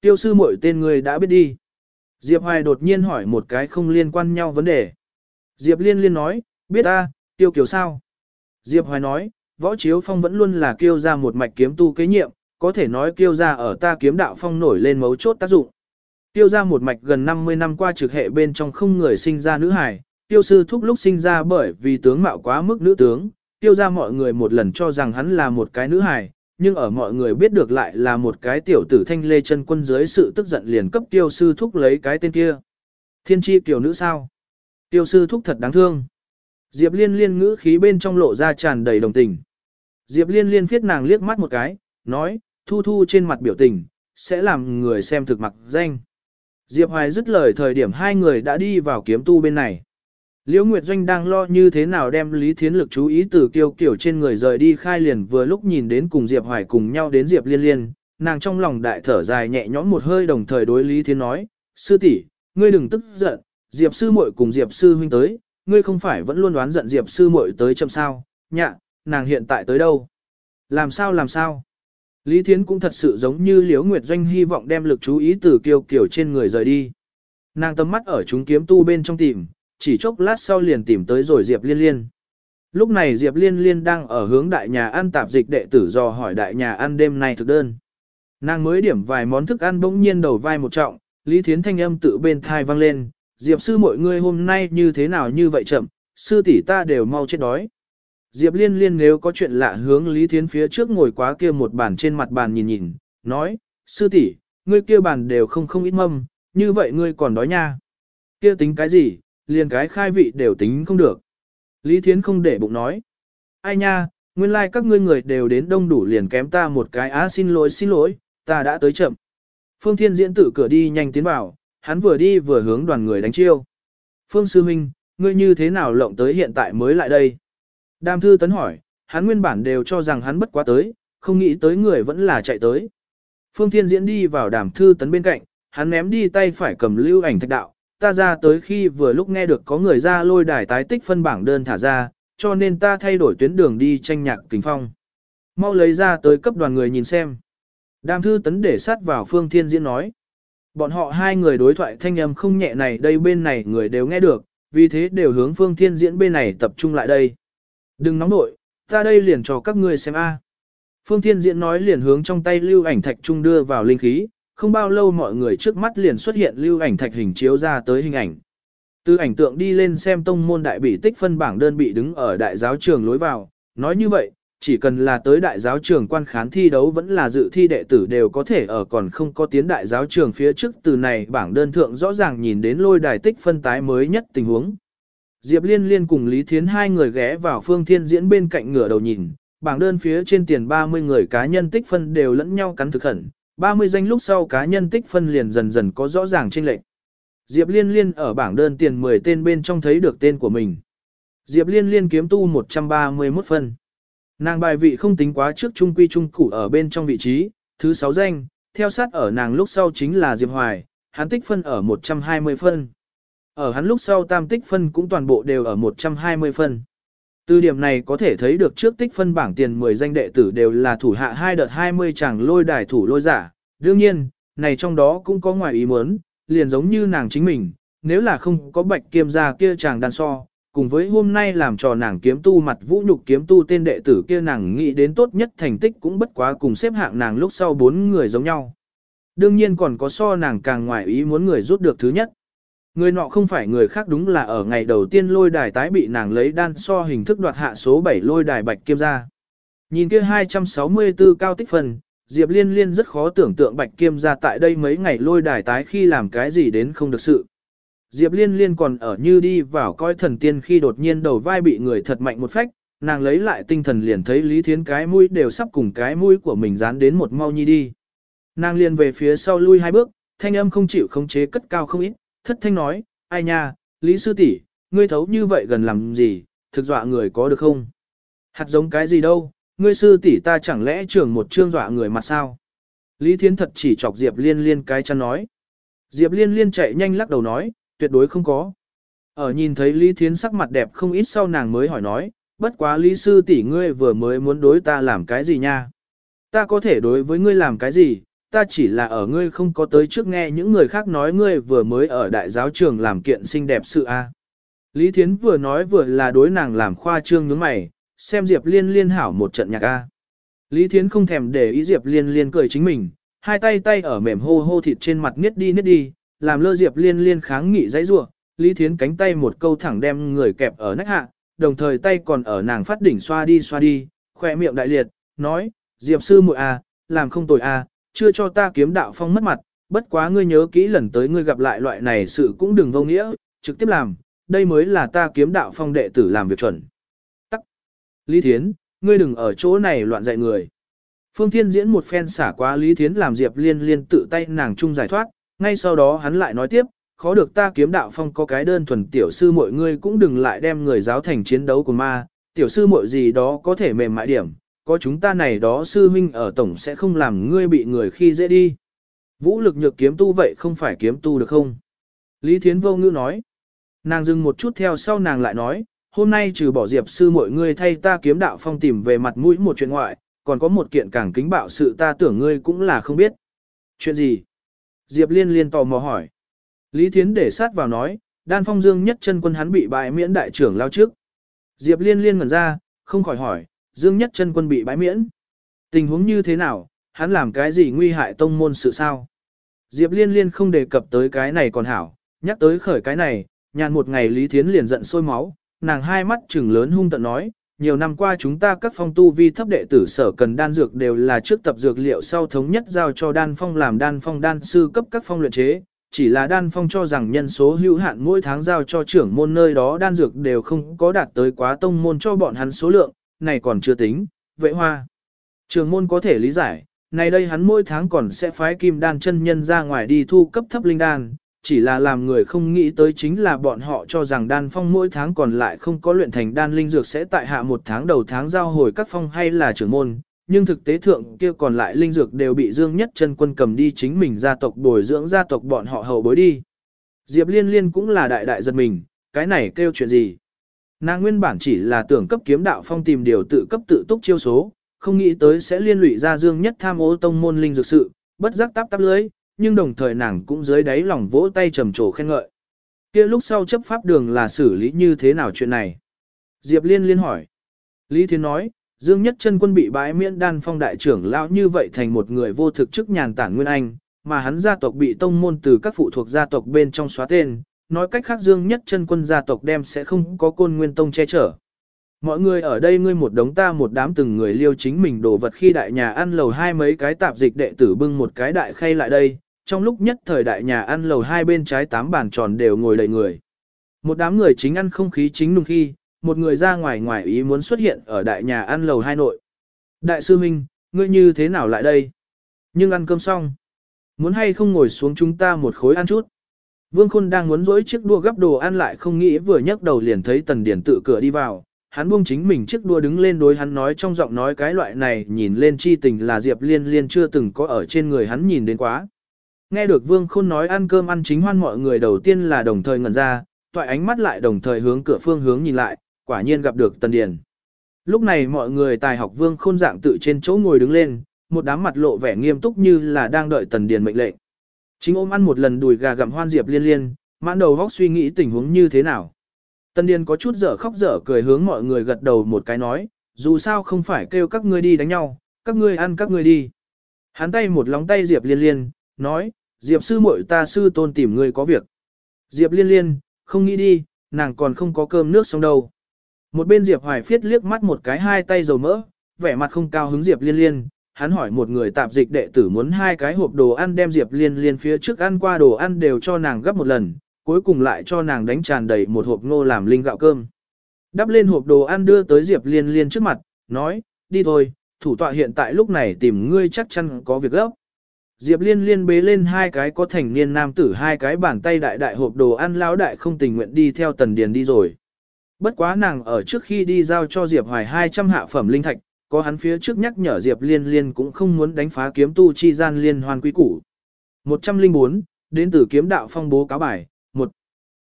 Tiêu sư muội tên người đã biết đi. Diệp Hoài đột nhiên hỏi một cái không liên quan nhau vấn đề. Diệp Liên liên nói, biết ta, tiêu kiểu sao? Diệp Hoài nói, võ chiếu phong vẫn luôn là kêu ra một mạch kiếm tu kế nhiệm, có thể nói kêu ra ở ta kiếm đạo phong nổi lên mấu chốt tác dụng. Tiêu ra một mạch gần 50 năm qua trực hệ bên trong không người sinh ra nữ hài, tiêu sư thúc lúc sinh ra bởi vì tướng mạo quá mức nữ tướng, tiêu ra mọi người một lần cho rằng hắn là một cái nữ hài, nhưng ở mọi người biết được lại là một cái tiểu tử thanh lê chân quân dưới sự tức giận liền cấp tiêu sư thúc lấy cái tên kia. Thiên tri tiểu nữ sao? Tiêu sư thúc thật đáng thương. Diệp liên liên ngữ khí bên trong lộ ra tràn đầy đồng tình. Diệp liên liên viết nàng liếc mắt một cái, nói, thu thu trên mặt biểu tình, sẽ làm người xem thực mặc danh. Diệp Hoài dứt lời thời điểm hai người đã đi vào kiếm tu bên này. Liễu Nguyệt Doanh đang lo như thế nào đem Lý Thiến lực chú ý từ kiêu kiểu trên người rời đi khai liền vừa lúc nhìn đến cùng Diệp Hoài cùng nhau đến Diệp Liên Liên, nàng trong lòng đại thở dài nhẹ nhõm một hơi đồng thời đối Lý Thiến nói, sư tỷ, ngươi đừng tức giận, Diệp sư muội cùng Diệp sư huynh tới, ngươi không phải vẫn luôn đoán giận Diệp sư muội tới chậm sao, nhạ, nàng hiện tại tới đâu? Làm sao làm sao? Lý Thiến cũng thật sự giống như Liễu Nguyệt Doanh hy vọng đem lực chú ý từ kiều kiểu trên người rời đi. Nàng tầm mắt ở chúng kiếm tu bên trong tìm, chỉ chốc lát sau liền tìm tới rồi Diệp Liên Liên. Lúc này Diệp Liên Liên đang ở hướng đại nhà ăn tạp dịch đệ tử dò hỏi đại nhà ăn đêm nay thực đơn. Nàng mới điểm vài món thức ăn bỗng nhiên đầu vai một trọng, Lý Thiến thanh âm tự bên thai vang lên, Diệp sư mọi người hôm nay như thế nào như vậy chậm, sư tỷ ta đều mau chết đói. Diệp Liên Liên nếu có chuyện lạ hướng Lý Thiến phía trước ngồi quá kia một bàn trên mặt bàn nhìn nhìn, nói, sư tỷ, ngươi kia bàn đều không không ít mâm, như vậy ngươi còn đói nha. Kia tính cái gì, liền cái khai vị đều tính không được. Lý Thiến không để bụng nói. Ai nha, nguyên lai like các ngươi người đều đến đông đủ liền kém ta một cái á xin lỗi xin lỗi, ta đã tới chậm. Phương Thiên diễn tự cửa đi nhanh tiến vào, hắn vừa đi vừa hướng đoàn người đánh chiêu. Phương Sư Minh, ngươi như thế nào lộng tới hiện tại mới lại đây? Đàm thư tấn hỏi, hắn nguyên bản đều cho rằng hắn bất quá tới, không nghĩ tới người vẫn là chạy tới. Phương Thiên diễn đi vào đàm thư tấn bên cạnh, hắn ném đi tay phải cầm lưu ảnh thạch đạo, ta ra tới khi vừa lúc nghe được có người ra lôi đài tái tích phân bảng đơn thả ra, cho nên ta thay đổi tuyến đường đi tranh nhạc kính phong. Mau lấy ra tới cấp đoàn người nhìn xem. Đàm thư tấn để sát vào phương thiên diễn nói. Bọn họ hai người đối thoại thanh âm không nhẹ này đây bên này người đều nghe được, vì thế đều hướng phương thiên diễn bên này tập trung lại đây. Đừng nóng nội, ta đây liền cho các ngươi xem a. Phương thiên diễn nói liền hướng trong tay lưu ảnh thạch trung đưa vào linh khí, không bao lâu mọi người trước mắt liền xuất hiện lưu ảnh thạch hình chiếu ra tới hình ảnh. Từ ảnh tượng đi lên xem tông môn đại bị tích phân bảng đơn bị đứng ở đại giáo trường lối vào, nói như vậy, chỉ cần là tới đại giáo trường quan khán thi đấu vẫn là dự thi đệ tử đều có thể ở còn không có tiến đại giáo trường phía trước từ này bảng đơn thượng rõ ràng nhìn đến lôi đài tích phân tái mới nhất tình huống. Diệp Liên Liên cùng Lý Thiến hai người ghé vào phương thiên diễn bên cạnh ngửa đầu nhìn, bảng đơn phía trên tiền 30 người cá nhân tích phân đều lẫn nhau cắn thực khẩn, 30 danh lúc sau cá nhân tích phân liền dần dần có rõ ràng chênh lệch. Diệp Liên Liên ở bảng đơn tiền 10 tên bên trong thấy được tên của mình. Diệp Liên Liên kiếm tu 131 phân. Nàng bài vị không tính quá trước trung quy trung củ ở bên trong vị trí, thứ 6 danh, theo sát ở nàng lúc sau chính là Diệp Hoài, hắn tích phân ở 120 phân. Ở hắn lúc sau tam tích phân cũng toàn bộ đều ở 120 phân. Từ điểm này có thể thấy được trước tích phân bảng tiền 10 danh đệ tử đều là thủ hạ hai đợt 20 chàng lôi đài thủ lôi giả. Đương nhiên, này trong đó cũng có ngoài ý muốn, liền giống như nàng chính mình, nếu là không có bạch kiêm gia kia chàng đan so, cùng với hôm nay làm trò nàng kiếm tu mặt vũ nhục kiếm tu tên đệ tử kia nàng nghĩ đến tốt nhất thành tích cũng bất quá cùng xếp hạng nàng lúc sau bốn người giống nhau. Đương nhiên còn có so nàng càng ngoài ý muốn người rút được thứ nhất. Người nọ không phải người khác đúng là ở ngày đầu tiên lôi đài tái bị nàng lấy đan so hình thức đoạt hạ số 7 lôi đài bạch kiêm ra. Nhìn kia 264 cao tích phần, Diệp Liên Liên rất khó tưởng tượng bạch kiêm ra tại đây mấy ngày lôi đài tái khi làm cái gì đến không được sự. Diệp Liên Liên còn ở như đi vào coi thần tiên khi đột nhiên đầu vai bị người thật mạnh một phách, nàng lấy lại tinh thần liền thấy Lý Thiến cái mũi đều sắp cùng cái mũi của mình dán đến một mau nhi đi. Nàng liền về phía sau lui hai bước, thanh âm không chịu khống chế cất cao không ít, thất thanh nói, ai nha, Lý Sư tỷ, ngươi thấu như vậy gần làm gì, thực dọa người có được không? Hạt giống cái gì đâu, ngươi sư tỷ ta chẳng lẽ trưởng một trương dọa người mặt sao? Lý Thiến thật chỉ chọc Diệp Liên Liên cái chăn nói. Diệp Liên Liên chạy nhanh lắc đầu nói, tuyệt đối không có. Ở nhìn thấy Lý Thiến sắc mặt đẹp không ít sau nàng mới hỏi nói, bất quá Lý Sư tỷ ngươi vừa mới muốn đối ta làm cái gì nha? Ta có thể đối với ngươi làm cái gì, ta chỉ là ở ngươi không có tới trước nghe những người khác nói ngươi vừa mới ở đại giáo trường làm kiện xinh đẹp sự a. Lý Thiến vừa nói vừa là đối nàng làm khoa trương nhướng mày, xem Diệp Liên liên hảo một trận nhạc a. Lý Thiến không thèm để ý Diệp Liên liên cười chính mình, hai tay tay ở mềm hô hô thịt trên mặt niết đi niết đi, làm lơ Diệp Liên liên kháng nghị dãy rủa. Lý Thiến cánh tay một câu thẳng đem người kẹp ở nách hạ, đồng thời tay còn ở nàng phát đỉnh xoa đi xoa đi, khỏe miệng đại liệt, nói, Diệp sư muội a, làm không tồi a, chưa cho ta kiếm đạo phong mất mặt, bất quá ngươi nhớ kỹ lần tới ngươi gặp lại loại này sự cũng đừng vô nghĩa, trực tiếp làm, đây mới là ta kiếm đạo phong đệ tử làm việc chuẩn. Tắc. Lý Thiến, ngươi đừng ở chỗ này loạn dạy người. Phương Thiên diễn một phen xả quá Lý Thiến làm Diệp Liên liên tự tay nàng chung giải thoát, ngay sau đó hắn lại nói tiếp, khó được ta kiếm đạo phong có cái đơn thuần tiểu sư mọi ngươi cũng đừng lại đem người giáo thành chiến đấu của ma, tiểu sư muội gì đó có thể mềm mại điểm, có chúng ta này đó sư huynh ở tổng sẽ không làm ngươi bị người khi dễ đi. Vũ lực nhược kiếm tu vậy không phải kiếm tu được không? Lý Thiến vô ngữ nói. Nàng dừng một chút theo sau nàng lại nói, hôm nay trừ bỏ diệp sư mọi ngươi thay ta kiếm đạo phong tìm về mặt mũi một chuyện ngoại, còn có một kiện càng kính bạo sự ta tưởng ngươi cũng là không biết. Chuyện gì? Diệp liên liên tò mò hỏi. Lý Thiến để sát vào nói, đan phong dương nhất chân quân hắn bị bại miễn đại trưởng lao trước. Diệp liên liên ngẩn ra, không khỏi hỏi, dương nhất chân quân bị bãi miễn. Tình huống như thế nào, hắn làm cái gì nguy hại tông môn sự sao? Diệp liên liên không đề cập tới cái này còn hảo, nhắc tới khởi cái này, nhàn một ngày Lý Thiến liền giận sôi máu, nàng hai mắt trừng lớn hung tận nói, nhiều năm qua chúng ta các phong tu vi thấp đệ tử sở cần đan dược đều là trước tập dược liệu sau thống nhất giao cho đan phong làm đan phong đan sư cấp các phong luyện chế, chỉ là đan phong cho rằng nhân số hữu hạn mỗi tháng giao cho trưởng môn nơi đó đan dược đều không có đạt tới quá tông môn cho bọn hắn số lượng, này còn chưa tính, vệ hoa. Trường môn có thể lý giải, này đây hắn mỗi tháng còn sẽ phái kim đan chân nhân ra ngoài đi thu cấp thấp linh đan, chỉ là làm người không nghĩ tới chính là bọn họ cho rằng đan phong mỗi tháng còn lại không có luyện thành đan linh dược sẽ tại hạ một tháng đầu tháng giao hồi các phong hay là trưởng môn, nhưng thực tế thượng kia còn lại linh dược đều bị Dương Nhất chân quân cầm đi chính mình gia tộc bồi dưỡng gia tộc bọn họ hậu bối đi. Diệp Liên Liên cũng là đại đại giật mình, cái này kêu chuyện gì? Nàng nguyên bản chỉ là tưởng cấp kiếm đạo phong tìm điều tự cấp tự túc chiêu số, không nghĩ tới sẽ liên lụy ra Dương Nhất tham ô tông môn linh dược sự, bất giác tắp tắp lưới, nhưng đồng thời nàng cũng dưới đáy lòng vỗ tay trầm trồ khen ngợi. Kia lúc sau chấp pháp đường là xử lý như thế nào chuyện này? Diệp Liên liên hỏi. Lý Thiên nói, Dương Nhất chân quân bị bãi miễn đan phong đại trưởng lão như vậy thành một người vô thực chức nhàn tản nguyên anh, mà hắn gia tộc bị tông môn từ các phụ thuộc gia tộc bên trong xóa tên, nói cách khác Dương Nhất chân quân gia tộc đem sẽ không có côn nguyên tông che chở. Mọi người ở đây ngươi một đống ta một đám từng người liêu chính mình đồ vật khi đại nhà ăn lầu hai mấy cái tạp dịch đệ tử bưng một cái đại khay lại đây, trong lúc nhất thời đại nhà ăn lầu hai bên trái tám bàn tròn đều ngồi đầy người. Một đám người chính ăn không khí chính nung khi, một người ra ngoài ngoài ý muốn xuất hiện ở đại nhà ăn lầu hai nội. Đại sư Minh, ngươi như thế nào lại đây? Nhưng ăn cơm xong. Muốn hay không ngồi xuống chúng ta một khối ăn chút. Vương Khôn đang muốn dỗi chiếc đua gấp đồ ăn lại không nghĩ vừa nhấc đầu liền thấy Tần Điển tự cửa đi vào. Hắn buông chính mình chiếc đua đứng lên đối hắn nói trong giọng nói cái loại này nhìn lên chi tình là Diệp Liên Liên chưa từng có ở trên người hắn nhìn đến quá. Nghe được Vương Khôn nói ăn cơm ăn chính hoan mọi người đầu tiên là đồng thời ngẩn ra, toại ánh mắt lại đồng thời hướng cửa phương hướng nhìn lại, quả nhiên gặp được Tần Điền. Lúc này mọi người tài học Vương Khôn dạng tự trên chỗ ngồi đứng lên, một đám mặt lộ vẻ nghiêm túc như là đang đợi Tần Điền mệnh lệnh. Chính ôm ăn một lần đùi gà gặm hoan diệp liên liên, mãn đầu góc suy nghĩ tình huống như thế nào. tân Điền có chút dở khóc dở cười hướng mọi người gật đầu một cái nói, dù sao không phải kêu các ngươi đi đánh nhau, các ngươi ăn các ngươi đi. Hắn tay một lóng tay Diệp Liên Liên, nói, Diệp sư muội ta sư tôn tìm ngươi có việc. Diệp liên liên, không nghĩ đi, nàng còn không có cơm nước xong đâu. Một bên Diệp hoài phiết liếc mắt một cái hai tay dầu mỡ, vẻ mặt không cao hứng Diệp liên liên. Hắn hỏi một người tạp dịch đệ tử muốn hai cái hộp đồ ăn đem Diệp liên liên phía trước ăn qua đồ ăn đều cho nàng gấp một lần, cuối cùng lại cho nàng đánh tràn đầy một hộp ngô làm linh gạo cơm. Đắp lên hộp đồ ăn đưa tới Diệp liên liên trước mặt, nói, đi thôi, thủ tọa hiện tại lúc này tìm ngươi chắc chắn có việc gấp. Diệp Liên liên bế lên hai cái có thành niên nam tử hai cái bàn tay đại đại hộp đồ ăn lão đại không tình nguyện đi theo Tần Điền đi rồi. Bất quá nàng ở trước khi đi giao cho Diệp Hoài 200 hạ phẩm linh thạch, có hắn phía trước nhắc nhở Diệp Liên liên cũng không muốn đánh phá kiếm tu chi gian liên hoan quý củ. 104, đến từ kiếm đạo phong bố cáo bài, 1.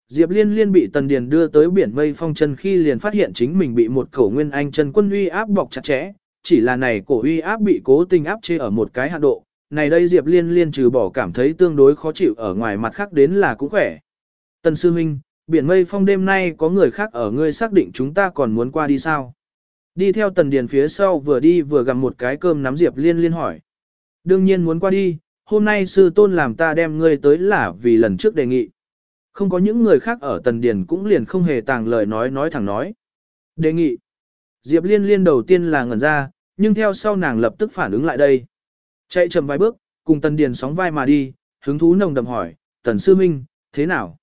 Diệp Liên liên bị Tần Điền đưa tới biển mây phong chân khi liền phát hiện chính mình bị một cổ nguyên anh chân quân uy áp bọc chặt chẽ, chỉ là này cổ uy áp bị cố tình áp chế ở một cái hạ độ, này đây Diệp Liên liên trừ bỏ cảm thấy tương đối khó chịu ở ngoài mặt khác đến là cũng khỏe. Tần Sư Minh, biển mây phong đêm nay có người khác ở ngươi xác định chúng ta còn muốn qua đi sao? Đi theo Tần Điền phía sau vừa đi vừa gặm một cái cơm nắm Diệp Liên liên hỏi. Đương nhiên muốn qua đi, hôm nay sư tôn làm ta đem ngươi tới là vì lần trước đề nghị. Không có những người khác ở Tần Điền cũng liền không hề tàng lời nói nói thẳng nói. Đề nghị. Diệp Liên liên đầu tiên là ngẩn ra, nhưng theo sau nàng lập tức phản ứng lại đây. Chạy chậm vài bước, cùng Tần Điền sóng vai mà đi, hứng thú nồng đậm hỏi, Tần Sư Minh, thế nào?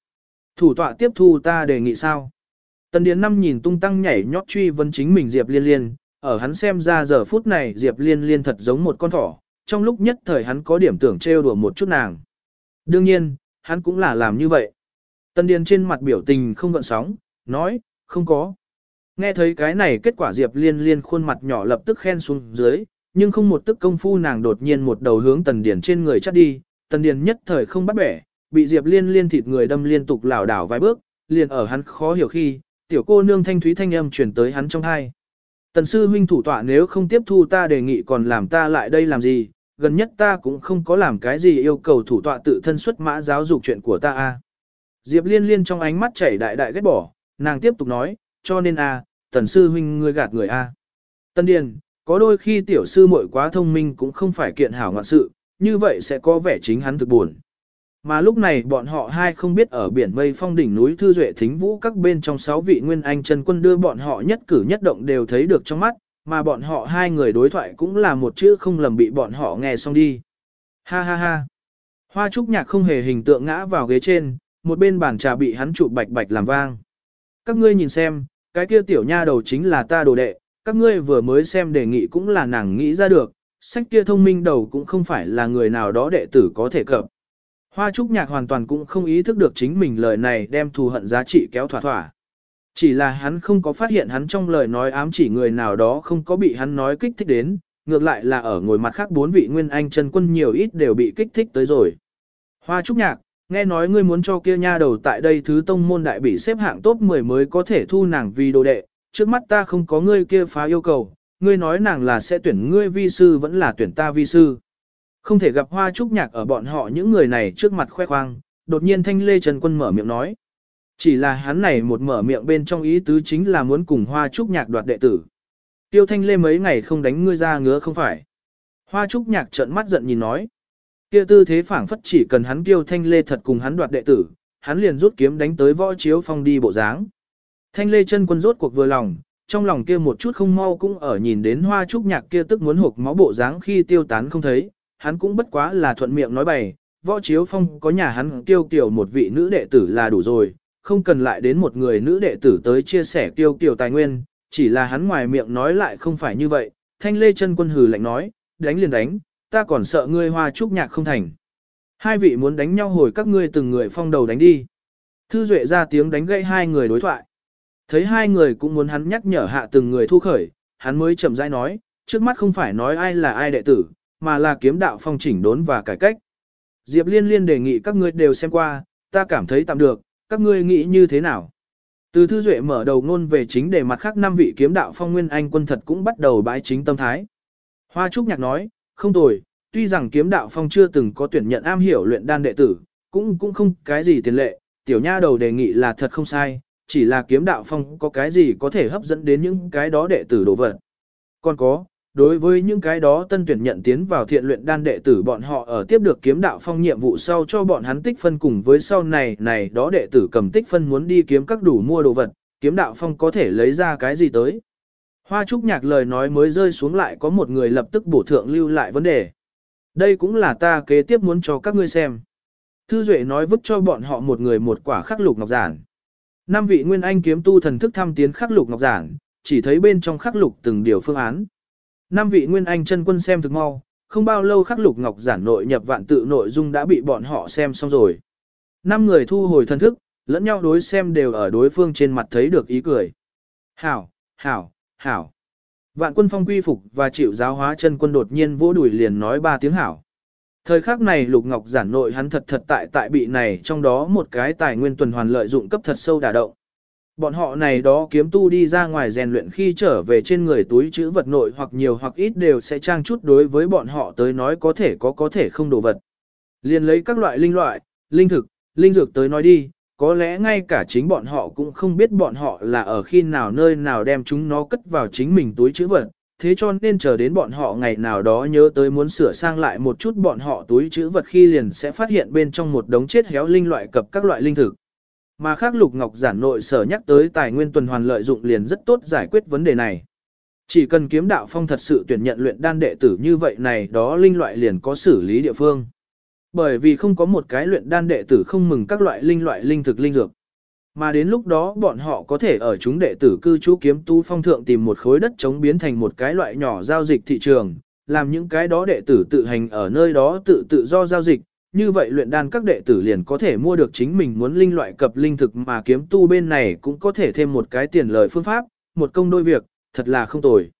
Thủ tọa tiếp thu ta đề nghị sao? Tần Điền năm nhìn tung tăng nhảy nhót truy vấn chính mình Diệp Liên Liên, ở hắn xem ra giờ phút này Diệp Liên Liên thật giống một con thỏ, trong lúc nhất thời hắn có điểm tưởng trêu đùa một chút nàng. Đương nhiên, hắn cũng là làm như vậy. Tần Điền trên mặt biểu tình không gợn sóng, nói, không có. Nghe thấy cái này kết quả Diệp Liên Liên khuôn mặt nhỏ lập tức khen xuống dưới, nhưng không một tức công phu nàng đột nhiên một đầu hướng Tần Điền trên người chắt đi, Tần Điền nhất thời không bắt bẻ, bị Diệp Liên Liên thịt người đâm liên tục lảo đảo vài bước, liền ở hắn khó hiểu khi, tiểu cô nương thanh thúy thanh âm chuyển tới hắn trong hai. Tần sư huynh thủ tọa nếu không tiếp thu ta đề nghị còn làm ta lại đây làm gì, gần nhất ta cũng không có làm cái gì yêu cầu thủ tọa tự thân xuất mã giáo dục chuyện của ta a. Diệp liên liên trong ánh mắt chảy đại đại ghét bỏ, nàng tiếp tục nói, cho nên a, tần sư huynh ngươi gạt người a. Tân điền, có đôi khi tiểu sư muội quá thông minh cũng không phải kiện hảo ngoạn sự, như vậy sẽ có vẻ chính hắn thực buồn. Mà lúc này bọn họ hai không biết ở biển mây phong đỉnh núi Thư Duệ Thính Vũ các bên trong sáu vị nguyên anh chân quân đưa bọn họ nhất cử nhất động đều thấy được trong mắt, mà bọn họ hai người đối thoại cũng là một chữ không lầm bị bọn họ nghe xong đi. Ha ha ha. Hoa trúc nhạc không hề hình tượng ngã vào ghế trên, một bên bàn trà bị hắn chụp bạch bạch làm vang. Các ngươi nhìn xem, cái kia tiểu nha đầu chính là ta đồ đệ, các ngươi vừa mới xem đề nghị cũng là nàng nghĩ ra được, sách kia thông minh đầu cũng không phải là người nào đó đệ tử có thể cập. Hoa trúc nhạc hoàn toàn cũng không ý thức được chính mình lời này đem thù hận giá trị kéo thỏa thỏa. Chỉ là hắn không có phát hiện hắn trong lời nói ám chỉ người nào đó không có bị hắn nói kích thích đến, ngược lại là ở ngồi mặt khác bốn vị nguyên anh chân quân nhiều ít đều bị kích thích tới rồi. Hoa trúc nhạc, nghe nói ngươi muốn cho kia nha đầu tại đây thứ tông môn đại bị xếp hạng top 10 mới có thể thu nàng vì đồ đệ, trước mắt ta không có ngươi kia phá yêu cầu, ngươi nói nàng là sẽ tuyển ngươi vi sư vẫn là tuyển ta vi sư. Không thể gặp hoa trúc nhạc ở bọn họ những người này trước mặt khoe khoang, đột nhiên thanh lê trần quân mở miệng nói. Chỉ là hắn này một mở miệng bên trong ý tứ chính là muốn cùng hoa trúc nhạc đoạt đệ tử. Tiêu thanh lê mấy ngày không đánh ngươi ra ngứa không phải. Hoa trúc nhạc trợn mắt giận nhìn nói. Kia tư thế phảng phất chỉ cần hắn tiêu thanh lê thật cùng hắn đoạt đệ tử, hắn liền rút kiếm đánh tới võ chiếu phong đi bộ dáng. Thanh lê chân quân rốt cuộc vừa lòng, trong lòng kia một chút không mau cũng ở nhìn đến hoa trúc nhạc kia tức muốn hộp máu bộ dáng khi tiêu tán không thấy, hắn cũng bất quá là thuận miệng nói bày, võ chiếu phong có nhà hắn tiêu kiểu một vị nữ đệ tử là đủ rồi, không cần lại đến một người nữ đệ tử tới chia sẻ tiêu kiểu tài nguyên, chỉ là hắn ngoài miệng nói lại không phải như vậy, thanh lê chân quân hừ lạnh nói, đánh liền đánh, ta còn sợ ngươi hoa trúc nhạc không thành. Hai vị muốn đánh nhau hồi các ngươi từng người phong đầu đánh đi. Thư Duệ ra tiếng đánh gãy hai người đối thoại. Thấy hai người cũng muốn hắn nhắc nhở hạ từng người thu khởi, hắn mới chậm rãi nói, trước mắt không phải nói ai là ai đệ tử, mà là kiếm đạo phong chỉnh đốn và cải cách. Diệp Liên Liên đề nghị các ngươi đều xem qua, ta cảm thấy tạm được, các ngươi nghĩ như thế nào? Từ Thư Duệ mở đầu ngôn về chính đề mặt khác năm vị kiếm đạo phong nguyên anh quân thật cũng bắt đầu bãi chính tâm thái. Hoa Trúc Nhạc nói, không tồi, tuy rằng kiếm đạo phong chưa từng có tuyển nhận am hiểu luyện đan đệ tử, cũng cũng không cái gì tiền lệ, tiểu nha đầu đề nghị là thật không sai, chỉ là kiếm đạo phong có cái gì có thể hấp dẫn đến những cái đó đệ tử đồ vật. Còn có, đối với những cái đó tân tuyển nhận tiến vào thiện luyện đan đệ tử bọn họ ở tiếp được kiếm đạo phong nhiệm vụ sau cho bọn hắn tích phân cùng với sau này này đó đệ tử cầm tích phân muốn đi kiếm các đủ mua đồ vật, kiếm đạo phong có thể lấy ra cái gì tới. Hoa Trúc Nhạc lời nói mới rơi xuống lại có một người lập tức bổ thượng lưu lại vấn đề. Đây cũng là ta kế tiếp muốn cho các ngươi xem. Thư Duệ nói vứt cho bọn họ một người một quả khắc lục ngọc giản. Năm vị nguyên anh kiếm tu thần thức thăm tiến khắc lục ngọc giản, chỉ thấy bên trong khắc lục từng điều phương án. Năm vị nguyên anh chân quân xem thực mau, không bao lâu khắc lục ngọc giản nội nhập vạn tự nội dung đã bị bọn họ xem xong rồi. Năm người thu hồi thần thức, lẫn nhau đối xem đều ở đối phương trên mặt thấy được ý cười. Hảo, hảo, hảo. Vạn quân phong quy phục và chịu giáo hóa chân quân đột nhiên vỗ đùi liền nói ba tiếng hảo. Thời khắc này lục ngọc giản nội hắn thật thật tại tại bị này trong đó một cái tài nguyên tuần hoàn lợi dụng cấp thật sâu đả động. Bọn họ này đó kiếm tu đi ra ngoài rèn luyện khi trở về trên người túi chữ vật nội hoặc nhiều hoặc ít đều sẽ trang chút đối với bọn họ tới nói có thể có có thể không đồ vật. Liền lấy các loại linh loại, linh thực, linh dược tới nói đi, có lẽ ngay cả chính bọn họ cũng không biết bọn họ là ở khi nào nơi nào đem chúng nó cất vào chính mình túi chữ vật, thế cho nên chờ đến bọn họ ngày nào đó nhớ tới muốn sửa sang lại một chút bọn họ túi chữ vật khi liền sẽ phát hiện bên trong một đống chết héo linh loại cập các loại linh thực. Mà khác Lục Ngọc giản nội sở nhắc tới tài nguyên tuần hoàn lợi dụng liền rất tốt giải quyết vấn đề này. Chỉ cần kiếm đạo phong thật sự tuyển nhận luyện đan đệ tử như vậy này đó linh loại liền có xử lý địa phương. Bởi vì không có một cái luyện đan đệ tử không mừng các loại linh loại linh thực linh dược. Mà đến lúc đó bọn họ có thể ở chúng đệ tử cư trú kiếm tu phong thượng tìm một khối đất chống biến thành một cái loại nhỏ giao dịch thị trường, làm những cái đó đệ tử tự hành ở nơi đó tự tự do giao dịch, như vậy luyện đan các đệ tử liền có thể mua được chính mình muốn linh loại cập linh thực mà kiếm tu bên này cũng có thể thêm một cái tiền lời phương pháp, một công đôi việc, thật là không tồi.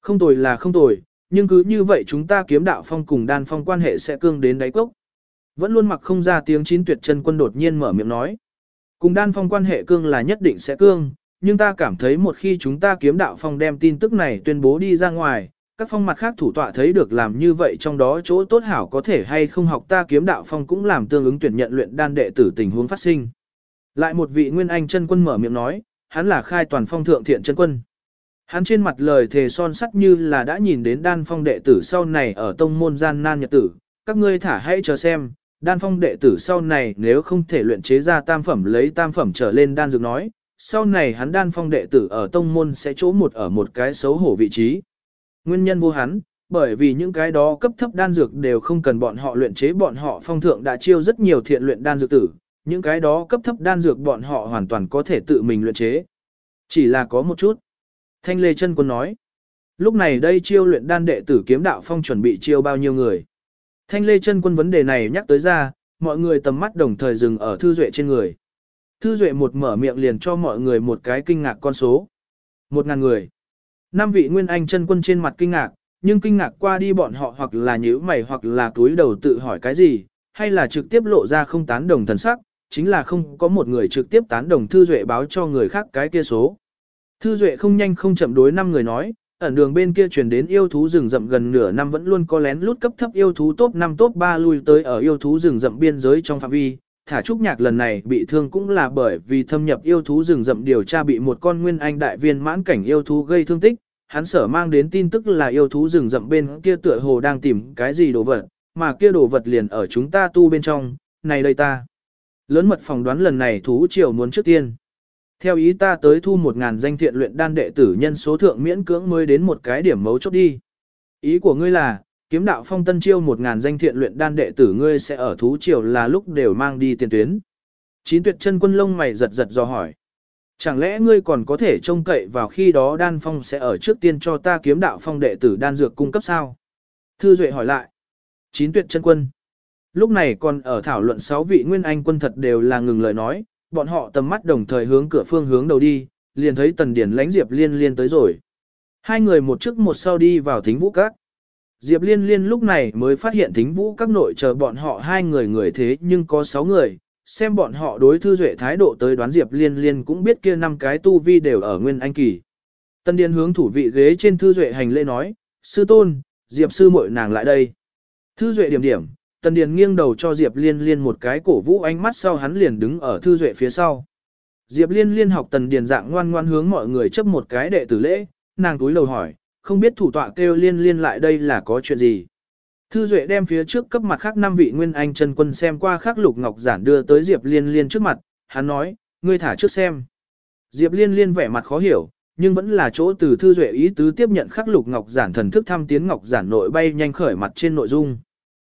Không tồi là không tồi, nhưng cứ như vậy chúng ta kiếm đạo phong cùng đan phong quan hệ sẽ cương đến đáy cốc. Vẫn luôn mặc không ra tiếng chín tuyệt chân quân đột nhiên mở miệng nói. Cùng đan phong quan hệ cương là nhất định sẽ cương, nhưng ta cảm thấy một khi chúng ta kiếm đạo phong đem tin tức này tuyên bố đi ra ngoài, các phong mặt khác thủ tọa thấy được làm như vậy trong đó chỗ tốt hảo có thể hay không học ta kiếm đạo phong cũng làm tương ứng tuyển nhận luyện đan đệ tử tình huống phát sinh. Lại một vị nguyên anh chân quân mở miệng nói, hắn là khai toàn phong thượng thiện chân quân. Hắn trên mặt lời thề son sắt như là đã nhìn đến đan phong đệ tử sau này ở tông môn gian nan nhật tử, các ngươi thả hãy chờ xem, đan phong đệ tử sau này nếu không thể luyện chế ra tam phẩm lấy tam phẩm trở lên đan dược nói, sau này hắn đan phong đệ tử ở tông môn sẽ chỗ một ở một cái xấu hổ vị trí. Nguyên nhân vô hắn, bởi vì những cái đó cấp thấp đan dược đều không cần bọn họ luyện chế bọn họ phong thượng đã chiêu rất nhiều thiện luyện đan dược tử, những cái đó cấp thấp đan dược bọn họ hoàn toàn có thể tự mình luyện chế. Chỉ là có một chút. Thanh Lê chân Quân nói. Lúc này đây chiêu luyện đan đệ tử kiếm đạo phong chuẩn bị chiêu bao nhiêu người. Thanh Lê chân Quân vấn đề này nhắc tới ra, mọi người tầm mắt đồng thời dừng ở Thư Duệ trên người. Thư Duệ một mở miệng liền cho mọi người một cái kinh ngạc con số. Một ngàn người. Năm vị nguyên anh chân quân trên mặt kinh ngạc, nhưng kinh ngạc qua đi bọn họ hoặc là nhíu mày hoặc là túi đầu tự hỏi cái gì, hay là trực tiếp lộ ra không tán đồng thần sắc, chính là không có một người trực tiếp tán đồng Thư Duệ báo cho người khác cái kia số. Thư Duệ không nhanh không chậm đối năm người nói, ẩn đường bên kia truyền đến yêu thú rừng rậm gần nửa năm vẫn luôn có lén lút cấp thấp yêu thú top 5 top 3 lui tới ở yêu thú rừng rậm biên giới trong phạm vi. Thả trúc nhạc lần này bị thương cũng là bởi vì thâm nhập yêu thú rừng rậm điều tra bị một con nguyên anh đại viên mãn cảnh yêu thú gây thương tích. Hắn sở mang đến tin tức là yêu thú rừng rậm bên kia tựa hồ đang tìm cái gì đồ vật, mà kia đồ vật liền ở chúng ta tu bên trong, này đây ta. Lớn mật phòng đoán lần này thú triều muốn trước tiên. Theo ý ta tới thu một ngàn danh thiện luyện đan đệ tử nhân số thượng miễn cưỡng mới đến một cái điểm mấu chốt đi. Ý của ngươi là, kiếm đạo phong tân chiêu một ngàn danh thiện luyện đan đệ tử ngươi sẽ ở thú triều là lúc đều mang đi tiền tuyến. Chín tuyệt chân quân lông mày giật giật do hỏi. Chẳng lẽ ngươi còn có thể trông cậy vào khi đó đan phong sẽ ở trước tiên cho ta kiếm đạo phong đệ tử đan dược cung cấp sao? Thư Duệ hỏi lại. Chín tuyệt chân quân. Lúc này còn ở thảo luận sáu vị nguyên anh quân thật đều là ngừng lời nói, bọn họ tầm mắt đồng thời hướng cửa phương hướng đầu đi, liền thấy tần điển lãnh Diệp Liên Liên tới rồi. Hai người một trước một sau đi vào thính vũ các. Diệp Liên Liên lúc này mới phát hiện thính vũ các nội chờ bọn họ hai người người thế nhưng có sáu người, xem bọn họ đối thư duệ thái độ tới đoán Diệp Liên Liên cũng biết kia năm cái tu vi đều ở nguyên anh kỳ. Tân Điền hướng thủ vị ghế trên thư duệ hành lễ nói, sư tôn, Diệp sư muội nàng lại đây. Thư duệ điểm điểm, Tần Điền nghiêng đầu cho Diệp Liên Liên một cái cổ vũ ánh mắt sau hắn liền đứng ở Thư Duệ phía sau. Diệp Liên Liên học Tần Điền dạng ngoan ngoan hướng mọi người chấp một cái đệ tử lễ, nàng túi lầu hỏi, không biết thủ tọa kêu Liên Liên lại đây là có chuyện gì. Thư Duệ đem phía trước cấp mặt khác năm vị nguyên anh chân quân xem qua khắc lục ngọc giản đưa tới Diệp Liên Liên trước mặt, hắn nói, ngươi thả trước xem. Diệp Liên Liên vẻ mặt khó hiểu, nhưng vẫn là chỗ từ Thư Duệ ý tứ tiếp nhận khắc lục ngọc giản thần thức thăm tiến ngọc giản nội bay nhanh khởi mặt trên nội dung.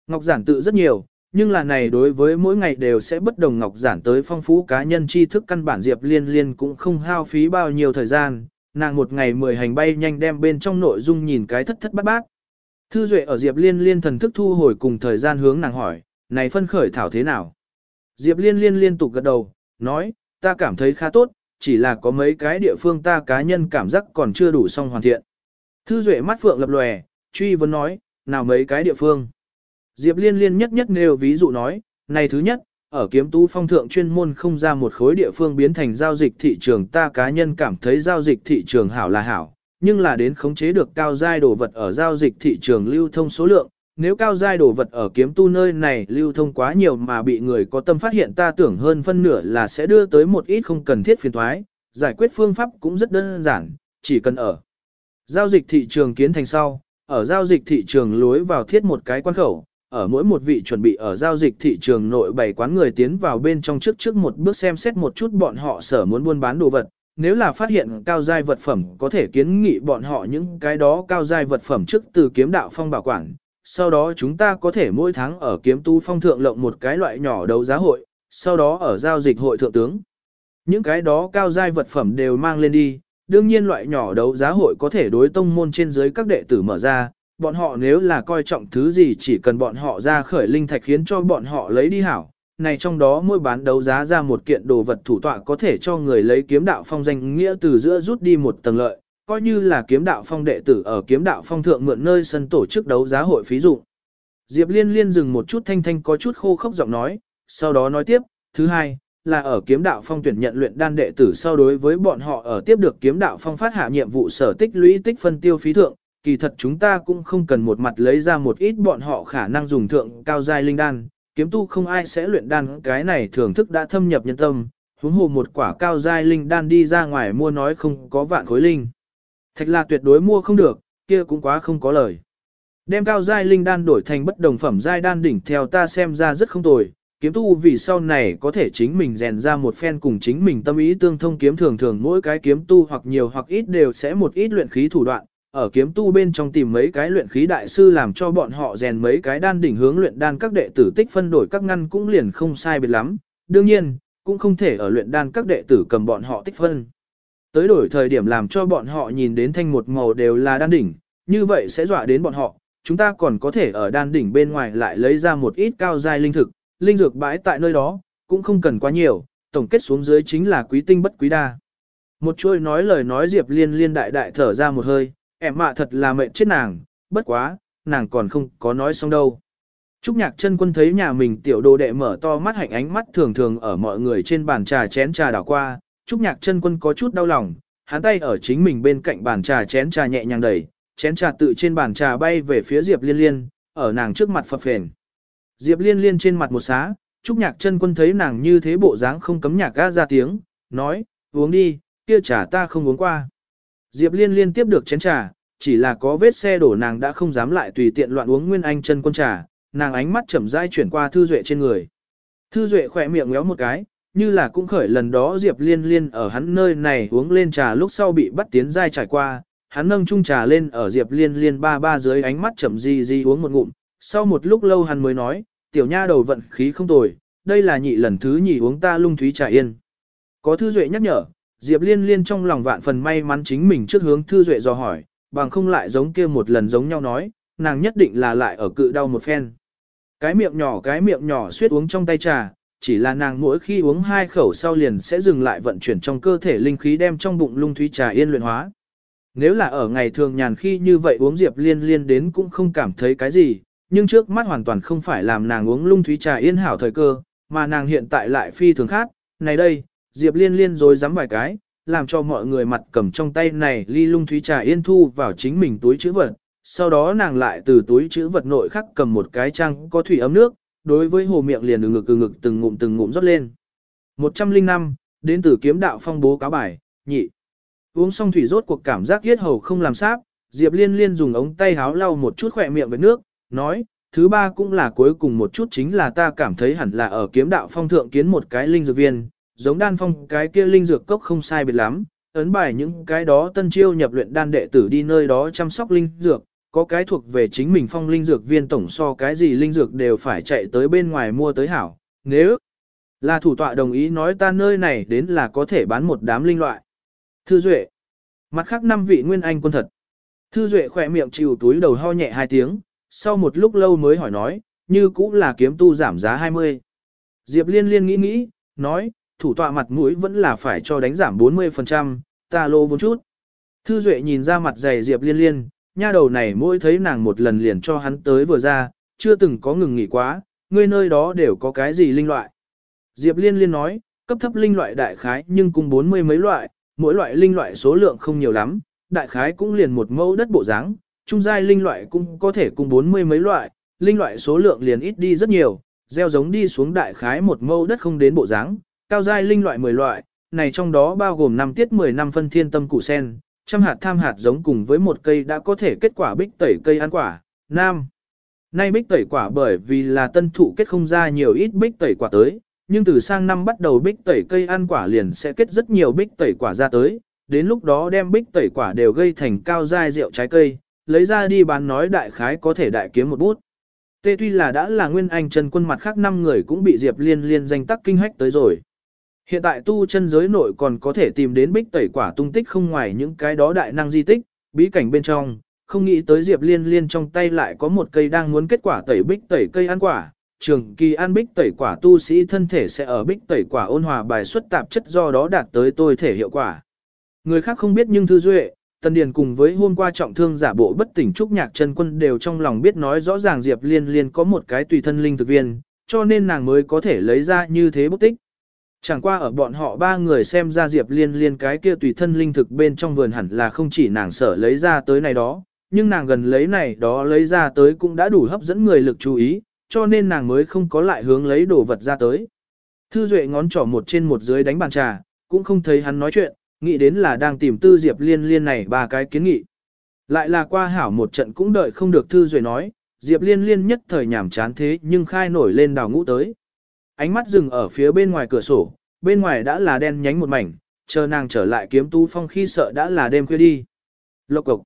Ngọc giản tự rất nhiều, nhưng là này đối với mỗi ngày đều sẽ bất đồng ngọc giản tới phong phú cá nhân tri thức căn bản Diệp Liên Liên cũng không hao phí bao nhiêu thời gian, nàng một ngày mười hành bay nhanh đem bên trong nội dung nhìn cái thất thất bát bát. Thư Duệ ở Diệp Liên Liên thần thức thu hồi cùng thời gian hướng nàng hỏi, này phân khởi thảo thế nào? Diệp Liên Liên liên tục gật đầu, nói, ta cảm thấy khá tốt, chỉ là có mấy cái địa phương ta cá nhân cảm giác còn chưa đủ song hoàn thiện. Thư Duệ mắt phượng lập lòe, truy vấn nói, nào mấy cái địa phương? Diệp Liên Liên nhất nhất nêu ví dụ nói, này thứ nhất, ở kiếm tú phong thượng chuyên môn không ra một khối địa phương biến thành giao dịch thị trường ta cá nhân cảm thấy giao dịch thị trường hảo là hảo, nhưng là đến khống chế được cao giai đồ vật ở giao dịch thị trường lưu thông số lượng, nếu cao giai đồ vật ở kiếm tu nơi này lưu thông quá nhiều mà bị người có tâm phát hiện ta tưởng hơn phân nửa là sẽ đưa tới một ít không cần thiết phiền thoái, giải quyết phương pháp cũng rất đơn giản, chỉ cần ở giao dịch thị trường kiến thành sau, ở giao dịch thị trường lối vào thiết một cái quan khẩu, ở mỗi một vị chuẩn bị ở giao dịch thị trường nội bày quán người tiến vào bên trong trước trước một bước xem xét một chút bọn họ sở muốn buôn bán đồ vật. Nếu là phát hiện cao giai vật phẩm có thể kiến nghị bọn họ những cái đó cao giai vật phẩm trước từ kiếm đạo phong bảo quản. Sau đó chúng ta có thể mỗi tháng ở kiếm tu phong thượng lộng một cái loại nhỏ đấu giá hội, sau đó ở giao dịch hội thượng tướng. Những cái đó cao giai vật phẩm đều mang lên đi, đương nhiên loại nhỏ đấu giá hội có thể đối tông môn trên dưới các đệ tử mở ra, bọn họ nếu là coi trọng thứ gì chỉ cần bọn họ ra khởi linh thạch khiến cho bọn họ lấy đi hảo. Này trong đó mỗi bán đấu giá ra một kiện đồ vật thủ tọa có thể cho người lấy kiếm đạo phong danh nghĩa từ giữa rút đi một tầng lợi, coi như là kiếm đạo phong đệ tử ở kiếm đạo phong thượng mượn nơi sân tổ chức đấu giá hội phí dụ. Diệp Liên Liên dừng một chút thanh thanh có chút khô khốc giọng nói, sau đó nói tiếp, thứ hai, là ở kiếm đạo phong tuyển nhận luyện đan đệ tử sau đối với bọn họ ở tiếp được kiếm đạo phong phát hạ nhiệm vụ sở tích lũy tích phân tiêu phí thượng, kỳ thật chúng ta cũng không cần một mặt lấy ra một ít bọn họ khả năng dùng thượng cao giai linh đan, kiếm tu không ai sẽ luyện đan cái này thưởng thức đã thâm nhập nhân tâm, huống hồ một quả cao giai linh đan đi ra ngoài mua nói không có vạn khối linh. Thạch là tuyệt đối mua không được, kia cũng quá không có lời. Đem cao giai linh đan đổi thành bất đồng phẩm giai đan đỉnh theo ta xem ra rất không tồi, kiếm tu vì sau này có thể chính mình rèn ra một phen cùng chính mình tâm ý tương thông kiếm thường thường mỗi cái kiếm tu hoặc nhiều hoặc ít đều sẽ một ít luyện khí thủ đoạn, ở kiếm tu bên trong tìm mấy cái luyện khí đại sư làm cho bọn họ rèn mấy cái đan đỉnh hướng luyện đan các đệ tử tích phân đổi các ngăn cũng liền không sai biệt lắm, đương nhiên, cũng không thể ở luyện đan các đệ tử cầm bọn họ tích phân. Tới đổi thời điểm làm cho bọn họ nhìn đến thanh một màu đều là đan đỉnh, như vậy sẽ dọa đến bọn họ, chúng ta còn có thể ở đan đỉnh bên ngoài lại lấy ra một ít cao giai linh thực, linh dược bãi tại nơi đó, cũng không cần quá nhiều, tổng kết xuống dưới chính là quý tinh bất quý đa. Một chuôi nói lời nói Diệp Liên liên đại đại thở ra một hơi, em mạ thật là mệnh chết nàng, bất quá, nàng còn không có nói xong đâu. Trúc nhạc chân quân thấy nhà mình tiểu đồ đệ mở to mắt hạnh ánh mắt thường thường ở mọi người trên bàn trà chén trà đảo qua, Trúc nhạc chân quân có chút đau lòng, hắn tay ở chính mình bên cạnh bàn trà chén trà nhẹ nhàng đẩy, chén trà tự trên bàn trà bay về phía Diệp Liên Liên, ở nàng trước mặt phập phền. Diệp Liên Liên trên mặt một xá, Trúc nhạc chân quân thấy nàng như thế bộ dáng không cấm nhạc ga ra tiếng, nói, uống đi, kia trà ta không uống qua. Diệp Liên liên tiếp được chén trà, chỉ là có vết xe đổ nàng đã không dám lại tùy tiện loạn uống nguyên anh chân quân trà, nàng ánh mắt chậm rãi chuyển qua Thư Duệ trên người. Thư Duệ khỏe miệng ngéo một cái, như là cũng khởi lần đó Diệp Liên liên ở hắn nơi này uống lên trà lúc sau bị bắt tiến dai trải qua, hắn nâng chung trà lên ở Diệp Liên liên ba ba dưới ánh mắt chậm di di uống một ngụm, sau một lúc lâu hắn mới nói, tiểu nha đầu vận khí không tồi, đây là nhị lần thứ nhị uống ta lung thúy trà yên. Có Thư Duệ nhắc nhở, Diệp Liên Liên trong lòng vạn phần may mắn chính mình trước hướng Thư Duệ dò hỏi, bằng không lại giống kia một lần giống nhau nói, nàng nhất định là lại ở cự đau một phen. Cái miệng nhỏ cái miệng nhỏ suýt uống trong tay trà, chỉ là nàng mỗi khi uống hai khẩu sau liền sẽ dừng lại vận chuyển trong cơ thể linh khí đem trong bụng lung thúy trà yên luyện hóa. Nếu là ở ngày thường nhàn khi như vậy uống Diệp Liên Liên đến cũng không cảm thấy cái gì, nhưng trước mắt hoàn toàn không phải làm nàng uống lung thúy trà yên hảo thời cơ, mà nàng hiện tại lại phi thường khác. Này đây, Diệp Liên Liên rồi dám vài cái, làm cho mọi người mặt cầm trong tay này ly lung thúy trà yên thu vào chính mình túi chữ vật. Sau đó nàng lại từ túi chữ vật nội khắc cầm một cái trang có thủy ấm nước, đối với hồ miệng liền ngực ngực ngực từng ngụm từng ngụm rót lên. 105, đến từ kiếm đạo phong bố cáo bài, nhị. Uống xong thủy rốt cuộc cảm giác yết hầu không làm sáp, Diệp Liên Liên dùng ống tay háo lau một chút khỏe miệng với nước, nói, thứ ba cũng là cuối cùng một chút chính là ta cảm thấy hẳn là ở kiếm đạo phong thượng kiến một cái linh dược viên, giống đan phong cái kia linh dược cốc không sai biệt lắm, ấn bài những cái đó tân chiêu nhập luyện đan đệ tử đi nơi đó chăm sóc linh dược, có cái thuộc về chính mình phong linh dược viên tổng so cái gì linh dược đều phải chạy tới bên ngoài mua tới hảo, nếu là thủ tọa đồng ý nói ta nơi này đến là có thể bán một đám linh loại. Thư Duệ Mặt khác năm vị nguyên anh quân thật. Thư Duệ khỏe miệng chịu túi đầu ho nhẹ hai tiếng, sau một lúc lâu mới hỏi nói, như cũng là kiếm tu giảm giá 20. Diệp liên liên nghĩ nghĩ, nói, thủ tọa mặt mũi vẫn là phải cho đánh giảm 40%, ta lô vốn chút. Thư Duệ nhìn ra mặt dày Diệp liên liên, nha đầu này mỗi thấy nàng một lần liền cho hắn tới vừa ra, chưa từng có ngừng nghỉ quá, ngươi nơi đó đều có cái gì linh loại. Diệp Liên Liên nói, cấp thấp linh loại đại khái nhưng cùng bốn mươi mấy loại, mỗi loại linh loại số lượng không nhiều lắm, đại khái cũng liền một mẫu đất bộ dáng, trung giai linh loại cũng có thể cùng bốn mươi mấy loại, linh loại số lượng liền ít đi rất nhiều, gieo giống đi xuống đại khái một mẫu đất không đến bộ dáng, cao giai linh loại 10 loại, này trong đó bao gồm 5 tiết 10 năm phân thiên tâm củ sen, trăm hạt tham hạt giống cùng với một cây đã có thể kết quả bích tẩy cây ăn quả, nam. Nay bích tẩy quả bởi vì là tân thụ kết không ra nhiều ít bích tẩy quả tới, nhưng từ sang năm bắt đầu bích tẩy cây ăn quả liền sẽ kết rất nhiều bích tẩy quả ra tới, đến lúc đó đem bích tẩy quả đều gây thành cao giai rượu trái cây, lấy ra đi bán nói đại khái có thể đại kiếm một bút. Tê tuy là đã là nguyên anh chân quân mặt khác năm người cũng bị Diệp Liên liên danh tắc kinh hách tới rồi. Hiện tại tu chân giới nội còn có thể tìm đến bích tẩy quả tung tích không ngoài những cái đó đại năng di tích, bí cảnh bên trong, không nghĩ tới Diệp Liên liên trong tay lại có một cây đang muốn kết quả tẩy bích tẩy cây ăn quả. Trường kỳ ăn bích tẩy quả tu sĩ thân thể sẽ ở bích tẩy quả ôn hòa bài xuất tạp chất do đó đạt tới tôi thể hiệu quả. Người khác không biết nhưng thư duệ, Tần Điền cùng với hôm qua trọng thương giả bộ bất tỉnh trúc nhạc chân quân đều trong lòng biết nói rõ ràng Diệp Liên Liên có một cái tùy thân linh thực viên, cho nên nàng mới có thể lấy ra như thế bức tích. Chẳng qua ở bọn họ ba người xem ra Diệp Liên Liên cái kia tùy thân linh thực bên trong vườn hẳn là không chỉ nàng sở lấy ra tới này đó, nhưng nàng gần lấy này đó lấy ra tới cũng đã đủ hấp dẫn người lực chú ý, cho nên nàng mới không có lại hướng lấy đồ vật ra tới. Thư Duệ ngón trỏ một trên một dưới đánh bàn trà, cũng không thấy hắn nói chuyện, nghĩ đến là đang tìm tư Diệp Liên Liên này ba cái kiến nghị. Lại là qua hảo một trận cũng đợi không được Thư Duệ nói, Diệp Liên Liên nhất thời nhảm chán thế nhưng khai nổi lên đào ngũ tới. Ánh mắt dừng ở phía bên ngoài cửa sổ, bên ngoài đã là đen nhánh một mảnh, chờ nàng trở lại kiếm tu phong khi sợ đã là đêm khuya đi. Lộc cục.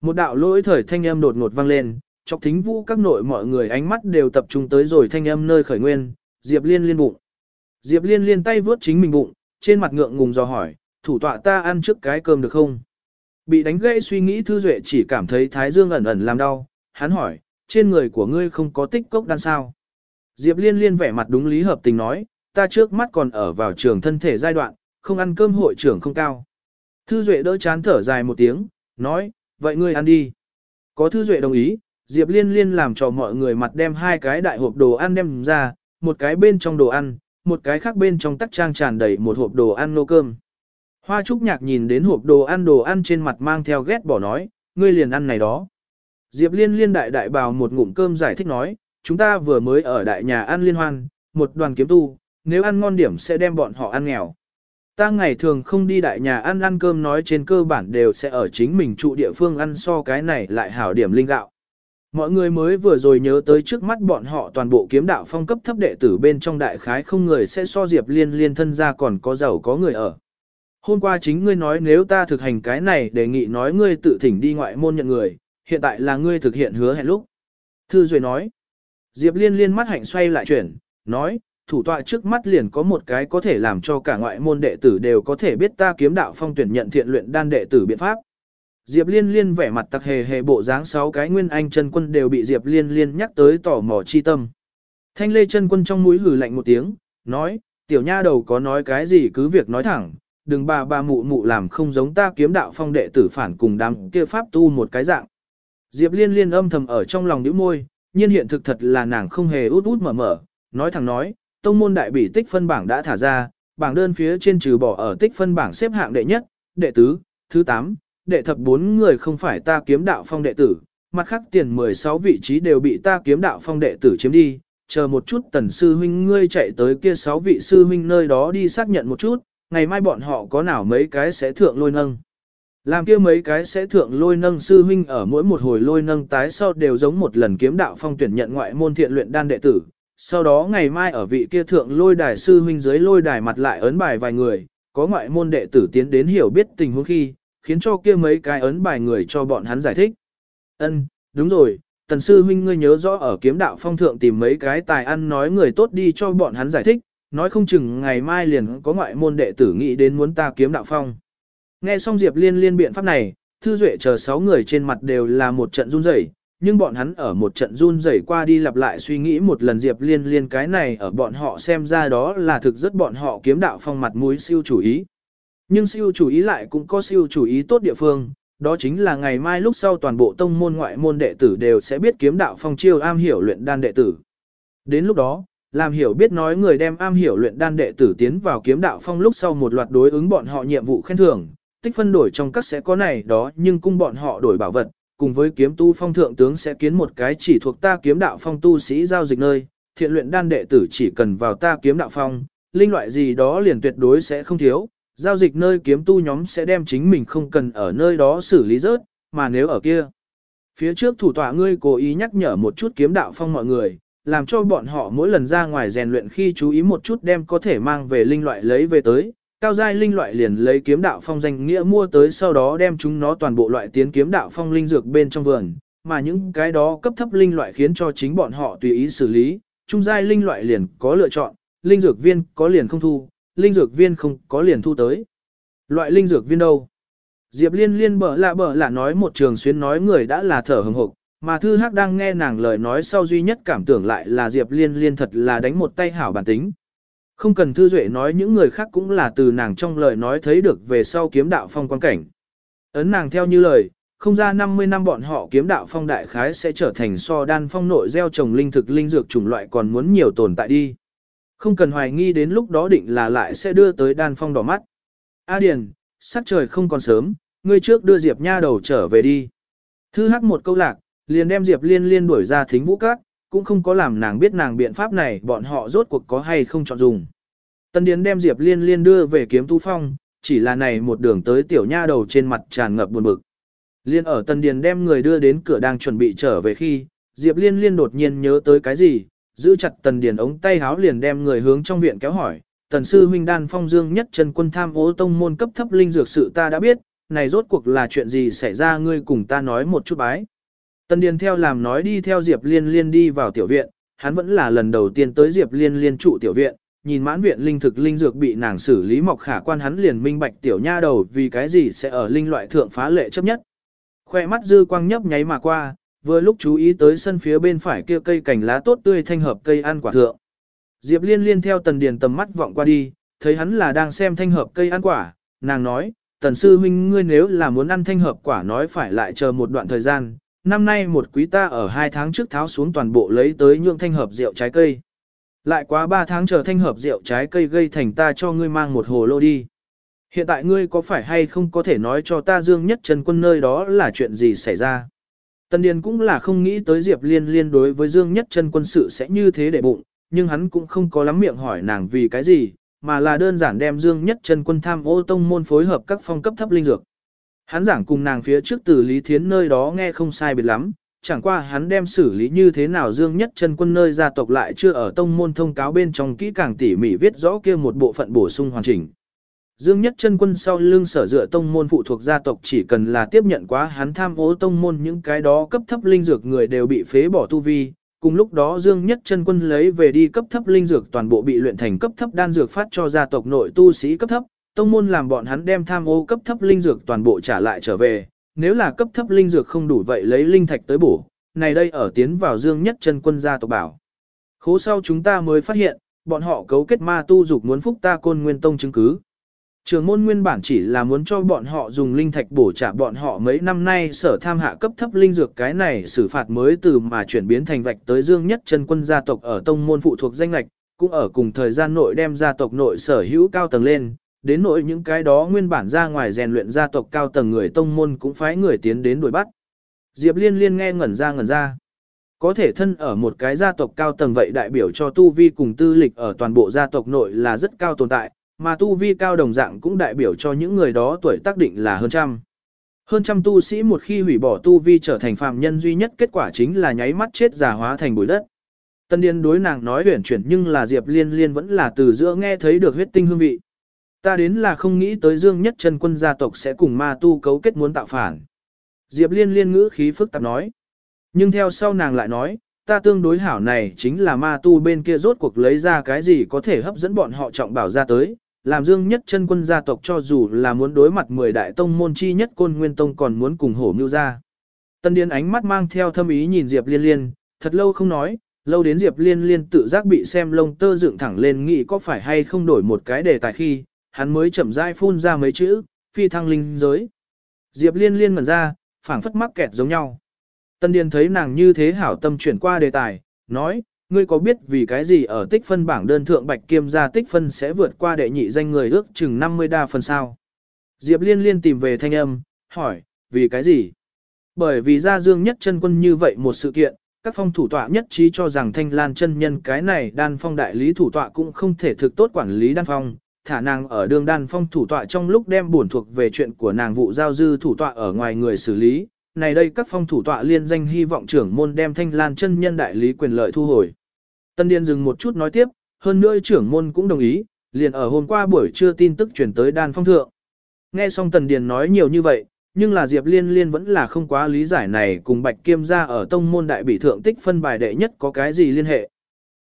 Một đạo lỗi thời thanh âm đột ngột vang lên, chọc thính vũ các nội mọi người ánh mắt đều tập trung tới rồi thanh âm nơi khởi nguyên, Diệp Liên liên bụng. Diệp Liên liên tay vướt chính mình bụng, trên mặt ngượng ngùng dò hỏi, thủ tọa ta ăn trước cái cơm được không? Bị đánh gãy suy nghĩ thư duệ chỉ cảm thấy thái dương ẩn ẩn làm đau, hắn hỏi, trên người của ngươi không có tích cốc đan sao? Diệp liên liên vẻ mặt đúng lý hợp tình nói, ta trước mắt còn ở vào trường thân thể giai đoạn, không ăn cơm hội trưởng không cao. Thư duệ đỡ chán thở dài một tiếng, nói, vậy ngươi ăn đi. Có thư duệ đồng ý, Diệp liên liên làm cho mọi người mặt đem hai cái đại hộp đồ ăn đem ra, một cái bên trong đồ ăn, một cái khác bên trong tắc trang tràn đầy một hộp đồ ăn nô cơm. Hoa Trúc Nhạc nhìn đến hộp đồ ăn đồ ăn trên mặt mang theo ghét bỏ nói, ngươi liền ăn này đó. Diệp Liên liên đại đại bào một ngụm cơm giải thích nói, chúng ta vừa mới ở đại nhà ăn liên hoan, một đoàn kiếm tu, nếu ăn ngon điểm sẽ đem bọn họ ăn nghèo. Ta ngày thường không đi đại nhà ăn ăn cơm nói trên cơ bản đều sẽ ở chính mình trụ địa phương ăn so cái này lại hảo điểm linh gạo. Mọi người mới vừa rồi nhớ tới trước mắt bọn họ toàn bộ kiếm đạo phong cấp thấp đệ tử bên trong đại khái không người sẽ so Diệp Liên liên thân ra còn có giàu có người ở. Hôm qua chính ngươi nói nếu ta thực hành cái này đề nghị nói ngươi tự thỉnh đi ngoại môn nhận người, hiện tại là ngươi thực hiện hứa hẹn lúc. Thư Duệ nói. Diệp liên liên mắt hạnh xoay lại chuyển, nói, thủ tọa trước mắt liền có một cái có thể làm cho cả ngoại môn đệ tử đều có thể biết ta kiếm đạo phong tuyển nhận thiện luyện đan đệ tử biện pháp. Diệp liên liên vẻ mặt tặc hề hề bộ dáng sáu cái nguyên anh chân quân đều bị Diệp liên liên nhắc tới tỏ mò chi tâm. Thanh lê chân quân trong mũi hừ lạnh một tiếng, nói, tiểu nha đầu có nói cái gì cứ việc nói thẳng, đừng bà bà mụ mụ làm không giống ta kiếm đạo phong đệ tử phản cùng đám kia pháp tu một cái dạng. Diệp liên liên âm thầm ở trong lòng nhíu môi, nhiên hiện thực thật là nàng không hề út út mở mở, nói thẳng nói, tông môn đại bỉ tích phân bảng đã thả ra, bảng đơn phía trên trừ bỏ ở tích phân bảng xếp hạng đệ nhất, đệ tứ, thứ tám, đệ thập bốn người không phải ta kiếm đạo phong đệ tử, mặt khác tiền 16 vị trí đều bị ta kiếm đạo phong đệ tử chiếm đi, chờ một chút tần sư huynh ngươi chạy tới kia 6 vị sư huynh nơi đó đi xác nhận một chút, ngày mai bọn họ có nào mấy cái sẽ thượng lôi nâng. Làm kia mấy cái sẽ thượng lôi nâng sư huynh ở mỗi một hồi lôi nâng tái sau đều giống một lần kiếm đạo phong tuyển nhận ngoại môn thiện luyện đan đệ tử. Sau đó ngày mai ở vị kia thượng lôi đài sư huynh dưới lôi đài mặt lại ấn bài vài người, có ngoại môn đệ tử tiến đến hiểu biết tình huống khi, khiến cho kia mấy cái ấn bài người cho bọn hắn giải thích. Ân, đúng rồi, tần sư huynh ngươi nhớ rõ ở kiếm đạo phong thượng tìm mấy cái tài ăn nói người tốt đi cho bọn hắn giải thích, nói không chừng ngày mai liền có ngoại môn đệ tử nghĩ đến muốn ta kiếm đạo phong. Nghe xong Diệp Liên liên biện pháp này, Thư Duệ chờ 6 người trên mặt đều là một trận run rẩy, nhưng bọn hắn ở một trận run rẩy qua đi lặp lại suy nghĩ một lần Diệp Liên liên cái này ở bọn họ xem ra đó là thực rất bọn họ kiếm đạo phong mặt mũi siêu chủ ý. Nhưng siêu chủ ý lại cũng có siêu chủ ý tốt địa phương, đó chính là ngày mai lúc sau toàn bộ tông môn ngoại môn đệ tử đều sẽ biết kiếm đạo phong chiêu am hiểu luyện đan đệ tử. Đến lúc đó, làm hiểu biết nói người đem am hiểu luyện đan đệ tử tiến vào kiếm đạo phong lúc sau một loạt đối ứng bọn họ nhiệm vụ khen thưởng, tích phân đổi trong các sẽ có này đó nhưng cung bọn họ đổi bảo vật, cùng với kiếm tu phong thượng tướng sẽ kiến một cái chỉ thuộc ta kiếm đạo phong tu sĩ giao dịch nơi, thiện luyện đan đệ tử chỉ cần vào ta kiếm đạo phong, linh loại gì đó liền tuyệt đối sẽ không thiếu, giao dịch nơi kiếm tu nhóm sẽ đem chính mình không cần ở nơi đó xử lý rớt, mà nếu ở kia. Phía trước thủ tọa ngươi cố ý nhắc nhở một chút kiếm đạo phong mọi người, làm cho bọn họ mỗi lần ra ngoài rèn luyện khi chú ý một chút đem có thể mang về linh loại lấy về tới, cao giai linh loại liền lấy kiếm đạo phong danh nghĩa mua tới sau đó đem chúng nó toàn bộ loại tiến kiếm đạo phong linh dược bên trong vườn, mà những cái đó cấp thấp linh loại khiến cho chính bọn họ tùy ý xử lý, trung giai linh loại liền có lựa chọn, linh dược viên có liền không thu, linh dược viên không có liền thu tới. Loại linh dược viên đâu? Diệp Liên liên bở lạ bở lạ nói một trường xuyến nói người đã là thở hừng hực, mà Thư Hắc đang nghe nàng lời nói sau duy nhất cảm tưởng lại là Diệp Liên liên thật là đánh một tay hảo bản tính. Không cần Thư Duệ nói những người khác cũng là từ nàng trong lời nói thấy được về sau kiếm đạo phong quan cảnh. Ấn nàng theo như lời, không ra 50 năm bọn họ kiếm đạo phong đại khái sẽ trở thành so đan phong nội gieo trồng linh thực linh dược chủng loại còn muốn nhiều tồn tại đi. Không cần hoài nghi đến lúc đó định là lại sẽ đưa tới đan phong đỏ mắt. A Điền, sắc trời không còn sớm, ngươi trước đưa Diệp Nha đầu trở về đi. Thư hắc một câu lạc, liền đem Diệp Liên Liên đuổi ra thính vũ các, cũng không có làm nàng biết nàng biện pháp này bọn họ rốt cuộc có hay không chọn dùng. Tân Điền đem Diệp Liên Liên đưa về kiếm tu phong, chỉ là này một đường tới tiểu nha đầu trên mặt tràn ngập buồn bực. Liên ở Tân Điền đem người đưa đến cửa đang chuẩn bị trở về khi, Diệp Liên Liên đột nhiên nhớ tới cái gì, giữ chặt Tần Điền ống tay háo liền đem người hướng trong viện kéo hỏi, Tần sư huynh đan phong dương nhất chân quân tham ố tông môn cấp thấp linh dược sự ta đã biết, này rốt cuộc là chuyện gì xảy ra ngươi cùng ta nói một chút bái. Tần Điền theo làm nói đi theo Diệp Liên Liên đi vào tiểu viện, hắn vẫn là lần đầu tiên tới Diệp Liên Liên trụ tiểu viện, nhìn mãn viện linh thực linh dược bị nàng xử lý mọc khả quan hắn liền minh bạch tiểu nha đầu vì cái gì sẽ ở linh loại thượng phá lệ chấp nhất. Khoe mắt dư quang nhấp nháy mà qua, vừa lúc chú ý tới sân phía bên phải kia cây cành lá tốt tươi thanh hợp cây ăn quả thượng. Diệp Liên Liên theo Tần Điền tầm mắt vọng qua đi, thấy hắn là đang xem thanh hợp cây ăn quả, nàng nói, Tần sư huynh ngươi nếu là muốn ăn thanh hợp quả nói phải lại chờ một đoạn thời gian, năm nay một quý ta ở hai tháng trước tháo xuống toàn bộ lấy tới nhượng thanh hợp rượu trái cây. Lại quá ba tháng chờ thanh hợp rượu trái cây gây thành ta cho ngươi mang một hồ lô đi. Hiện tại ngươi có phải hay không có thể nói cho ta Dương Nhất Trần Quân nơi đó là chuyện gì xảy ra? Tân Điền cũng là không nghĩ tới Diệp Liên liên đối với Dương Nhất Trần Quân sự sẽ như thế để bụng, nhưng hắn cũng không có lắm miệng hỏi nàng vì cái gì, mà là đơn giản đem Dương Nhất Trần Quân tham ô tông môn phối hợp các phong cấp thấp linh dược. Hắn giảng cùng nàng phía trước từ Lý Thiến nơi đó nghe không sai biệt lắm, chẳng qua hắn đem xử lý như thế nào Dương Nhất Chân Quân nơi gia tộc lại chưa ở tông môn thông cáo bên trong kỹ càng tỉ mỉ viết rõ kia một bộ phận bổ sung hoàn chỉnh. Dương Nhất Chân Quân sau lưng sở dựa tông môn phụ thuộc gia tộc chỉ cần là tiếp nhận quá hắn tham ô tông môn những cái đó cấp thấp linh dược người đều bị phế bỏ tu vi, cùng lúc đó Dương Nhất Chân Quân lấy về đi cấp thấp linh dược toàn bộ bị luyện thành cấp thấp đan dược phát cho gia tộc nội tu sĩ cấp thấp, tông môn làm bọn hắn đem tham ô cấp thấp linh dược toàn bộ trả lại trở về, nếu là cấp thấp linh dược không đủ vậy lấy linh thạch tới bổ, này đây ở tiến vào dương nhất chân quân gia tộc bảo. Khố sau chúng ta mới phát hiện, bọn họ cấu kết ma tu dục muốn phúc ta côn nguyên tông chứng cứ. Trường môn nguyên bản chỉ là muốn cho bọn họ dùng linh thạch bổ trả bọn họ mấy năm nay sở tham hạ cấp thấp linh dược cái này xử phạt mới từ mà chuyển biến thành vạch tới dương nhất chân quân gia tộc ở tông môn phụ thuộc danh lạch, cũng ở cùng thời gian nội đem gia tộc nội sở hữu cao tầng lên, đến nỗi những cái đó nguyên bản ra ngoài rèn luyện gia tộc cao tầng người tông môn cũng phái người tiến đến đuổi bắt. Diệp Liên Liên nghe ngẩn ra ngẩn ra. Có thể thân ở một cái gia tộc cao tầng vậy đại biểu cho tu vi cùng tư lịch ở toàn bộ gia tộc nội là rất cao tồn tại, mà tu vi cao đồng dạng cũng đại biểu cho những người đó tuổi tác định là hơn trăm. Hơn trăm tu sĩ một khi hủy bỏ tu vi trở thành phạm nhân duy nhất kết quả chính là nháy mắt chết già hóa thành bụi đất. Tân Điên đối nàng nói huyển chuyển nhưng là Diệp Liên Liên vẫn là từ giữa nghe thấy được huyết tinh hương vị. Ta đến là không nghĩ tới Dương Nhất Chân quân gia tộc sẽ cùng ma tu cấu kết muốn tạo phản. Diệp Liên liên ngữ khí phức tạp nói. Nhưng theo sau nàng lại nói, ta tương đối hảo này chính là ma tu bên kia rốt cuộc lấy ra cái gì có thể hấp dẫn bọn họ trọng bảo ra tới, làm Dương Nhất Chân quân gia tộc cho dù là muốn đối mặt 10 đại tông môn chi nhất côn nguyên tông còn muốn cùng hổ mưu ra. Tân điên ánh mắt mang theo thâm ý nhìn Diệp Liên Liên, thật lâu không nói, lâu đến Diệp Liên Liên tự giác bị xem lông tơ dựng thẳng lên nghĩ có phải hay không đổi một cái đề tài khi, hắn mới chậm rãi phun ra mấy chữ, phi thăng linh giới. Diệp liên liên ngẩn ra, phảng phất mắc kẹt giống nhau. Tân Điền thấy nàng như thế hảo tâm chuyển qua đề tài, nói, ngươi có biết vì cái gì ở tích phân bảng đơn thượng bạch kiêm gia tích phân sẽ vượt qua đệ nhị danh người ước chừng 50 đa phần sao? Diệp liên liên tìm về thanh âm, hỏi, vì cái gì? Bởi vì gia dương nhất chân quân như vậy một sự kiện, các phong thủ tọa nhất trí cho rằng thanh lan chân nhân cái này đan phong đại lý thủ tọa cũng không thể thực tốt quản lý đan phong, thả nàng ở đường đan phong thủ tọa trong lúc đem buồn thuộc về chuyện của nàng vụ giao dư thủ tọa ở ngoài người xử lý. Này đây các phong thủ tọa liên danh hy vọng trưởng môn đem thanh lan chân nhân đại lý quyền lợi thu hồi. Tân Điền dừng một chút nói tiếp, hơn nữa trưởng môn cũng đồng ý, liền ở hôm qua buổi trưa tin tức chuyển tới đan phong thượng. Nghe xong Tần Điền nói nhiều như vậy, nhưng là Diệp Liên Liên vẫn là không quá lý giải này cùng Bạch Kiêm gia ở tông môn đại bị thượng tích phân bài đệ nhất có cái gì liên hệ.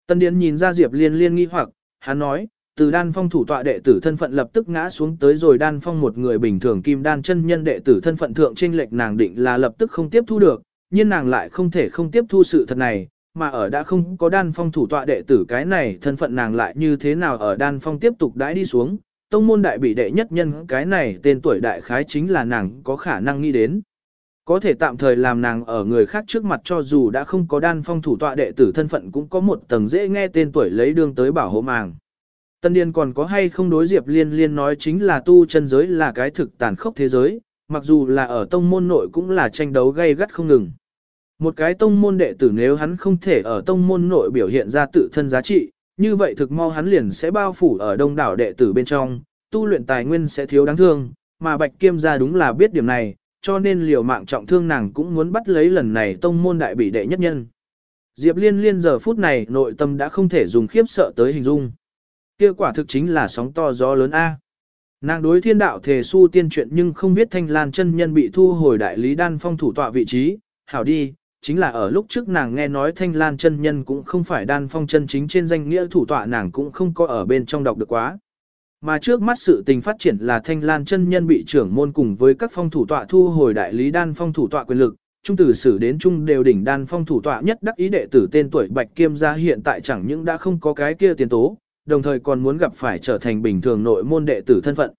Tần Điền nhìn ra Diệp Liên Liên nghi hoặc, hắn nói, từ đan phong thủ tọa đệ tử thân phận lập tức ngã xuống tới rồi đan phong một người bình thường kim đan chân nhân đệ tử thân phận thượng trên lệch nàng định là lập tức không tiếp thu được, nhưng nàng lại không thể không tiếp thu sự thật này, mà ở đã không có đan phong thủ tọa đệ tử cái này thân phận nàng lại như thế nào ở đan phong tiếp tục đãi đi xuống, tông môn đại bị đệ nhất nhân cái này tên tuổi đại khái chính là nàng có khả năng nghĩ đến. Có thể tạm thời làm nàng ở người khác trước mặt cho dù đã không có đan phong thủ tọa đệ tử thân phận cũng có một tầng dễ nghe tên tuổi lấy đương tới bảo hộ màng. Tân Điền còn có hay không đối Diệp Liên Liên nói chính là tu chân giới là cái thực tàn khốc thế giới, mặc dù là ở tông môn nội cũng là tranh đấu gay gắt không ngừng. Một cái tông môn đệ tử nếu hắn không thể ở tông môn nội biểu hiện ra tự thân giá trị, như vậy thực mau hắn liền sẽ bao phủ ở đông đảo đệ tử bên trong, tu luyện tài nguyên sẽ thiếu đáng thương, mà Bạch Kiêm gia đúng là biết điểm này, cho nên liều mạng trọng thương nàng cũng muốn bắt lấy lần này tông môn đại bị đệ nhất nhân. Diệp Liên Liên giờ phút này nội tâm đã không thể dùng khiếp sợ tới hình dung. Kia quả thực chính là sóng to gió lớn A. Nàng đối thiên đạo thể su tiên chuyện nhưng không biết thanh lan chân nhân bị thu hồi đại lý đan phong thủ tọa vị trí, hảo đi, chính là ở lúc trước nàng nghe nói thanh lan chân nhân cũng không phải đan phong chân chính trên danh nghĩa thủ tọa nàng cũng không có ở bên trong đọc được quá. Mà trước mắt sự tình phát triển là thanh lan chân nhân bị trưởng môn cùng với các phong thủ tọa thu hồi đại lý đan phong thủ tọa quyền lực, trung tử sử đến trung đều đỉnh đan phong thủ tọa nhất đắc ý đệ tử tên tuổi bạch kiêm gia hiện tại chẳng những đã không có cái kia tiền tố, đồng thời còn muốn gặp phải trở thành bình thường nội môn đệ tử thân phận.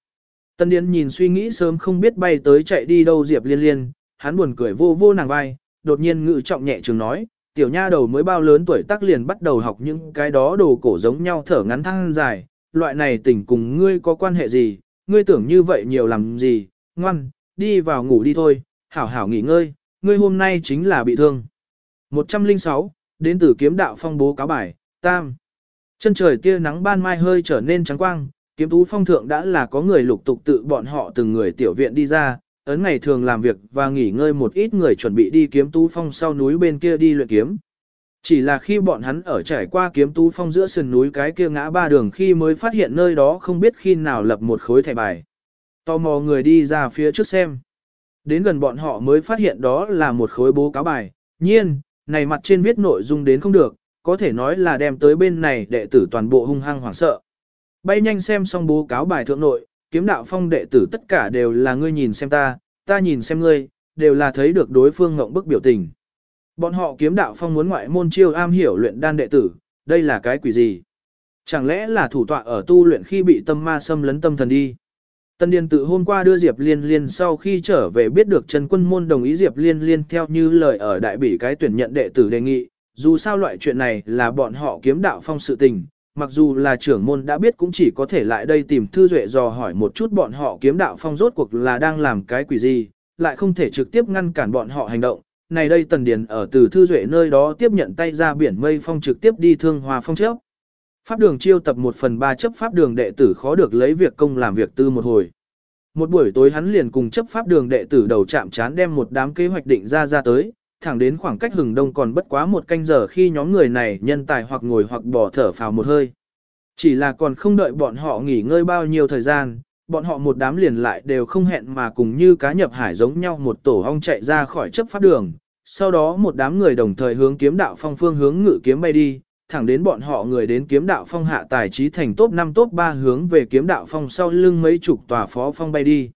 Tân Điền nhìn suy nghĩ sớm không biết bay tới chạy đi đâu Diệp Liên Liên, hắn buồn cười vô vô nàng vai, đột nhiên ngự trọng nhẹ trường nói, tiểu nha đầu mới bao lớn tuổi tác liền bắt đầu học những cái đó đồ cổ giống nhau thở ngắn thăng dài, loại này tình cùng ngươi có quan hệ gì, ngươi tưởng như vậy nhiều làm gì, ngoan, đi vào ngủ đi thôi, hảo hảo nghỉ ngơi, ngươi hôm nay chính là bị thương. 106, đến từ kiếm đạo phong bố cáo bài, tam. Chân trời tia nắng ban mai hơi trở nên trắng quang, kiếm tú phong thượng đã là có người lục tục tự bọn họ từng người tiểu viện đi ra, ấn ngày thường làm việc và nghỉ ngơi một ít người chuẩn bị đi kiếm tú phong sau núi bên kia đi luyện kiếm. Chỉ là khi bọn hắn ở trải qua kiếm tú phong giữa sườn núi cái kia ngã ba đường khi mới phát hiện nơi đó không biết khi nào lập một khối thẻ bài. Tò mò người đi ra phía trước xem. Đến gần bọn họ mới phát hiện đó là một khối bố cáo bài. Nhiên, này mặt trên viết nội dung đến không được, có thể nói là đem tới bên này đệ tử toàn bộ hung hăng hoảng sợ. Bay nhanh xem xong bố cáo bài thượng nội, kiếm đạo phong đệ tử tất cả đều là ngươi nhìn xem ta, ta nhìn xem ngươi, đều là thấy được đối phương ngộng bức biểu tình. Bọn họ kiếm đạo phong muốn ngoại môn chiêu am hiểu luyện đan đệ tử, đây là cái quỷ gì? Chẳng lẽ là thủ tọa ở tu luyện khi bị tâm ma xâm lấn tâm thần đi? Tân Điền tự hôm qua đưa Diệp Liên Liên sau khi trở về biết được Trần Quân Môn đồng ý Diệp Liên Liên theo như lời ở đại bỉ cái tuyển nhận đệ tử đề nghị, dù sao loại chuyện này là bọn họ kiếm đạo phong sự tình, mặc dù là trưởng môn đã biết cũng chỉ có thể lại đây tìm Thư Duệ dò hỏi một chút bọn họ kiếm đạo phong rốt cuộc là đang làm cái quỷ gì, lại không thể trực tiếp ngăn cản bọn họ hành động. Này đây Tần Điền ở từ Thư Duệ nơi đó tiếp nhận tay ra biển mây phong trực tiếp đi thương hòa phong trước. Pháp đường chiêu tập một phần ba chấp pháp đường đệ tử khó được lấy việc công làm việc tư một hồi. Một buổi tối hắn liền cùng chấp pháp đường đệ tử đầu chạm chán đem một đám kế hoạch định ra ra tới, thẳng đến khoảng cách hừng đông còn bất quá một canh giờ khi nhóm người này nhân tài hoặc ngồi hoặc bỏ thở phào một hơi. Chỉ là còn không đợi bọn họ nghỉ ngơi bao nhiêu thời gian, bọn họ một đám liền lại đều không hẹn mà cùng như cá nhập hải giống nhau một tổ ong chạy ra khỏi chấp pháp đường. Sau đó một đám người đồng thời hướng kiếm đạo phong phương hướng ngự kiếm bay đi, thẳng đến bọn họ người đến kiếm đạo phong hạ tài trí thành top 5 top 3 hướng về kiếm đạo phong sau lưng mấy chục tòa phó phong bay đi.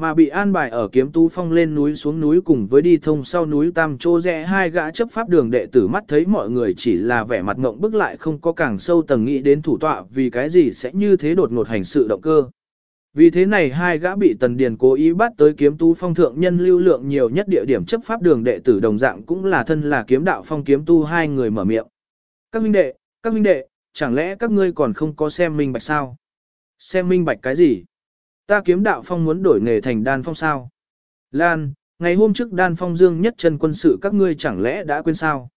Mà bị an bài ở kiếm tú phong lên núi xuống núi cùng với đi thông sau núi tam chô rẽ hai gã chấp pháp đường đệ tử mắt thấy mọi người chỉ là vẻ mặt ngộng bức lại không có càng sâu tầng nghĩ đến thủ tọa vì cái gì sẽ như thế đột ngột hành sự động cơ. Vì thế này hai gã bị tần điền cố ý bắt tới kiếm tu phong thượng nhân lưu lượng nhiều nhất địa điểm chấp pháp đường đệ tử đồng dạng cũng là thân là kiếm đạo phong kiếm tu hai người mở miệng. Các huynh đệ, các huynh đệ, chẳng lẽ các ngươi còn không có xem minh bạch sao? Xem minh bạch cái gì? Ta kiếm đạo phong muốn đổi nghề thành đan phong sao? Lan, ngày hôm trước đan phong dương nhất chân quân sự các ngươi chẳng lẽ đã quên sao?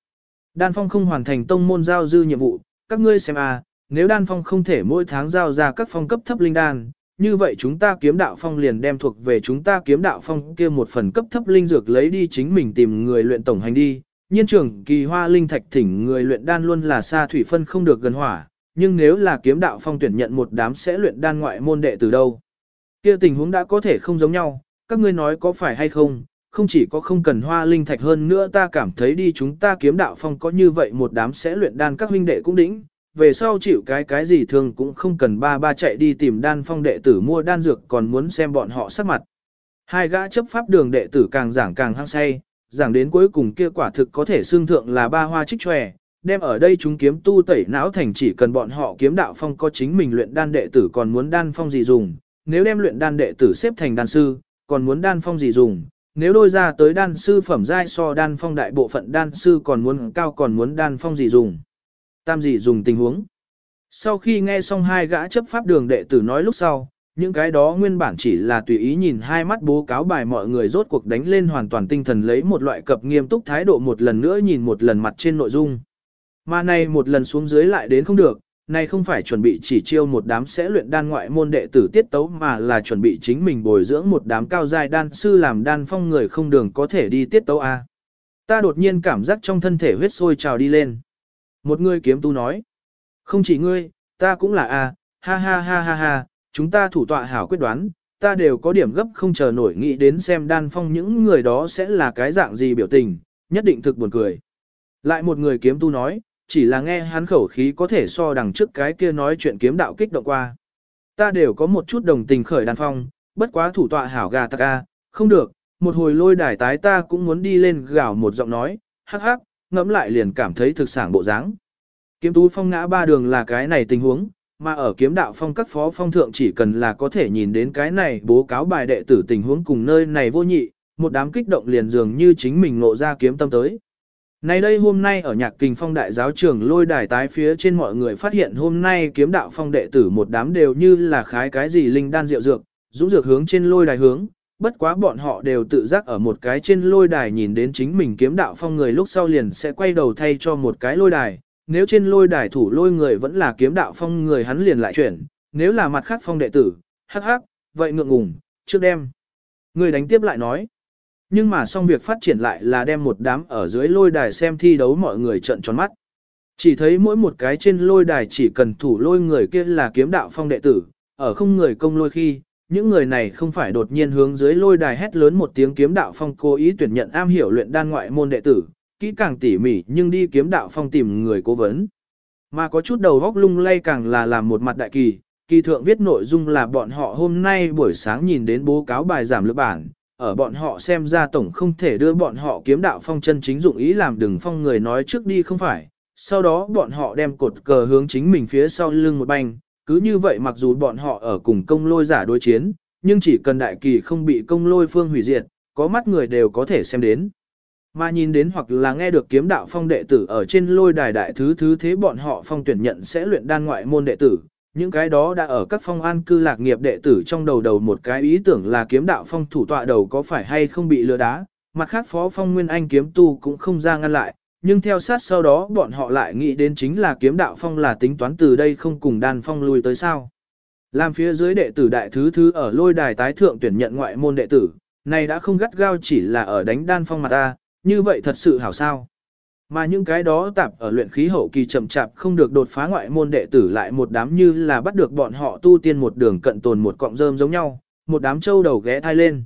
Đan phong không hoàn thành tông môn giao dư nhiệm vụ, các ngươi xem à, nếu đan phong không thể mỗi tháng giao ra các phong cấp thấp linh đan, như vậy chúng ta kiếm đạo phong liền đem thuộc về chúng ta kiếm đạo phong kia một phần cấp thấp linh dược lấy đi chính mình tìm người luyện tổng hành đi. Nhiên trưởng kỳ hoa linh thạch thỉnh người luyện đan luôn là xa thủy phân không được gần hỏa, nhưng nếu là kiếm đạo phong tuyển nhận một đám sẽ luyện đan ngoại môn đệ từ đâu. Kia tình huống đã có thể không giống nhau, các ngươi nói có phải hay không, không chỉ có không cần hoa linh thạch hơn nữa ta cảm thấy đi chúng ta kiếm đạo phong có như vậy một đám sẽ luyện đan các huynh đệ cũng đỉnh, về sau chịu cái cái gì thường cũng không cần ba ba chạy đi tìm đan phong đệ tử mua đan dược còn muốn xem bọn họ sắc mặt. Hai gã chấp pháp đường đệ tử càng giảng càng hăng say, giảng đến cuối cùng kia quả thực có thể xương thượng là ba hoa trích tròe, đem ở đây chúng kiếm tu tẩy não thành chỉ cần bọn họ kiếm đạo phong có chính mình luyện đan đệ tử còn muốn đan phong gì dùng, nếu đem luyện đan đệ tử xếp thành đan sư, còn muốn đan phong gì dùng, nếu đôi ra tới đan sư phẩm giai so đan phong đại bộ phận đan sư còn muốn cao còn muốn đan phong gì dùng. Tam gì dùng tình huống. Sau khi nghe xong hai gã chấp pháp đường đệ tử nói lúc sau, những cái đó nguyên bản chỉ là tùy ý nhìn hai mắt bố cáo bài mọi người rốt cuộc đánh lên hoàn toàn tinh thần lấy một loại cập nghiêm túc thái độ một lần nữa nhìn một lần mặt trên nội dung. Mà này một lần xuống dưới lại đến không được, này không phải chuẩn bị chỉ chiêu một đám sẽ luyện đan ngoại môn đệ tử tiết tấu mà là chuẩn bị chính mình bồi dưỡng một đám cao giai đan sư làm đan phong người không đường có thể đi tiết tấu A. Ta đột nhiên cảm giác trong thân thể huyết sôi trào đi lên. Một người kiếm tu nói, không chỉ ngươi, ta cũng là A, ha ha ha ha ha, chúng ta thủ tọa hảo quyết đoán, ta đều có điểm gấp không chờ nổi nghĩ đến xem đan phong những người đó sẽ là cái dạng gì biểu tình, nhất định thực buồn cười. Lại một người kiếm tu nói, chỉ là nghe hắn khẩu khí có thể so đằng trước cái kia nói chuyện kiếm đạo kích động qua. Ta đều có một chút đồng tình khởi đàn phong, bất quá thủ tọa hảo gà tạc a, không được, một hồi lôi đài tái ta cũng muốn đi lên gào một giọng nói, hắc hắc, ngẫm lại liền cảm thấy thực sản bộ dáng. Kiếm tú phong ngã ba đường là cái này tình huống, mà ở kiếm đạo phong các phó phong thượng chỉ cần là có thể nhìn đến cái này bố cáo bài đệ tử tình huống cùng nơi này vô nhị, một đám kích động liền dường như chính mình ngộ ra kiếm tâm tới. Này đây hôm nay ở nhạc kình phong đại giáo trường lôi đài tái phía trên mọi người phát hiện hôm nay kiếm đạo phong đệ tử một đám đều như là khái cái gì linh đan rượu dược, dũng dược hướng trên lôi đài hướng, bất quá bọn họ đều tự giác ở một cái trên lôi đài nhìn đến chính mình kiếm đạo phong người lúc sau liền sẽ quay đầu thay cho một cái lôi đài, nếu trên lôi đài thủ lôi người vẫn là kiếm đạo phong người hắn liền lại chuyển, nếu là mặt khác phong đệ tử, hắc hắc, vậy ngượng ngùng, trước đêm. Người đánh tiếp lại nói. Nhưng mà xong việc phát triển lại là đem một đám ở dưới lôi đài xem thi đấu mọi người trận tròn mắt. Chỉ thấy mỗi một cái trên lôi đài chỉ cần thủ lôi người kia là kiếm đạo phong đệ tử, ở không người công lôi khi, những người này không phải đột nhiên hướng dưới lôi đài hét lớn một tiếng kiếm đạo phong cố ý tuyển nhận am hiểu luyện đan ngoại môn đệ tử, kỹ càng tỉ mỉ nhưng đi kiếm đạo phong tìm người cố vấn. Mà có chút đầu góc lung lay càng là làm một mặt đại kỳ, kỳ thượng viết nội dung là bọn họ hôm nay buổi sáng nhìn đến bố cáo bài giảm lựa bản, ở bọn họ xem ra tổng không thể đưa bọn họ kiếm đạo phong chân chính dụng ý làm đừng phong người nói trước đi không phải, sau đó bọn họ đem cột cờ hướng chính mình phía sau lưng một banh, cứ như vậy mặc dù bọn họ ở cùng công lôi giả đối chiến, nhưng chỉ cần đại kỳ không bị công lôi phương hủy diệt, có mắt người đều có thể xem đến. Mà nhìn đến hoặc là nghe được kiếm đạo phong đệ tử ở trên lôi đài đại thứ thứ thế bọn họ phong tuyển nhận sẽ luyện đan ngoại môn đệ tử, những cái đó đã ở các phong an cư lạc nghiệp đệ tử trong đầu đầu một cái ý tưởng là kiếm đạo phong thủ tọa đầu có phải hay không bị lừa đá, mặt khác phó phong nguyên anh kiếm tu cũng không ra ngăn lại, nhưng theo sát sau đó bọn họ lại nghĩ đến chính là kiếm đạo phong là tính toán từ đây không cùng đan phong lui tới sao. Làm phía dưới đệ tử đại thứ thứ ở lôi đài tái thượng tuyển nhận ngoại môn đệ tử, này đã không gắt gao chỉ là ở đánh đan phong mặt ta, như vậy thật sự hảo sao. Mà những cái đó tạp ở luyện khí hậu kỳ chậm chạp không được đột phá ngoại môn đệ tử lại một đám như là bắt được bọn họ tu tiên một đường cận tồn một cọng rơm giống nhau, một đám châu đầu ghé thai lên.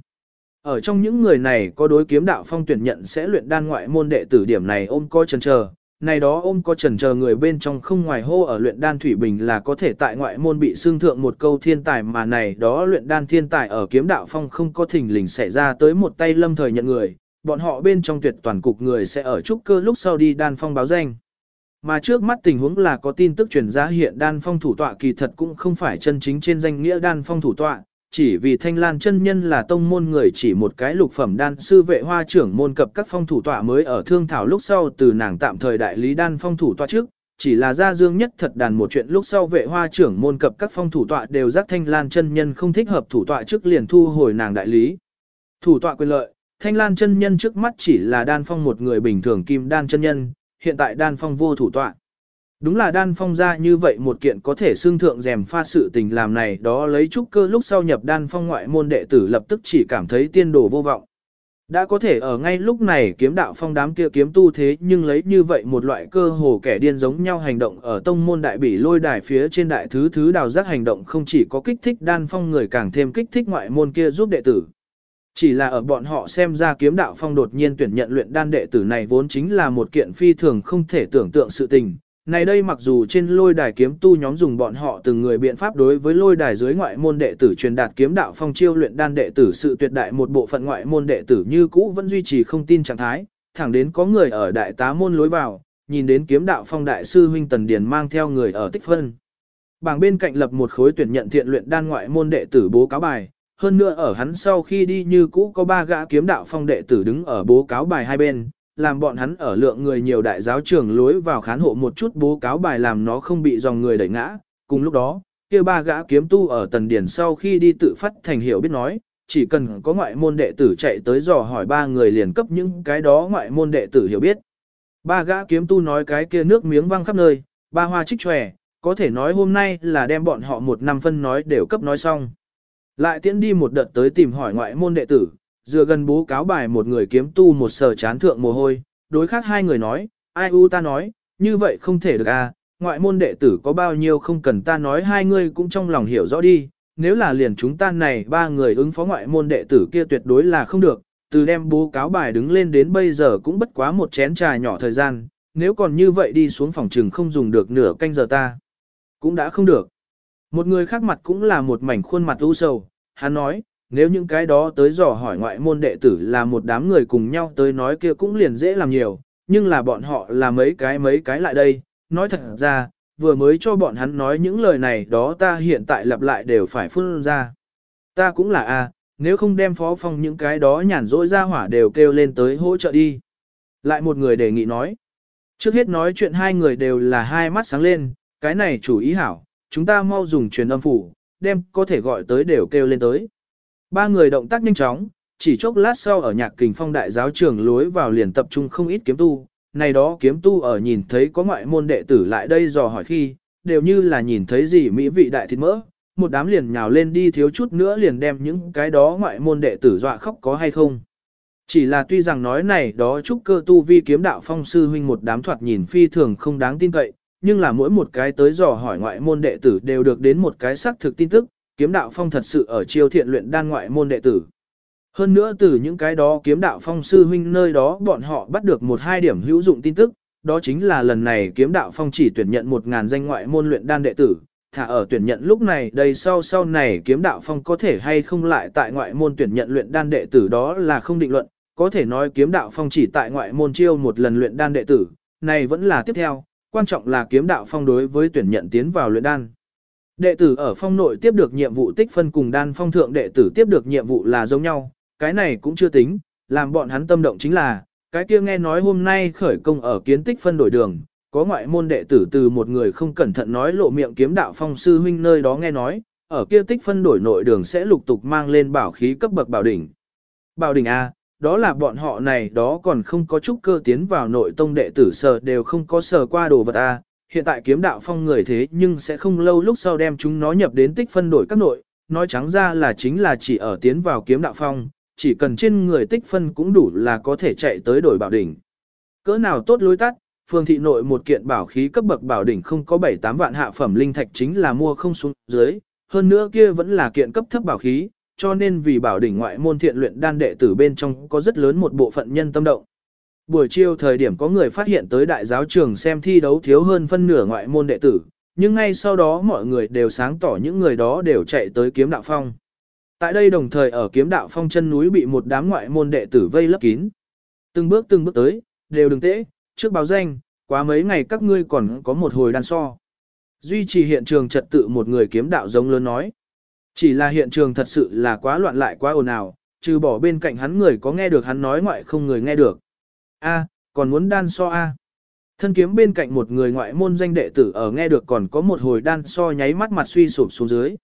Ở trong những người này có đối kiếm đạo phong tuyển nhận sẽ luyện đan ngoại môn đệ tử điểm này ôm coi chần chờ, này đó ôm có trần chờ người bên trong không ngoài hô ở luyện đan thủy bình là có thể tại ngoại môn bị xương thượng một câu thiên tài mà này đó luyện đan thiên tài ở kiếm đạo phong không có thỉnh lình xảy ra tới một tay lâm thời nhận người, bọn họ bên trong tuyệt toàn cục người sẽ ở trúc cơ lúc sau đi đan phong báo danh. Mà trước mắt tình huống là có tin tức truyền ra hiện đan phong thủ tọa kỳ thật cũng không phải chân chính trên danh nghĩa đan phong thủ tọa, chỉ vì thanh lan chân nhân là tông môn người chỉ một cái lục phẩm đan sư vệ hoa trưởng môn cập các phong thủ tọa mới ở thương thảo lúc sau từ nàng tạm thời đại lý đan phong thủ tọa trước, chỉ là ra dương nhất thật đàn một chuyện lúc sau vệ hoa trưởng môn cập các phong thủ tọa đều giác thanh lan chân nhân không thích hợp thủ tọa trước liền thu hồi nàng đại lý. Thủ tọa quyền lợi, thanh lan chân nhân trước mắt chỉ là đan phong một người bình thường kim đan chân nhân, hiện tại đan phong vô thủ tọa. Đúng là đan phong ra như vậy một kiện có thể xương thượng rèm pha sự tình làm này đó lấy trúc cơ lúc sau nhập đan phong ngoại môn đệ tử lập tức chỉ cảm thấy tiên đồ vô vọng. Đã có thể ở ngay lúc này kiếm đạo phong đám kia kiếm tu thế nhưng lấy như vậy một loại cơ hồ kẻ điên giống nhau hành động ở tông môn đại bỉ lôi đài phía trên đại thứ thứ đào giác hành động không chỉ có kích thích đan phong người càng thêm kích thích ngoại môn kia giúp đệ tử. Chỉ là ở bọn họ xem ra kiếm đạo phong đột nhiên tuyển nhận luyện đan đệ tử này vốn chính là một kiện phi thường không thể tưởng tượng sự tình, này đây mặc dù trên lôi đài kiếm tu nhóm dùng bọn họ từng người biện pháp đối với lôi đài dưới ngoại môn đệ tử truyền đạt kiếm đạo phong chiêu luyện đan đệ tử sự tuyệt đại một bộ phận ngoại môn đệ tử như cũ vẫn duy trì không tin trạng thái, thẳng đến có người ở đại tá môn lối vào, nhìn đến kiếm đạo phong đại sư huynh Tần Điền mang theo người ở tích phân. Bảng bên cạnh lập một khối tuyển nhận thiện luyện đan ngoại môn đệ tử bố cáo bài, hơn nữa ở hắn sau khi đi như cũ có ba gã kiếm đạo phong đệ tử đứng ở bố cáo bài hai bên, làm bọn hắn ở lượng người nhiều đại giáo trưởng lối vào khán hộ một chút bố cáo bài làm nó không bị dòng người đẩy ngã. Cùng lúc đó, kia ba gã kiếm tu ở tần điển sau khi đi tự phát thành hiểu biết nói, chỉ cần có ngoại môn đệ tử chạy tới dò hỏi ba người liền cấp những cái đó ngoại môn đệ tử hiểu biết. Ba gã kiếm tu nói cái kia nước miếng văng khắp nơi, ba hoa trích tròe, có thể nói hôm nay là đem bọn họ một năm phân nói đều cấp nói xong. Lại tiễn đi một đợt tới tìm hỏi ngoại môn đệ tử, dựa gần bố cáo bài một người kiếm tu một sở chán thượng mồ hôi, đối khác hai người nói, ai u ta nói, như vậy không thể được à, ngoại môn đệ tử có bao nhiêu không cần ta nói hai người cũng trong lòng hiểu rõ đi, nếu là liền chúng ta này ba người ứng phó ngoại môn đệ tử kia tuyệt đối là không được, từ đem bố cáo bài đứng lên đến bây giờ cũng bất quá một chén trà nhỏ thời gian, nếu còn như vậy đi xuống phòng trừng không dùng được nửa canh giờ ta, cũng đã không được. Một người khác mặt cũng là một mảnh khuôn mặt u sầu, hắn nói, nếu những cái đó tới dò hỏi ngoại môn đệ tử là một đám người cùng nhau tới nói kia cũng liền dễ làm nhiều, nhưng là bọn họ là mấy cái mấy cái lại đây, nói thật ra, vừa mới cho bọn hắn nói những lời này đó ta hiện tại lặp lại đều phải phun ra. Ta cũng là a, nếu không đem phó phong những cái đó nhàn rỗi ra hỏa đều kêu lên tới hỗ trợ đi. Lại một người đề nghị nói. Trước hết nói chuyện hai người đều là hai mắt sáng lên, cái này chủ ý hảo, chúng ta mau dùng truyền âm phủ, đem có thể gọi tới đều kêu lên tới. Ba người động tác nhanh chóng, chỉ chốc lát sau ở nhạc kình phong đại giáo trường lối vào liền tập trung không ít kiếm tu. Này đó kiếm tu ở nhìn thấy có ngoại môn đệ tử lại đây dò hỏi khi, đều như là nhìn thấy gì mỹ vị đại thịt mỡ, một đám liền nhào lên đi thiếu chút nữa liền đem những cái đó ngoại môn đệ tử dọa khóc có hay không. Chỉ là tuy rằng nói này đó chúc cơ tu vi kiếm đạo phong sư huynh một đám thoạt nhìn phi thường không đáng tin cậy, nhưng là mỗi một cái tới dò hỏi ngoại môn đệ tử đều được đến một cái xác thực tin tức, kiếm đạo phong thật sự ở chiêu thiện luyện đan ngoại môn đệ tử. Hơn nữa từ những cái đó kiếm đạo phong sư huynh nơi đó bọn họ bắt được một hai điểm hữu dụng tin tức, đó chính là lần này kiếm đạo phong chỉ tuyển nhận một ngàn danh ngoại môn luyện đan đệ tử, thả ở tuyển nhận lúc này đây sau sau này kiếm đạo phong có thể hay không lại tại ngoại môn tuyển nhận luyện đan đệ tử đó là không định luận, có thể nói kiếm đạo phong chỉ tại ngoại môn chiêu một lần luyện đan đệ tử, này vẫn là tiếp theo, quan trọng là kiếm đạo phong đối với tuyển nhận tiến vào luyện đan. Đệ tử ở phong nội tiếp được nhiệm vụ tích phân cùng đan phong thượng đệ tử tiếp được nhiệm vụ là giống nhau, cái này cũng chưa tính, làm bọn hắn tâm động chính là, cái kia nghe nói hôm nay khởi công ở kiến tích phân đổi đường, có ngoại môn đệ tử từ một người không cẩn thận nói lộ miệng kiếm đạo phong sư huynh nơi đó nghe nói, ở kia tích phân đổi nội đường sẽ lục tục mang lên bảo khí cấp bậc bảo đỉnh. Bảo đỉnh A, đó là bọn họ này đó còn không có chút cơ tiến vào nội tông đệ tử sở đều không có sở qua đồ vật A, hiện tại kiếm đạo phong người thế nhưng sẽ không lâu lúc sau đem chúng nó nhập đến tích phân đổi các nội, nói trắng ra là chính là chỉ ở tiến vào kiếm đạo phong, chỉ cần trên người tích phân cũng đủ là có thể chạy tới đổi bảo đỉnh. Cỡ nào tốt lối tắt, phương thị nội một kiện bảo khí cấp bậc bảo đỉnh không có 7-8 vạn hạ phẩm linh thạch chính là mua không xuống dưới, hơn nữa kia vẫn là kiện cấp thấp bảo khí, cho nên vì bảo đỉnh ngoại môn thiện luyện đan đệ tử bên trong có rất lớn một bộ phận nhân tâm động. Buổi chiều thời điểm có người phát hiện tới đại giáo trường xem thi đấu thiếu hơn phân nửa ngoại môn đệ tử, nhưng ngay sau đó mọi người đều sáng tỏ những người đó đều chạy tới kiếm đạo phong. Tại đây đồng thời ở kiếm đạo phong chân núi bị một đám ngoại môn đệ tử vây lấp kín. Từng bước từng bước tới, đều đừng tễ, trước báo danh, quá mấy ngày các ngươi còn có một hồi đan so. Duy trì hiện trường trật tự một người kiếm đạo giống lớn nói. Chỉ là hiện trường thật sự là quá loạn lại quá ồn ào, trừ bỏ bên cạnh hắn người có nghe được hắn nói ngoại không người nghe được. A, còn muốn đan so A. Thân kiếm bên cạnh một người ngoại môn danh đệ tử ở nghe được còn có một hồi đan so nháy mắt mặt suy sụp xuống dưới.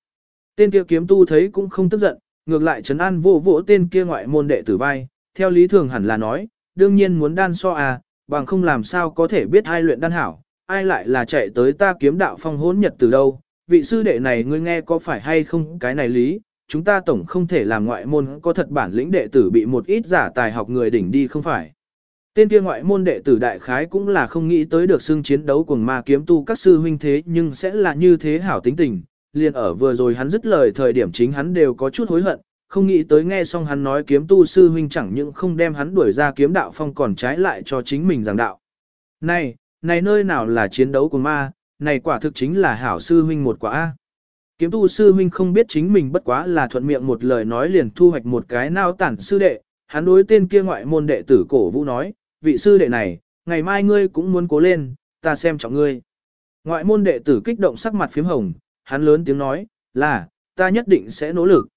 Tên kia kiếm tu thấy cũng không tức giận, ngược lại trấn an vô vỗ tên kia ngoại môn đệ tử vai, theo lý thường hẳn là nói, đương nhiên muốn đan so à, bằng không làm sao có thể biết ai luyện đan hảo, ai lại là chạy tới ta kiếm đạo phong hỗn nhật từ đâu, vị sư đệ này ngươi nghe có phải hay không cái này lý, chúng ta tổng không thể làm ngoại môn có thật bản lĩnh đệ tử bị một ít giả tài học người đỉnh đi không phải. Tên kia ngoại môn đệ tử đại khái cũng là không nghĩ tới được xưng chiến đấu cùng ma kiếm tu các sư huynh thế nhưng sẽ là như thế hảo tính tình, liền ở vừa rồi hắn dứt lời thời điểm chính hắn đều có chút hối hận, không nghĩ tới nghe xong hắn nói kiếm tu sư huynh chẳng những không đem hắn đuổi ra kiếm đạo phong còn trái lại cho chính mình giảng đạo. Này, này nơi nào là chiến đấu của ma, này quả thực chính là hảo sư huynh một quả A. Kiếm tu sư huynh không biết chính mình bất quá là thuận miệng một lời nói liền thu hoạch một cái nao tản sư đệ, hắn đối tên kia ngoại môn đệ tử cổ vũ nói, vị sư đệ này, ngày mai ngươi cũng muốn cố lên, ta xem trọng ngươi. Ngoại môn đệ tử kích động sắc mặt phím hồng, hắn lớn tiếng nói, là, ta nhất định sẽ nỗ lực.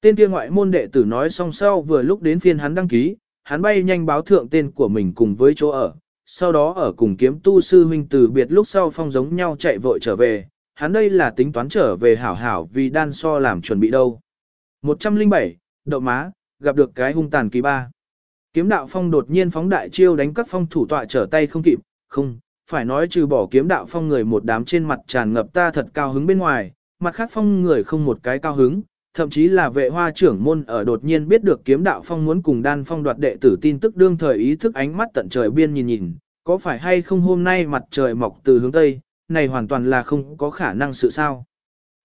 Tên kia ngoại môn đệ tử nói xong sau vừa lúc đến phiên hắn đăng ký, hắn bay nhanh báo thượng tên của mình cùng với chỗ ở, sau đó ở cùng kiếm tu sư huynh từ biệt lúc sau phong giống nhau chạy vội trở về, hắn đây là tính toán trở về hảo hảo vì đan so làm chuẩn bị đâu. 107, đậu má, gặp được cái hung tàn kỳ ba. Kiếm đạo phong đột nhiên phóng đại chiêu đánh các phong thủ tọa trở tay không kịp, không, phải nói trừ bỏ kiếm đạo phong người một đám trên mặt tràn ngập ta thật cao hứng bên ngoài, mặt khác phong người không một cái cao hứng, thậm chí là vệ hoa trưởng môn ở đột nhiên biết được kiếm đạo phong muốn cùng đan phong đoạt đệ tử tin tức đương thời ý thức ánh mắt tận trời biên nhìn nhìn, có phải hay không hôm nay mặt trời mọc từ hướng tây, này hoàn toàn là không có khả năng sự sao.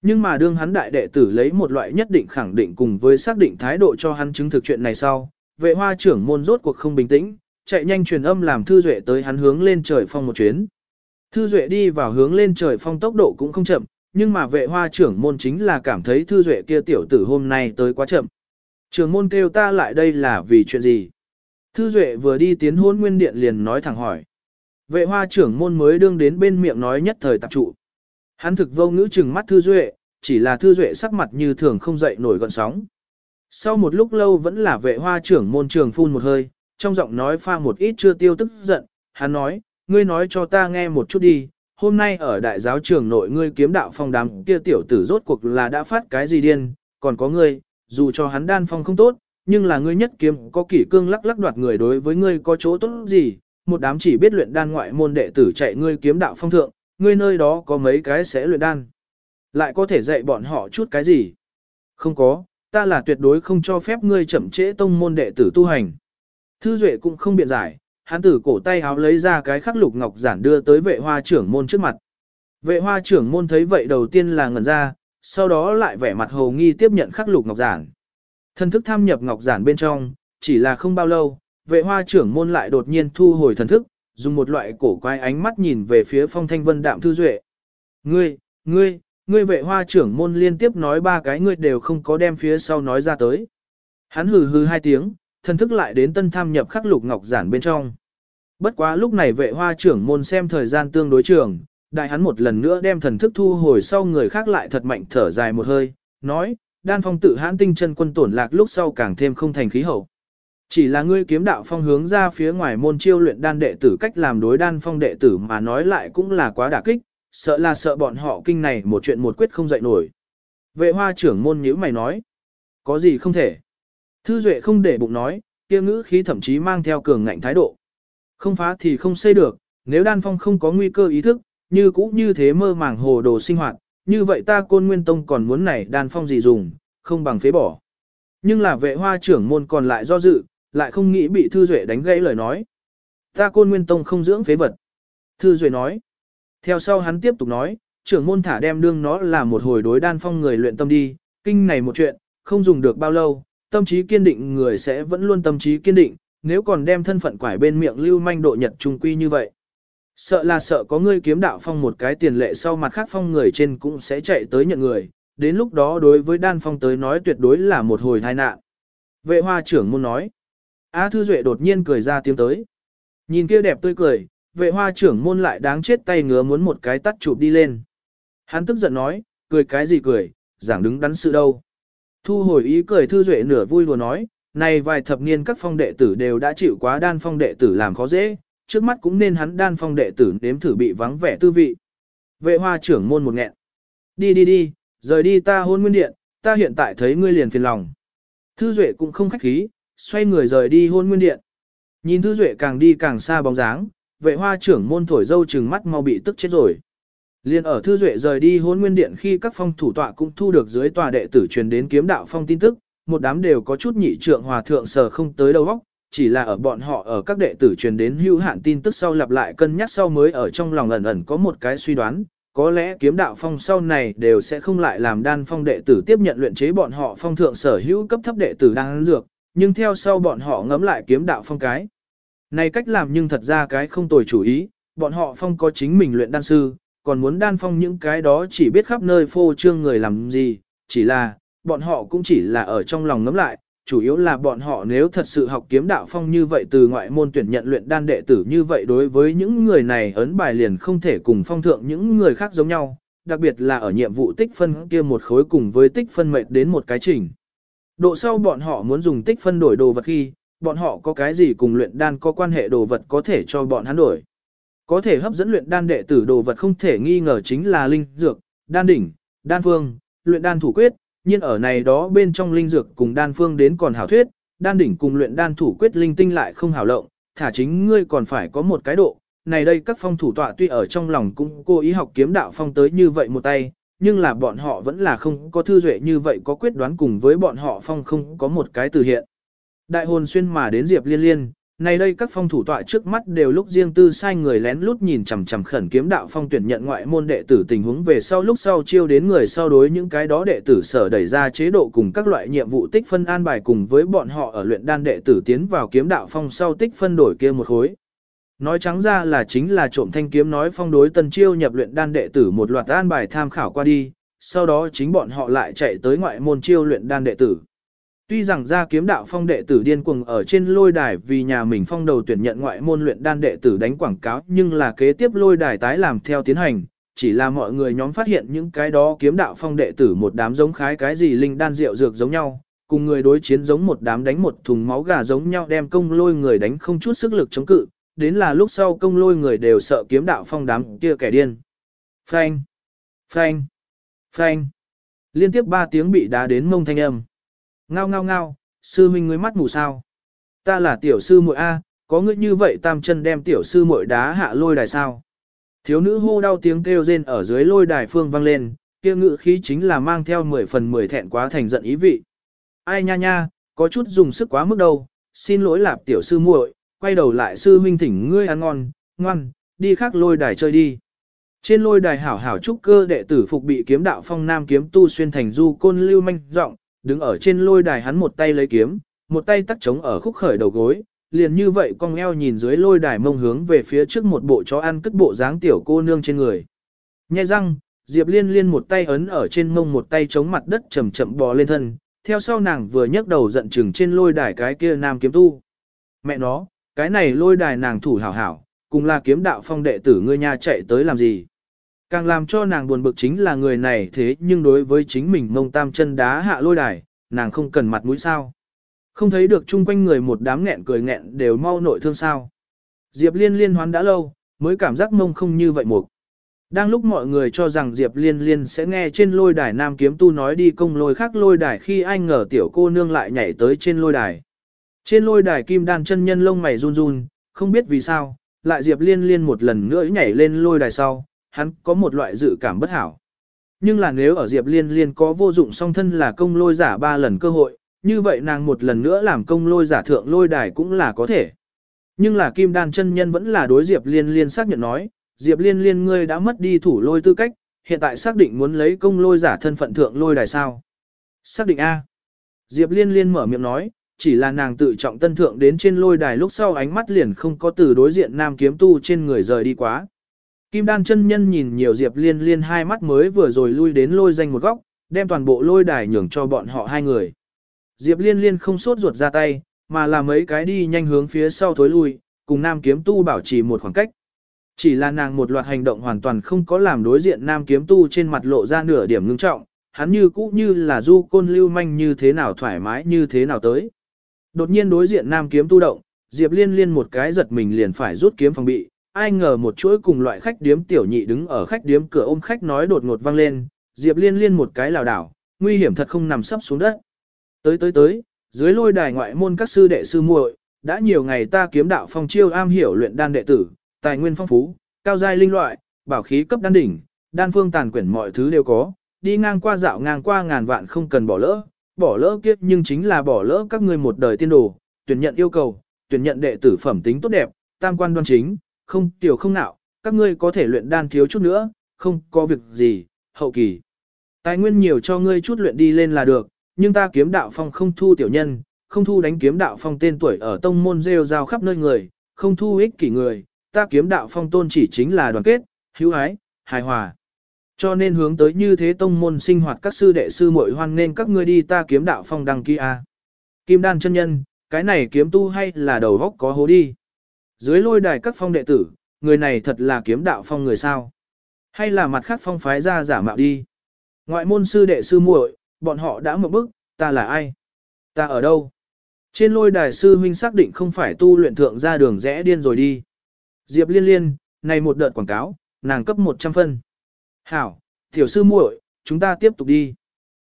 Nhưng mà đương hắn đại đệ tử lấy một loại nhất định khẳng định cùng với xác định thái độ cho hắn chứng thực chuyện này sau, vệ hoa trưởng môn rốt cuộc không bình tĩnh, chạy nhanh truyền âm làm thư duệ tới hắn hướng lên trời phong một chuyến. Thư duệ đi vào hướng lên trời phong tốc độ cũng không chậm, nhưng mà vệ hoa trưởng môn chính là cảm thấy thư duệ kia tiểu tử hôm nay tới quá chậm. Trưởng môn kêu ta lại đây là vì chuyện gì? Thư duệ vừa đi tiến hôn nguyên điện liền nói thẳng hỏi. Vệ hoa trưởng môn mới đương đến bên miệng nói nhất thời tập trụ. Hắn thực vô ngữ chừng mắt thư duệ, chỉ là thư duệ sắc mặt như thường không dậy nổi gọn sóng. Sau một lúc lâu vẫn là vệ hoa trưởng môn trường phun một hơi, trong giọng nói pha một ít chưa tiêu tức giận, hắn nói, ngươi nói cho ta nghe một chút đi, hôm nay ở đại giáo trường nội ngươi kiếm đạo phong đám kia tiểu tử rốt cuộc là đã phát cái gì điên, còn có ngươi, dù cho hắn đan phong không tốt, nhưng là ngươi nhất kiếm có kỷ cương lắc lắc đoạt người đối với ngươi có chỗ tốt gì, một đám chỉ biết luyện đan ngoại môn đệ tử chạy ngươi kiếm đạo phong thượng, ngươi nơi đó có mấy cái sẽ luyện đan. Lại có thể dạy bọn họ chút cái gì? Không có, ta là tuyệt đối không cho phép ngươi chậm trễ tông môn đệ tử tu hành. Thư Duệ cũng không biện giải, hắn tử cổ tay háo lấy ra cái khắc lục ngọc giản đưa tới vệ hoa trưởng môn trước mặt. Vệ hoa trưởng môn thấy vậy đầu tiên là ngẩn ra, sau đó lại vẻ mặt hồ nghi tiếp nhận khắc lục ngọc giản. Thần thức tham nhập ngọc giản bên trong, chỉ là không bao lâu, vệ hoa trưởng môn lại đột nhiên thu hồi thần thức, dùng một loại cổ quái ánh mắt nhìn về phía phong thanh vân đạm thư duệ. Ngươi, ngươi, ngươi vệ hoa trưởng môn liên tiếp nói ba cái ngươi đều không có đem phía sau nói ra tới. Hắn hừ hừ hai tiếng, thần thức lại đến tân tham nhập khắc lục ngọc giản bên trong. Bất quá lúc này vệ hoa trưởng môn xem thời gian tương đối trường, đại hắn một lần nữa đem thần thức thu hồi sau người khác lại thật mạnh thở dài một hơi, nói, đan phong tự hãn tinh chân quân tổn lạc lúc sau càng thêm không thành khí hậu. Chỉ là ngươi kiếm đạo phong hướng ra phía ngoài môn chiêu luyện đan đệ tử cách làm đối đan phong đệ tử mà nói lại cũng là quá đả kích, sợ là sợ bọn họ kinh này một chuyện một quyết không dậy nổi. Vệ hoa trưởng môn nhíu mày nói, có gì không thể. Thư Duệ không để bụng nói, kia ngữ khí thậm chí mang theo cường ngạnh thái độ. Không phá thì không xây được, nếu đan phong không có nguy cơ ý thức, như cũ như thế mơ màng hồ đồ sinh hoạt, như vậy ta côn nguyên tông còn muốn này đan phong gì dùng, không bằng phế bỏ. Nhưng là vệ hoa trưởng môn còn lại do dự, lại không nghĩ bị Thư Duệ đánh gãy lời nói. Ta côn nguyên tông không dưỡng phế vật. Thư Duệ nói. Theo sau hắn tiếp tục nói, trưởng môn thả đem đương nó là một hồi đối đan phong người luyện tâm đi, kinh này một chuyện, không dùng được bao lâu, tâm trí kiên định người sẽ vẫn luôn tâm trí kiên định, nếu còn đem thân phận quải bên miệng lưu manh độ nhật trung quy như vậy. Sợ là sợ có người kiếm đạo phong một cái tiền lệ sau mặt khác phong người trên cũng sẽ chạy tới nhận người, đến lúc đó đối với đan phong tới nói tuyệt đối là một hồi tai nạn. Vệ hoa trưởng môn nói, A Thư Duệ đột nhiên cười ra tiếng tới. Nhìn kia đẹp tươi cười, vệ hoa trưởng môn lại đáng chết tay ngứa muốn một cái tắt chụp đi lên. Hắn tức giận nói, cười cái gì cười, giảng đứng đắn sự đâu. Thu hồi ý cười Thư Duệ nửa vui lùa nói, này vài thập niên các phong đệ tử đều đã chịu quá đan phong đệ tử làm khó dễ, trước mắt cũng nên hắn đan phong đệ tử nếm thử bị vắng vẻ tư vị. Vệ hoa trưởng môn một nghẹn. Đi đi đi, rời đi ta hôn nguyên điện, ta hiện tại thấy ngươi liền phiền lòng. Thư Duệ cũng không khách khí, xoay người rời đi hôn nguyên điện. Nhìn Thư Duệ càng đi càng xa bóng dáng, vệ hoa trưởng môn thổi dâu trừng mắt mau bị tức chết rồi. Liên ở Thư Duệ rời đi hôn nguyên điện khi các phong thủ tọa cũng thu được dưới tòa đệ tử truyền đến kiếm đạo phong tin tức, một đám đều có chút nhị trượng hòa thượng sở không tới đâu óc, chỉ là ở bọn họ ở các đệ tử truyền đến hữu hạn tin tức sau lặp lại cân nhắc sau mới ở trong lòng ẩn ẩn có một cái suy đoán, có lẽ kiếm đạo phong sau này đều sẽ không lại làm đan phong đệ tử tiếp nhận luyện chế bọn họ phong thượng sở hữu cấp thấp đệ tử đang dược, nhưng theo sau bọn họ ngấm lại kiếm đạo phong cái. Này cách làm nhưng thật ra cái không tồi chủ ý, bọn họ phong có chính mình luyện đan sư, còn muốn đan phong những cái đó chỉ biết khắp nơi phô trương người làm gì, chỉ là, bọn họ cũng chỉ là ở trong lòng ngấm lại, chủ yếu là bọn họ nếu thật sự học kiếm đạo phong như vậy từ ngoại môn tuyển nhận luyện đan đệ tử như vậy đối với những người này ấn bài liền không thể cùng phong thượng những người khác giống nhau, đặc biệt là ở nhiệm vụ tích phân kia một khối cùng với tích phân mệt đến một cái trình. Độ sau bọn họ muốn dùng tích phân đổi đồ vật khi, bọn họ có cái gì cùng luyện đan có quan hệ đồ vật có thể cho bọn hắn đổi. Có thể hấp dẫn luyện đan đệ tử đồ vật không thể nghi ngờ chính là linh dược, đan đỉnh, đan phương, luyện đan thủ quyết, nhưng ở này đó bên trong linh dược cùng đan phương đến còn hảo thuyết, đan đỉnh cùng luyện đan thủ quyết linh tinh lại không hảo lộng, thả chính ngươi còn phải có một cái độ. Này đây các phong thủ tọa tuy ở trong lòng cũng cố ý học kiếm đạo phong tới như vậy một tay, nhưng là bọn họ vẫn là không có thư duệ như vậy có quyết đoán cùng với bọn họ phong không có một cái từ hiện. Đại hồn xuyên mà đến Diệp Liên Liên, này đây các phong thủ tọa trước mắt đều lúc riêng tư sai người lén lút nhìn chằm chằm khẩn kiếm đạo phong tuyển nhận ngoại môn đệ tử tình huống về sau lúc sau chiêu đến người sau đối những cái đó đệ tử sở đẩy ra chế độ cùng các loại nhiệm vụ tích phân an bài cùng với bọn họ ở luyện đan đệ tử tiến vào kiếm đạo phong sau tích phân đổi kia một khối. Nói trắng ra là chính là trộm thanh kiếm nói phong đối tân chiêu nhập luyện đan đệ tử một loạt an bài tham khảo qua đi, sau đó chính bọn họ lại chạy tới ngoại môn chiêu luyện đan đệ tử. Tuy rằng ra kiếm đạo phong đệ tử điên cuồng ở trên lôi đài vì nhà mình phong đầu tuyển nhận ngoại môn luyện đan đệ tử đánh quảng cáo nhưng là kế tiếp lôi đài tái làm theo tiến hành, chỉ là mọi người nhóm phát hiện những cái đó kiếm đạo phong đệ tử một đám giống khái cái gì linh đan rượu dược giống nhau, cùng người đối chiến giống một đám đánh một thùng máu gà giống nhau đem công lôi người đánh không chút sức lực chống cự, đến là lúc sau công lôi người đều sợ kiếm đạo phong đám kia kẻ điên. Phanh! Phanh! Phanh! Liên tiếp ba tiếng bị đá đến mông thanh âm. Ngao ngao ngao, sư huynh ngươi mắt mù sao? Ta là tiểu sư muội A, có ngươi như vậy tam chân đem tiểu sư muội đá hạ lôi đài sao? Thiếu nữ hô đau tiếng kêu rên ở dưới lôi đài phương vang lên, kia ngự khí chính là mang theo 10 phần 10 thẹn quá thành giận ý vị. Ai nha nha, có chút dùng sức quá mức đâu, xin lỗi lạp tiểu sư muội, quay đầu lại sư huynh thỉnh ngươi ăn ngon, ngoan, đi khác lôi đài chơi đi. Trên lôi đài hảo hảo trúc cơ đệ tử phục bị kiếm đạo phong nam kiếm tu xuyên thành du côn lưu manh rộng, đứng ở trên lôi đài hắn một tay lấy kiếm, một tay tắt trống ở khúc khởi đầu gối, liền như vậy cong eo nhìn dưới lôi đài mông hướng về phía trước một bộ chó ăn cất bộ dáng tiểu cô nương trên người. Nhẹ răng, Diệp Liên Liên một tay ấn ở trên mông một tay chống mặt đất chậm chậm bò lên thân, theo sau nàng vừa nhấc đầu giận chừng trên lôi đài cái kia nam kiếm tu. Mẹ nó, cái này lôi đài nàng thủ hảo hảo, cùng là kiếm đạo phong đệ tử ngươi nha chạy tới làm gì. Càng làm cho nàng buồn bực chính là người này thế nhưng đối với chính mình mông tam chân đá hạ lôi đài, nàng không cần mặt mũi sao. Không thấy được chung quanh người một đám nghẹn cười nghẹn đều mau nội thương sao. Diệp Liên liên hoán đã lâu, mới cảm giác mông không như vậy một. Đang lúc mọi người cho rằng Diệp Liên Liên sẽ nghe trên lôi đài Nam Kiếm Tu nói đi công lôi khác lôi đài khi anh ngờ tiểu cô nương lại nhảy tới trên lôi đài. Trên lôi đài kim đan chân nhân lông mày run run, không biết vì sao, lại Diệp Liên Liên một lần nữa nhảy lên lôi đài sau, hắn có một loại dự cảm bất hảo. Nhưng là nếu ở Diệp Liên Liên có vô dụng song thân là công lôi giả ba lần cơ hội, như vậy nàng một lần nữa làm công lôi giả thượng lôi đài cũng là có thể. Nhưng là Kim Đan chân nhân vẫn là đối Diệp Liên Liên xác nhận nói, Diệp Liên Liên ngươi đã mất đi thủ lôi tư cách, hiện tại xác định muốn lấy công lôi giả thân phận thượng lôi đài sao. Xác định A. Diệp Liên Liên mở miệng nói, chỉ là nàng tự trọng tân thượng đến trên lôi đài lúc sau ánh mắt liền không có từ đối diện nam kiếm tu trên người rời đi quá. Kim đan chân nhân nhìn nhiều Diệp Liên Liên hai mắt mới vừa rồi lui đến lôi danh một góc, đem toàn bộ lôi đài nhường cho bọn họ hai người. Diệp Liên Liên không sốt ruột ra tay, mà là mấy cái đi nhanh hướng phía sau thối lui, cùng nam kiếm tu bảo trì một khoảng cách. Chỉ là nàng một loạt hành động hoàn toàn không có làm đối diện nam kiếm tu trên mặt lộ ra nửa điểm ngưng trọng, hắn như cũ như là du côn lưu manh như thế nào thoải mái như thế nào tới. Đột nhiên đối diện nam kiếm tu động, Diệp Liên Liên một cái giật mình liền phải rút kiếm phòng bị, ai ngờ một chuỗi cùng loại khách điếm tiểu nhị đứng ở khách điếm cửa ôm khách nói đột ngột vang lên, Diệp Liên Liên một cái lảo đảo, nguy hiểm thật không nằm sấp xuống đất. Tới tới tới, dưới lôi đài ngoại môn các sư đệ sư muội, đã nhiều ngày ta kiếm đạo phong chiêu am hiểu luyện đan đệ tử, tài nguyên phong phú, cao giai linh loại, bảo khí cấp đan đỉnh, đan phương tàn quyển mọi thứ đều có, đi ngang qua dạo ngang qua ngàn vạn không cần bỏ lỡ, bỏ lỡ kiếp nhưng chính là bỏ lỡ các ngươi một đời tiên đồ, tuyển nhận yêu cầu, tuyển nhận đệ tử phẩm tính tốt đẹp, tam quan đoan chính, không tiểu không nạo, các ngươi có thể luyện đan thiếu chút nữa, không có việc gì, hậu kỳ. Tài nguyên nhiều cho ngươi chút luyện đi lên là được, nhưng ta kiếm đạo phong không thu tiểu nhân, không thu đánh kiếm đạo phong tên tuổi ở tông môn rêu rao khắp nơi người, không thu ích kỷ người, ta kiếm đạo phong tôn chỉ chính là đoàn kết, hữu ái, hài hòa. Cho nên hướng tới như thế tông môn sinh hoạt các sư đệ sư muội hoan nên các ngươi đi ta kiếm đạo phong đăng ký a. Kim đan chân nhân, cái này kiếm tu hay là đầu góc có hố đi. Dưới lôi đài các phong đệ tử, người này thật là kiếm đạo phong người sao. Hay là mặt khác phong phái ra giả mạo đi. Ngoại môn sư đệ sư muội, bọn họ đã một bức, ta là ai? Ta ở đâu? Trên lôi đài sư huynh xác định không phải tu luyện thượng ra đường rẽ điên rồi đi. Diệp liên liên, này một đợt quảng cáo, nàng cấp 100 phân. Hảo, tiểu sư muội, chúng ta tiếp tục đi.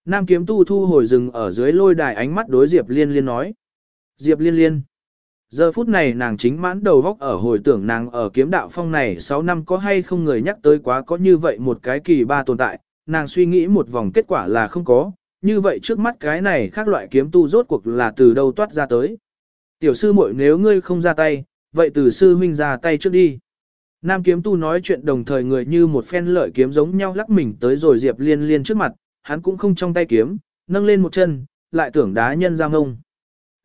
Nam kiếm tu thu hồi rừng ở dưới lôi đài ánh mắt đối Diệp liên liên nói. Diệp liên liên. Giờ phút này nàng chính mãn đầu góc ở hồi tưởng nàng ở kiếm đạo phong này 6 năm có hay không người nhắc tới quá có như vậy một cái kỳ ba tồn tại, nàng suy nghĩ một vòng kết quả là không có, như vậy trước mắt cái này khác loại kiếm tu rốt cuộc là từ đâu toát ra tới. Tiểu sư muội nếu ngươi không ra tay, vậy từ sư huynh ra tay trước đi. Nam kiếm tu nói chuyện đồng thời người như một phen lợi kiếm giống nhau lắc mình tới rồi Diệp Liên Liên trước mặt, hắn cũng không trong tay kiếm, nâng lên một chân, lại tưởng đá nhân ra ngông.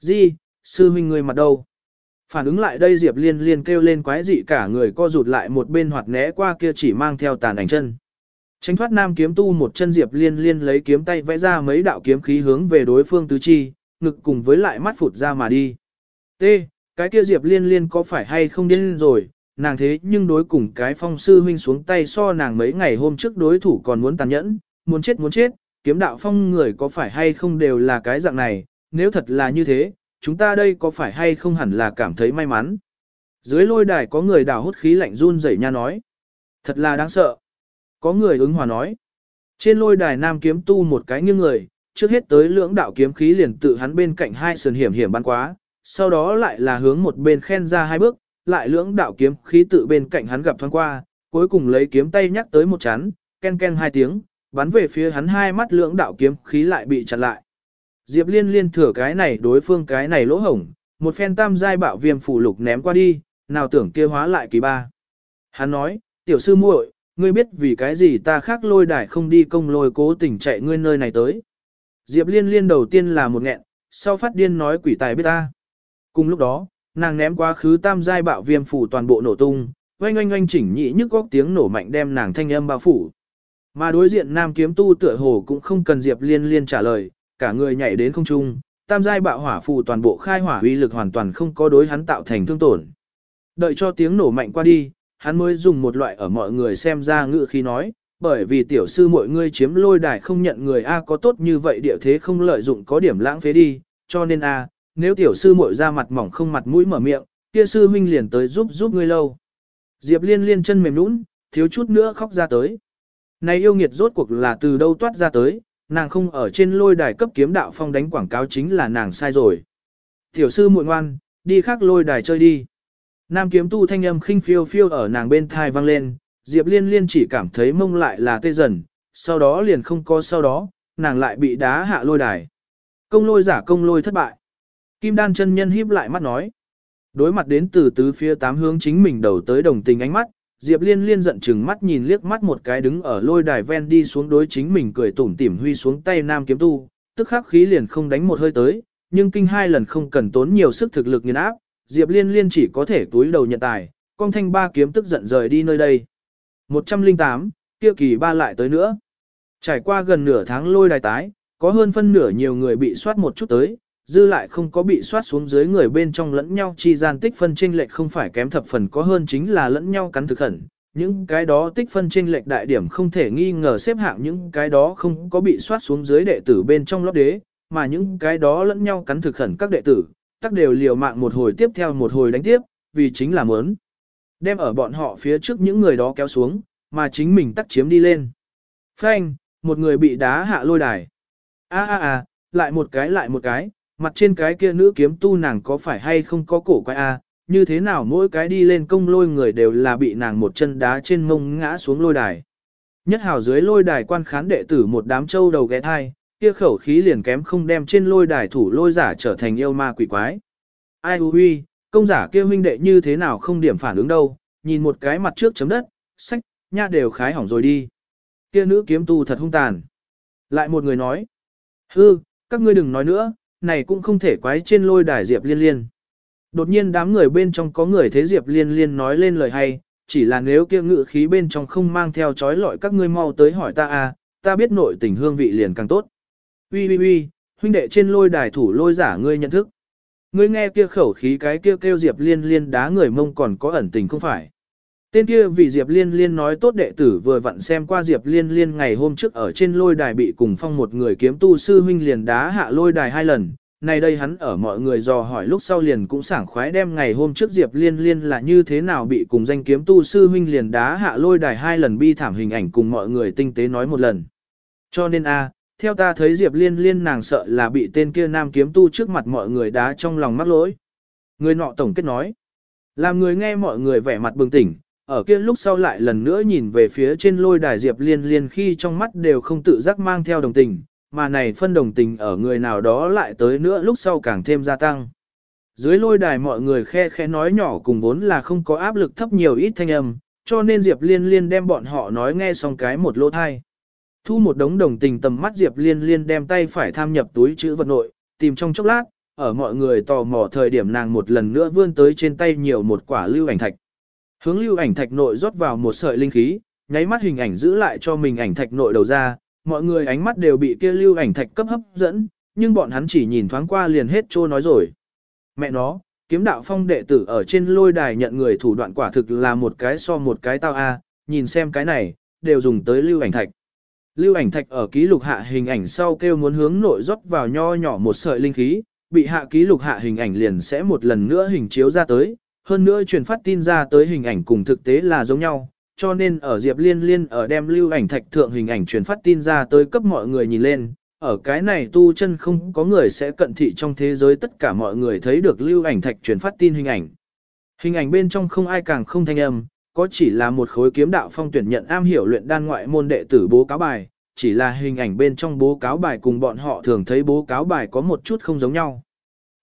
Di, sư huynh người mặt đâu? Phản ứng lại đây Diệp Liên Liên kêu lên quái dị cả người co rụt lại một bên hoặc né qua kia chỉ mang theo tàn ảnh chân. Tránh thoát nam kiếm tu một chân Diệp Liên Liên lấy kiếm tay vẽ ra mấy đạo kiếm khí hướng về đối phương tứ chi, ngực cùng với lại mắt phụt ra mà đi. T. Cái kia Diệp Liên Liên có phải hay không điên rồi, nàng thế nhưng đối cùng cái phong sư huynh xuống tay so nàng mấy ngày hôm trước đối thủ còn muốn tàn nhẫn, muốn chết muốn chết, kiếm đạo phong người có phải hay không đều là cái dạng này, nếu thật là như thế, chúng ta đây có phải hay không hẳn là cảm thấy may mắn. Dưới lôi đài có người đào hút khí lạnh run rẩy nha nói. Thật là đáng sợ. Có người ứng hòa nói. Trên lôi đài nam kiếm tu một cái nghiêng người, trước hết tới lưỡng đạo kiếm khí liền tự hắn bên cạnh hai sườn hiểm hiểm bắn quá, sau đó lại là hướng một bên khen ra hai bước, lại lưỡng đạo kiếm khí tự bên cạnh hắn gặp thoáng qua, cuối cùng lấy kiếm tay nhắc tới một chán, ken ken hai tiếng, bắn về phía hắn hai mắt lưỡng đạo kiếm khí lại bị chặn lại. Diệp Liên liên thừa cái này đối phương cái này lỗ hổng, một phen tam giai bạo viêm phủ lục ném qua đi, nào tưởng kia hóa lại kỳ ba. Hắn nói, tiểu sư muội, ngươi biết vì cái gì ta khác lôi đài không đi công lôi cố tình chạy ngươi nơi này tới. Diệp Liên liên đầu tiên là một nghẹn, sau phát điên nói quỷ tài biết ta. Cùng lúc đó, nàng ném quá khứ tam giai bạo viêm phủ toàn bộ nổ tung, oanh oanh oanh chỉnh nhị nhức góc tiếng nổ mạnh đem nàng thanh âm bao phủ. Mà đối diện nam kiếm tu tựa hồ cũng không cần Diệp Liên liên trả lời, cả người nhảy đến không trung, tam giai bạo hỏa phù toàn bộ khai hỏa uy lực hoàn toàn không có đối hắn tạo thành thương tổn. Đợi cho tiếng nổ mạnh qua đi, hắn mới dùng một loại ở mọi người xem ra ngữ khi nói, bởi vì tiểu sư mọi người chiếm lôi đài không nhận người A có tốt như vậy địa thế không lợi dụng có điểm lãng phế đi, cho nên A, nếu tiểu sư muội ra mặt mỏng không mặt mũi mở miệng, kia sư huynh liền tới giúp giúp ngươi lâu. Diệp liên liên chân mềm nũng, thiếu chút nữa khóc ra tới. Này yêu nghiệt rốt cuộc là từ đâu toát ra tới, nàng không ở trên lôi đài cấp kiếm đạo phong đánh quảng cáo chính là nàng sai rồi. Tiểu sư muội ngoan, đi khác lôi đài chơi đi. Nam kiếm tu thanh âm khinh phiêu phiêu ở nàng bên thai vang lên, Diệp liên liên chỉ cảm thấy mông lại là tê dần, sau đó liền không có sau đó, nàng lại bị đá hạ lôi đài. Công lôi giả công lôi thất bại. Kim đan chân nhân híp lại mắt nói. Đối mặt đến từ tứ phía tám hướng chính mình đầu tới đồng tình ánh mắt, Diệp Liên liên giận chừng mắt nhìn liếc mắt một cái đứng ở lôi đài ven đi xuống đối chính mình cười tủm tỉm huy xuống tay nam kiếm tu, tức khắc khí liền không đánh một hơi tới, nhưng kinh hai lần không cần tốn nhiều sức thực lực nghiền áp, Diệp Liên liên chỉ có thể túi đầu nhận tài, con thanh ba kiếm tức giận rời đi nơi đây. 108, kia kỳ ba lại tới nữa. Trải qua gần nửa tháng lôi đài tái, có hơn phân nửa nhiều người bị soát một chút tới, dư lại không có bị soát xuống dưới người bên trong lẫn nhau chi gian tích phân chênh lệch không phải kém thập phần có hơn chính là lẫn nhau cắn thực khẩn. Những cái đó tích phân chênh lệch đại điểm không thể nghi ngờ xếp hạng những cái đó không có bị soát xuống dưới đệ tử bên trong lót đế, mà những cái đó lẫn nhau cắn thực khẩn các đệ tử, tắc đều liều mạng một hồi tiếp theo một hồi đánh tiếp, vì chính là muốn đem ở bọn họ phía trước những người đó kéo xuống, mà chính mình tắc chiếm đi lên. Phanh, một người bị đá hạ lôi đài. A a a, lại một cái lại một cái, mặt trên cái kia nữ kiếm tu nàng có phải hay không có cổ quái a, như thế nào mỗi cái đi lên công lôi người đều là bị nàng một chân đá trên mông ngã xuống lôi đài. Nhất hào dưới lôi đài quan khán đệ tử một đám châu đầu ghé thai, kia khẩu khí liền kém không đem trên lôi đài thủ lôi giả trở thành yêu ma quỷ quái. Ai hư huy, công giả kia huynh đệ như thế nào không điểm phản ứng đâu, nhìn một cái mặt trước chấm đất, sách, nha đều khái hỏng rồi đi. Kia nữ kiếm tu thật hung tàn. Lại một người nói, hư, các ngươi đừng nói nữa, này cũng không thể quái trên lôi đài Diệp Liên Liên. Đột nhiên đám người bên trong có người thế Diệp Liên Liên nói lên lời hay, chỉ là nếu kia ngự khí bên trong không mang theo chói lọi các ngươi mau tới hỏi ta à, ta biết nội tình hương vị liền càng tốt. Ui ui ui, huynh đệ trên lôi đài thủ lôi giả ngươi nhận thức. Ngươi nghe kia khẩu khí cái kia kêu Diệp Liên Liên đá người mông còn có ẩn tình không phải. Tên kia vì Diệp Liên Liên nói tốt đệ tử vừa vặn xem qua Diệp Liên Liên ngày hôm trước ở trên lôi đài bị cùng phong một người kiếm tu sư huynh liền đá hạ lôi đài hai lần. Này đây hắn ở mọi người dò hỏi lúc sau liền cũng sảng khoái đem ngày hôm trước Diệp Liên Liên là như thế nào bị cùng danh kiếm tu sư huynh liền đá hạ lôi đài hai lần bi thảm hình ảnh cùng mọi người tinh tế nói một lần. Cho nên a theo ta thấy Diệp Liên Liên nàng sợ là bị tên kia nam kiếm tu trước mặt mọi người đá trong lòng mắc lỗi. Người nọ tổng kết nói. Làm người nghe mọi người vẻ mặt bừng tỉnh, ở kia lúc sau lại lần nữa nhìn về phía trên lôi đài Diệp Liên Liên khi trong mắt đều không tự giác mang theo đồng tình, mà này phân đồng tình ở người nào đó lại tới nữa lúc sau càng thêm gia tăng. Dưới lôi đài mọi người khe khẽ nói nhỏ cùng vốn là không có áp lực thấp nhiều ít thanh âm, cho nên Diệp Liên Liên đem bọn họ nói nghe xong cái một lỗ thai. Thu một đống đồng tình tầm mắt Diệp Liên Liên đem tay phải tham nhập túi chữ vật nội, tìm trong chốc lát, ở mọi người tò mò thời điểm nàng một lần nữa vươn tới trên tay nhiều một quả lưu ảnh thạch. Hướng lưu ảnh thạch nội rót vào một sợi linh khí, nháy mắt hình ảnh giữ lại cho mình ảnh thạch nội đầu ra, mọi người ánh mắt đều bị kia lưu ảnh thạch cấp hấp dẫn, nhưng bọn hắn chỉ nhìn thoáng qua liền hết trô nói rồi. Mẹ nó, kiếm đạo phong đệ tử ở trên lôi đài nhận người thủ đoạn quả thực là một cái so một cái tao a, nhìn xem cái này, đều dùng tới lưu ảnh thạch. Lưu ảnh thạch ở ký lục hạ hình ảnh sau kêu muốn hướng nội rót vào nho nhỏ một sợi linh khí, bị hạ ký lục hạ hình ảnh liền sẽ một lần nữa hình chiếu ra tới, hơn nữa truyền phát tin ra tới hình ảnh cùng thực tế là giống nhau, cho nên ở Diệp Liên Liên ở đem lưu ảnh thạch thượng hình ảnh truyền phát tin ra tới cấp mọi người nhìn lên, ở cái này tu chân không có người sẽ cận thị trong thế giới tất cả mọi người thấy được lưu ảnh thạch truyền phát tin hình ảnh. Hình ảnh bên trong không ai càng không thanh âm, có chỉ là một khối kiếm đạo phong tuyển nhận am hiểu luyện đan ngoại môn đệ tử bố cáo bài, chỉ là hình ảnh bên trong bố cáo bài cùng bọn họ thường thấy bố cáo bài có một chút không giống nhau.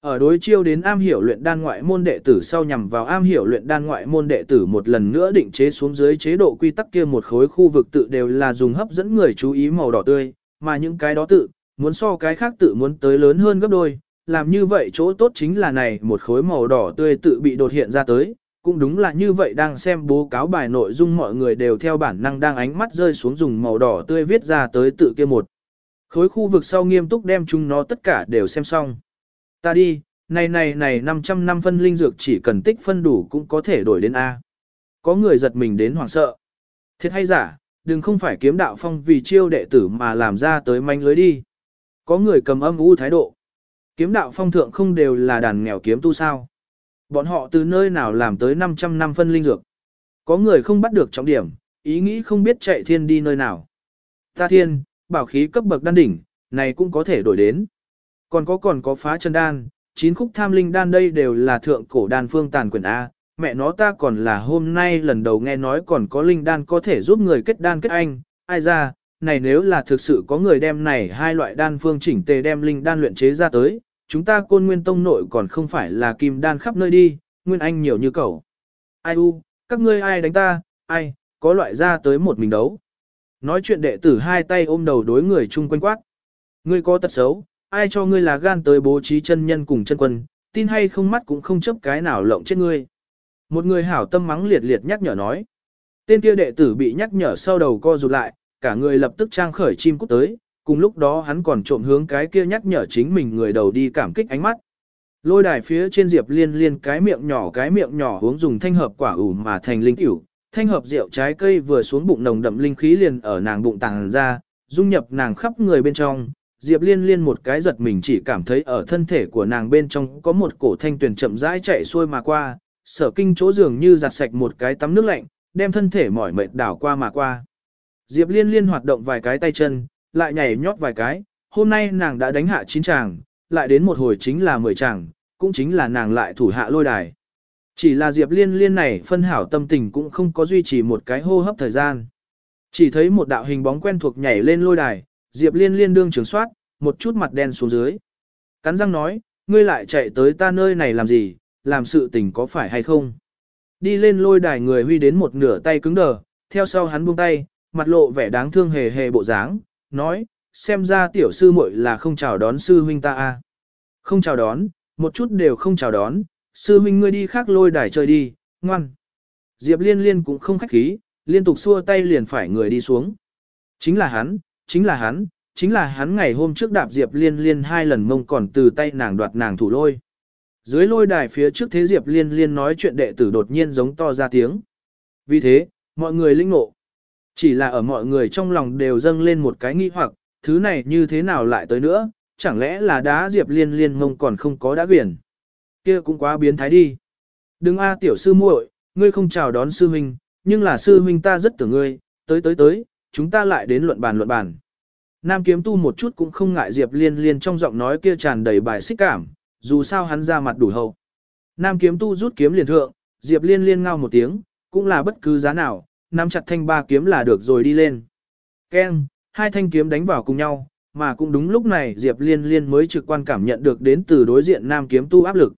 Ở đối chiêu đến am hiểu luyện đan ngoại môn đệ tử sau nhằm vào am hiểu luyện đan ngoại môn đệ tử một lần nữa định chế xuống dưới chế độ quy tắc kia một khối khu vực tự đều là dùng hấp dẫn người chú ý màu đỏ tươi, mà những cái đó tự, muốn so cái khác tự muốn tới lớn hơn gấp đôi, làm như vậy chỗ tốt chính là này một khối màu đỏ tươi tự bị đột hiện ra tới, cũng đúng là như vậy đang xem bố cáo bài nội dung mọi người đều theo bản năng đang ánh mắt rơi xuống dùng màu đỏ tươi viết ra tới tự kia một. Khối khu vực sau nghiêm túc đem chúng nó tất cả đều xem xong. Ta đi, này này này 500 năm phân linh dược chỉ cần tích phân đủ cũng có thể đổi đến A. Có người giật mình đến hoảng sợ. Thiệt hay giả, đừng không phải kiếm đạo phong vì chiêu đệ tử mà làm ra tới manh lưới đi. Có người cầm âm u thái độ. Kiếm đạo phong thượng không đều là đàn nghèo kiếm tu sao. Bọn họ từ nơi nào làm tới 500 năm phân linh dược. Có người không bắt được trọng điểm, ý nghĩ không biết chạy thiên đi nơi nào. Ta thiên, bảo khí cấp bậc đan đỉnh, này cũng có thể đổi đến. Còn có còn có phá chân đan, chín khúc tham linh đan đây đều là thượng cổ đan phương tàn quyền A. Mẹ nó ta còn là hôm nay lần đầu nghe nói còn có linh đan có thể giúp người kết đan kết anh, ai ra, này nếu là thực sự có người đem này hai loại đan phương chỉnh tề đem linh đan luyện chế ra tới, chúng ta côn nguyên tông nội còn không phải là kim đan khắp nơi đi, nguyên anh nhiều như cầu. Ai u, các ngươi ai đánh ta, ai, có loại ra tới một mình đấu. Nói chuyện đệ tử hai tay ôm đầu đối người chung quanh quát. Ngươi có tật xấu, ai cho ngươi là gan tới bố trí chân nhân cùng chân quân, tin hay không mắt cũng không chấp cái nào lộng chết ngươi. Một người hảo tâm mắng liệt liệt nhắc nhở nói. Tên kia đệ tử bị nhắc nhở sau đầu co rụt lại, cả người lập tức trang khởi chim cút tới, cùng lúc đó hắn còn trộm hướng cái kia nhắc nhở chính mình người đầu đi cảm kích ánh mắt. Lôi đài phía trên Diệp Liên Liên cái miệng nhỏ cái miệng nhỏ uống dùng thanh hợp quả ủ mà thành linh tiểu, thanh hợp rượu trái cây vừa xuống bụng nồng đậm linh khí liền ở nàng bụng tàng ra, dung nhập nàng khắp người bên trong, Diệp Liên Liên một cái giật mình chỉ cảm thấy ở thân thể của nàng bên trong có một cổ thanh tuyền chậm rãi chạy xuôi mà qua, sở kinh chỗ dường như giặt sạch một cái tắm nước lạnh, đem thân thể mỏi mệt đảo qua mà qua. Diệp Liên Liên hoạt động vài cái tay chân, lại nhảy nhót vài cái, hôm nay nàng đã đánh hạ chín chàng, lại đến một hồi chính là 10 chàng, cũng chính là nàng lại thủ hạ lôi đài. Chỉ là Diệp Liên Liên này phân hảo tâm tình cũng không có duy trì một cái hô hấp thời gian. Chỉ thấy một đạo hình bóng quen thuộc nhảy lên lôi đài, Diệp Liên Liên đương trường soát, một chút mặt đen xuống dưới. Cắn răng nói, ngươi lại chạy tới ta nơi này làm gì, làm sự tình có phải hay không? Đi lên lôi đài người huy đến một nửa tay cứng đờ, theo sau hắn buông tay, mặt lộ vẻ đáng thương hề hề bộ dáng, nói, xem ra tiểu sư muội là không chào đón sư huynh ta a. À. Không chào đón, một chút đều không chào đón, sư huynh ngươi đi khác lôi đài chơi đi, ngoan. Diệp liên liên cũng không khách khí, liên tục xua tay liền phải người đi xuống. Chính là hắn, chính là hắn, chính là hắn ngày hôm trước đạp Diệp liên liên hai lần mông còn từ tay nàng đoạt nàng thủ lôi. Dưới lôi đài phía trước thế Diệp liên liên nói chuyện đệ tử đột nhiên giống to ra tiếng. Vì thế, mọi người linh ngộ. Chỉ là ở mọi người trong lòng đều dâng lên một cái nghi hoặc, thứ này như thế nào lại tới nữa, chẳng lẽ là đá Diệp liên liên mông còn không có đã quyển. kia cũng quá biến thái đi. Đừng a tiểu sư muội, ngươi không chào đón sư huynh, nhưng là sư huynh ta rất tưởng ngươi, tới tới tới, chúng ta lại đến luận bàn luận bàn. Nam kiếm tu một chút cũng không ngại Diệp liên liên trong giọng nói kia tràn đầy bài xích cảm, dù sao hắn ra mặt đủ hậu. Nam kiếm tu rút kiếm liền thượng, Diệp liên liên ngao một tiếng, cũng là bất cứ giá nào, nắm chặt thanh ba kiếm là được rồi đi lên. Keng, hai thanh kiếm đánh vào cùng nhau, mà cũng đúng lúc này Diệp liên liên mới trực quan cảm nhận được đến từ đối diện nam kiếm tu áp lực.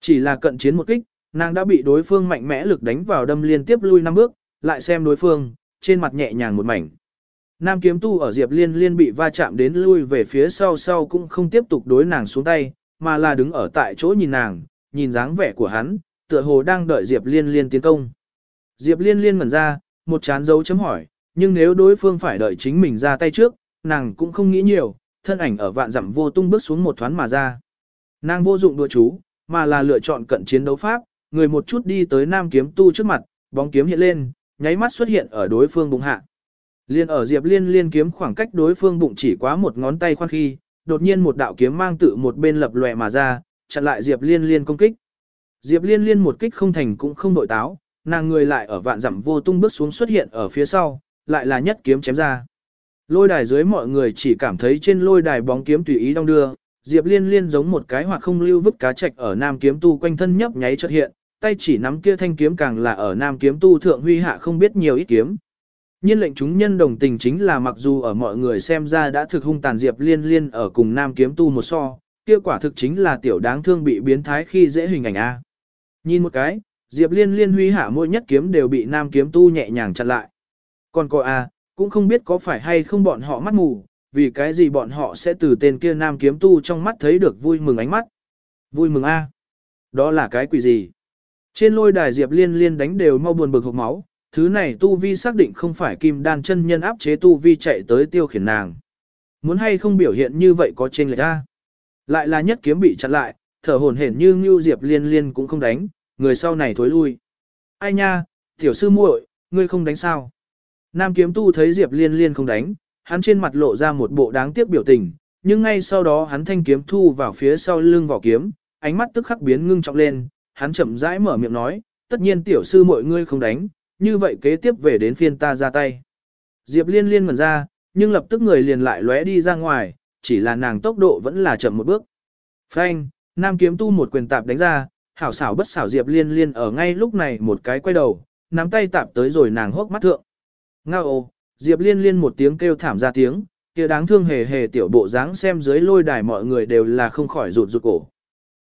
Chỉ là cận chiến một kích, nàng đã bị đối phương mạnh mẽ lực đánh vào đâm liên tiếp lui năm bước, lại xem đối phương, trên mặt nhẹ nhàng một mảnh. Nam kiếm tu ở Diệp Liên Liên bị va chạm đến lui về phía sau sau cũng không tiếp tục đối nàng xuống tay, mà là đứng ở tại chỗ nhìn nàng, nhìn dáng vẻ của hắn, tựa hồ đang đợi Diệp Liên Liên tiến công. Diệp Liên Liên ngẩn ra, một chán dấu chấm hỏi, nhưng nếu đối phương phải đợi chính mình ra tay trước, nàng cũng không nghĩ nhiều, thân ảnh ở vạn dặm vô tung bước xuống một thoáng mà ra. Nàng vô dụng đùa chú, mà là lựa chọn cận chiến đấu pháp, người một chút đi tới nam kiếm tu trước mặt, bóng kiếm hiện lên, nháy mắt xuất hiện ở đối phương bụng hạ. Liên ở Diệp Liên liên kiếm khoảng cách đối phương bụng chỉ quá một ngón tay khoan khi, đột nhiên một đạo kiếm mang tự một bên lập lòe mà ra, chặn lại Diệp Liên liên công kích. Diệp Liên liên một kích không thành cũng không đội táo, nàng người lại ở vạn dặm vô tung bước xuống xuất hiện ở phía sau, lại là nhất kiếm chém ra. Lôi đài dưới mọi người chỉ cảm thấy trên lôi đài bóng kiếm tùy ý đong đưa, Diệp Liên liên giống một cái hoặc không lưu vứt cá trạch ở nam kiếm tu quanh thân nhấp nháy chợt hiện, tay chỉ nắm kia thanh kiếm càng là ở nam kiếm tu thượng huy hạ không biết nhiều ít kiếm. Nhiên lệnh chúng nhân đồng tình chính là mặc dù ở mọi người xem ra đã thực hung tàn Diệp Liên Liên ở cùng nam kiếm tu một so, kia quả thực chính là tiểu đáng thương bị biến thái khi dễ hình ảnh A. Nhìn một cái, Diệp Liên Liên huy hạ mỗi nhất kiếm đều bị nam kiếm tu nhẹ nhàng chặn lại. Còn cô A, cũng không biết có phải hay không bọn họ mắt mù, vì cái gì bọn họ sẽ từ tên kia nam kiếm tu trong mắt thấy được vui mừng ánh mắt. Vui mừng A. Đó là cái quỷ gì? Trên lôi đài Diệp Liên Liên đánh đều mau buồn bực hộc máu, thứ này tu vi xác định không phải kim đan chân nhân áp chế tu vi chạy tới tiêu khiển nàng. Muốn hay không biểu hiện như vậy có trên lệch ra. Lại là nhất kiếm bị chặn lại, thở hổn hển như Ngưu Diệp Liên Liên cũng không đánh, người sau này thối lui. Ai nha, tiểu sư muội, ngươi không đánh sao? Nam kiếm tu thấy Diệp Liên Liên không đánh, hắn trên mặt lộ ra một bộ đáng tiếc biểu tình, nhưng ngay sau đó hắn thanh kiếm thu vào phía sau lưng vỏ kiếm, ánh mắt tức khắc biến ngưng trọng lên, hắn chậm rãi mở miệng nói, tất nhiên tiểu sư mọi ngươi không đánh, như vậy kế tiếp về đến phiên ta ra tay. Diệp liên liên ngẩn ra, nhưng lập tức người liền lại lóe đi ra ngoài, chỉ là nàng tốc độ vẫn là chậm một bước. Phanh, nam kiếm tu một quyền tạp đánh ra, hảo xảo bất xảo Diệp liên liên ở ngay lúc này một cái quay đầu, nắm tay tạp tới rồi nàng hốc mắt thượng. Ngao ô, Diệp liên liên một tiếng kêu thảm ra tiếng, kia đáng thương hề hề tiểu bộ dáng xem dưới lôi đài mọi người đều là không khỏi rụt rụt cổ.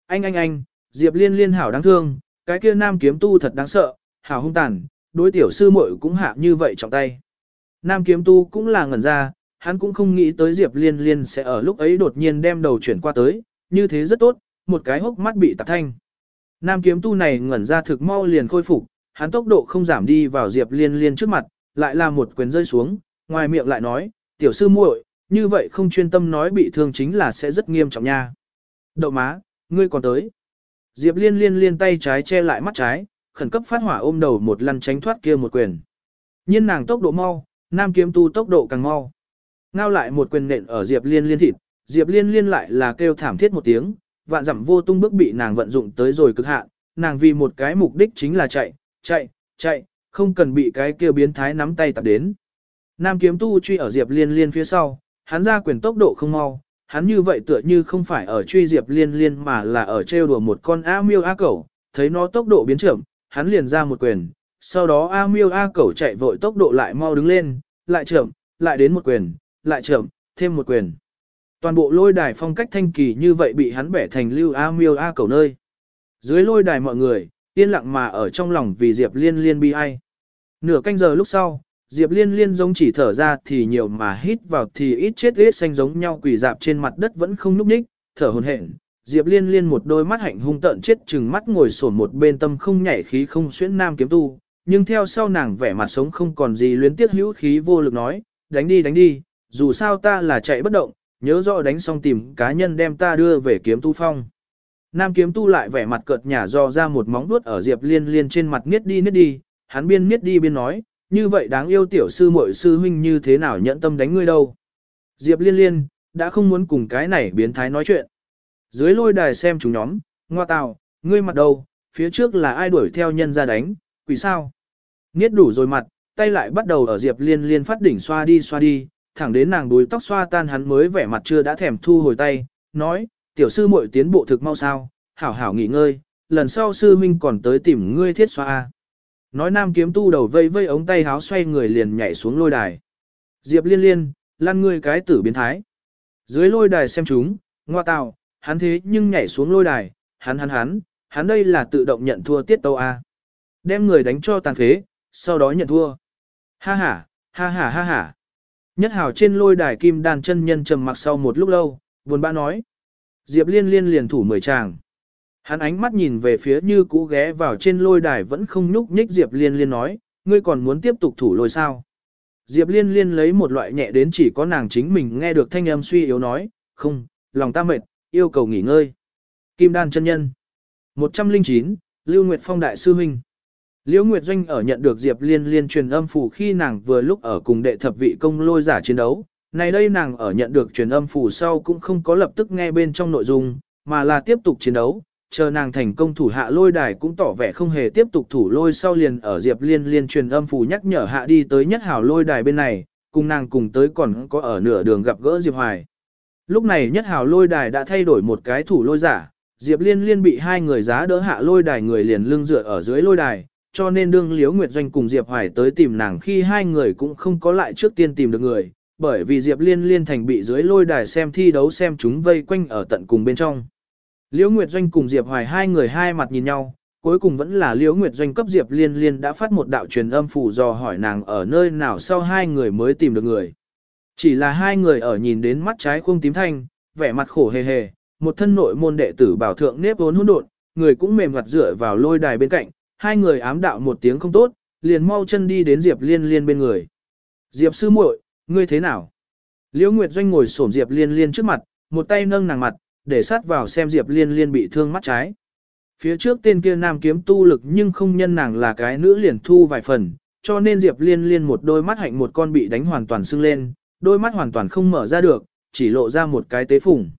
Anh anh anh, Diệp liên liên hảo đáng thương, cái kia nam kiếm tu thật đáng sợ, hảo hung tàn, đối tiểu sư muội cũng hạ như vậy trọng tay. Nam kiếm tu cũng là ngẩn ra, hắn cũng không nghĩ tới Diệp liên liên sẽ ở lúc ấy đột nhiên đem đầu chuyển qua tới, như thế rất tốt, một cái hốc mắt bị tạp thanh. Nam kiếm tu này ngẩn ra thực mau liền khôi phục, hắn tốc độ không giảm đi vào Diệp liên liên trước mặt, lại là một quyền rơi xuống, ngoài miệng lại nói, tiểu sư muội, như vậy không chuyên tâm nói bị thương chính là sẽ rất nghiêm trọng nha. Đậu má, ngươi còn tới. Diệp liên liên liên tay trái che lại mắt trái, khẩn cấp phát hỏa ôm đầu một lăn tránh thoát kia một quyền. Nhiên nàng tốc độ mau, nam kiếm tu tốc độ càng mau. Ngao lại một quyền nện ở Diệp liên liên thịt, Diệp Liên Liên lại là kêu thảm thiết một tiếng, vạn dặm vô tung bước bị nàng vận dụng tới rồi cực hạn, nàng vì một cái mục đích chính là chạy, chạy, chạy, không cần bị cái kia biến thái nắm tay tập đến. Nam kiếm tu truy ở Diệp Liên Liên phía sau, hắn ra quyền tốc độ không mau, hắn như vậy tựa như không phải ở truy Diệp Liên Liên mà là ở trêu đùa một con A miêu A cẩu, thấy nó tốc độ biến chậm, hắn liền ra một quyền, sau đó A miêu A cẩu chạy vội tốc độ lại mau đứng lên, lại chậm, lại đến một quyền, lại chậm, thêm một quyền. Toàn bộ lôi đài phong cách thanh kỳ như vậy bị hắn bẻ thành lưu A miêu A cẩu nơi. Dưới lôi đài mọi người, yên lặng mà ở trong lòng vì Diệp Liên Liên bi ai. Nửa canh giờ lúc sau, Diệp Liên Liên giống chỉ thở ra thì nhiều mà hít vào thì ít chết ít xanh giống nhau quỷ dạp trên mặt đất vẫn không núp ních, thở hổn hển. Diệp Liên Liên một đôi mắt hạnh hung tợn chết chừng mắt ngồi sổn một bên tâm không nhảy khí không xuyễn nam kiếm tu, nhưng theo sau nàng vẻ mặt sống không còn gì luyến tiếc hữu khí vô lực nói, đánh đi đánh đi, dù sao ta là chạy bất động, nhớ rõ đánh xong tìm cá nhân đem ta đưa về kiếm tu phong. Nam kiếm tu lại vẻ mặt cợt nhả do ra một móng vuốt ở Diệp Liên Liên trên mặt niết đi niết đi, hắn biên niết đi biên nói, như vậy đáng yêu tiểu sư muội sư huynh như thế nào nhận tâm đánh ngươi đâu. Diệp liên liên, đã không muốn cùng cái này biến thái nói chuyện. Dưới lôi đài xem chúng nhóm, ngoa tào, ngươi mặt đầu, phía trước là ai đuổi theo nhân ra đánh, quỷ sao. Niết đủ rồi mặt, tay lại bắt đầu ở Diệp liên liên phát đỉnh xoa đi xoa đi, thẳng đến nàng đuôi tóc xoa tan hắn mới vẻ mặt chưa đã thèm thu hồi tay, nói, tiểu sư muội tiến bộ thực mau sao, hảo hảo nghỉ ngơi, lần sau sư huynh còn tới tìm ngươi thiết xoa. Nói nam kiếm tu đầu vây vây ống tay háo xoay người liền nhảy xuống lôi đài. Diệp liên liên, lăn ngươi cái tử biến thái. Dưới lôi đài xem chúng, ngoa tạo, hắn thế nhưng nhảy xuống lôi đài, hắn hắn hắn, hắn đây là tự động nhận thua tiết tâu A. Đem người đánh cho tàn phế, sau đó nhận thua. Ha ha, ha ha ha ha. Nhất hảo trên lôi đài kim đàn chân nhân trầm mặc sau một lúc lâu, buồn bã nói. Diệp liên liên liền thủ mười chàng. Hắn ánh mắt nhìn về phía như cũ ghé vào trên lôi đài vẫn không nhúc nhích Diệp Liên Liên nói, ngươi còn muốn tiếp tục thủ lôi sao? Diệp Liên Liên lấy một loại nhẹ đến chỉ có nàng chính mình nghe được thanh âm suy yếu nói, không, lòng ta mệt, yêu cầu nghỉ ngơi. Kim Đan chân nhân 109, Lưu Nguyệt Phong Đại Sư Huynh Liễu Nguyệt Doanh ở nhận được Diệp Liên Liên truyền âm phủ khi nàng vừa lúc ở cùng đệ thập vị công lôi giả chiến đấu. Này đây nàng ở nhận được truyền âm phủ sau cũng không có lập tức nghe bên trong nội dung, mà là tiếp tục chiến đấu, chờ nàng thành công thủ hạ lôi đài cũng tỏ vẻ không hề tiếp tục thủ lôi sau liền ở Diệp Liên liên truyền âm phù nhắc nhở hạ đi tới nhất hảo lôi đài bên này, cùng nàng cùng tới còn có ở nửa đường gặp gỡ Diệp Hoài. Lúc này nhất hảo lôi đài đã thay đổi một cái thủ lôi giả, Diệp Liên liên bị hai người giá đỡ hạ lôi đài người liền lưng dựa ở dưới lôi đài, cho nên đương Liễu Nguyệt Doanh cùng Diệp Hoài tới tìm nàng khi hai người cũng không có lại trước tiên tìm được người, bởi vì Diệp Liên liên thành bị dưới lôi đài xem thi đấu xem chúng vây quanh ở tận cùng bên trong. Liễu Nguyệt Doanh cùng Diệp Hoài hai người hai mặt nhìn nhau, cuối cùng vẫn là Liễu Nguyệt Doanh cấp Diệp Liên Liên đã phát một đạo truyền âm phủ dò hỏi nàng ở nơi nào sau hai người mới tìm được người. Chỉ là hai người ở nhìn đến mắt trái không tím thanh, vẻ mặt khổ hề hề, một thân nội môn đệ tử bảo thượng nếp vốn hỗn độn, người cũng mềm mặt dựa vào lôi đài bên cạnh, hai người ám đạo một tiếng không tốt, liền mau chân đi đến Diệp Liên Liên bên người. Diệp sư muội, ngươi thế nào? Liễu Nguyệt Doanh ngồi xổm Diệp Liên Liên trước mặt, một tay nâng nàng mặt, để sát vào xem Diệp Liên Liên bị thương mắt trái. Phía trước tên kia nam kiếm tu lực nhưng không nhân nàng là cái nữ liền thu vài phần, cho nên Diệp Liên Liên một đôi mắt hạnh một con bị đánh hoàn toàn sưng lên, đôi mắt hoàn toàn không mở ra được, chỉ lộ ra một cái tế phủng.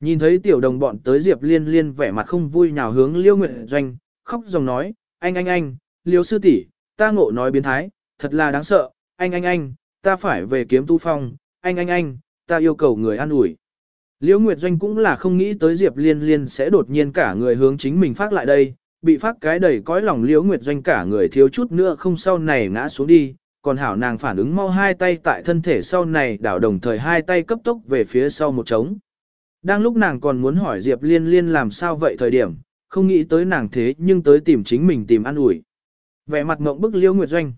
Nhìn thấy tiểu đồng bọn tới Diệp Liên Liên vẻ mặt không vui nhào hướng Liêu Nguyệt Doanh, khóc dòng nói, anh anh anh, Liêu sư tỷ, ta ngộ nói biến thái, thật là đáng sợ, anh anh anh, ta phải về kiếm tu phong, anh anh anh, ta yêu cầu người an ủi. Liễu Nguyệt Doanh cũng là không nghĩ tới Diệp Liên Liên sẽ đột nhiên cả người hướng chính mình phát lại đây, bị phát cái đầy cõi lòng Liễu Nguyệt Doanh cả người thiếu chút nữa không sau này ngã xuống đi, còn hảo nàng phản ứng mau hai tay tại thân thể sau này đảo đồng thời hai tay cấp tốc về phía sau một trống. Đang lúc nàng còn muốn hỏi Diệp Liên Liên làm sao vậy thời điểm, không nghĩ tới nàng thế nhưng tới tìm chính mình tìm ăn ủi. Vẻ mặt ngộng bức Liễu Nguyệt Doanh.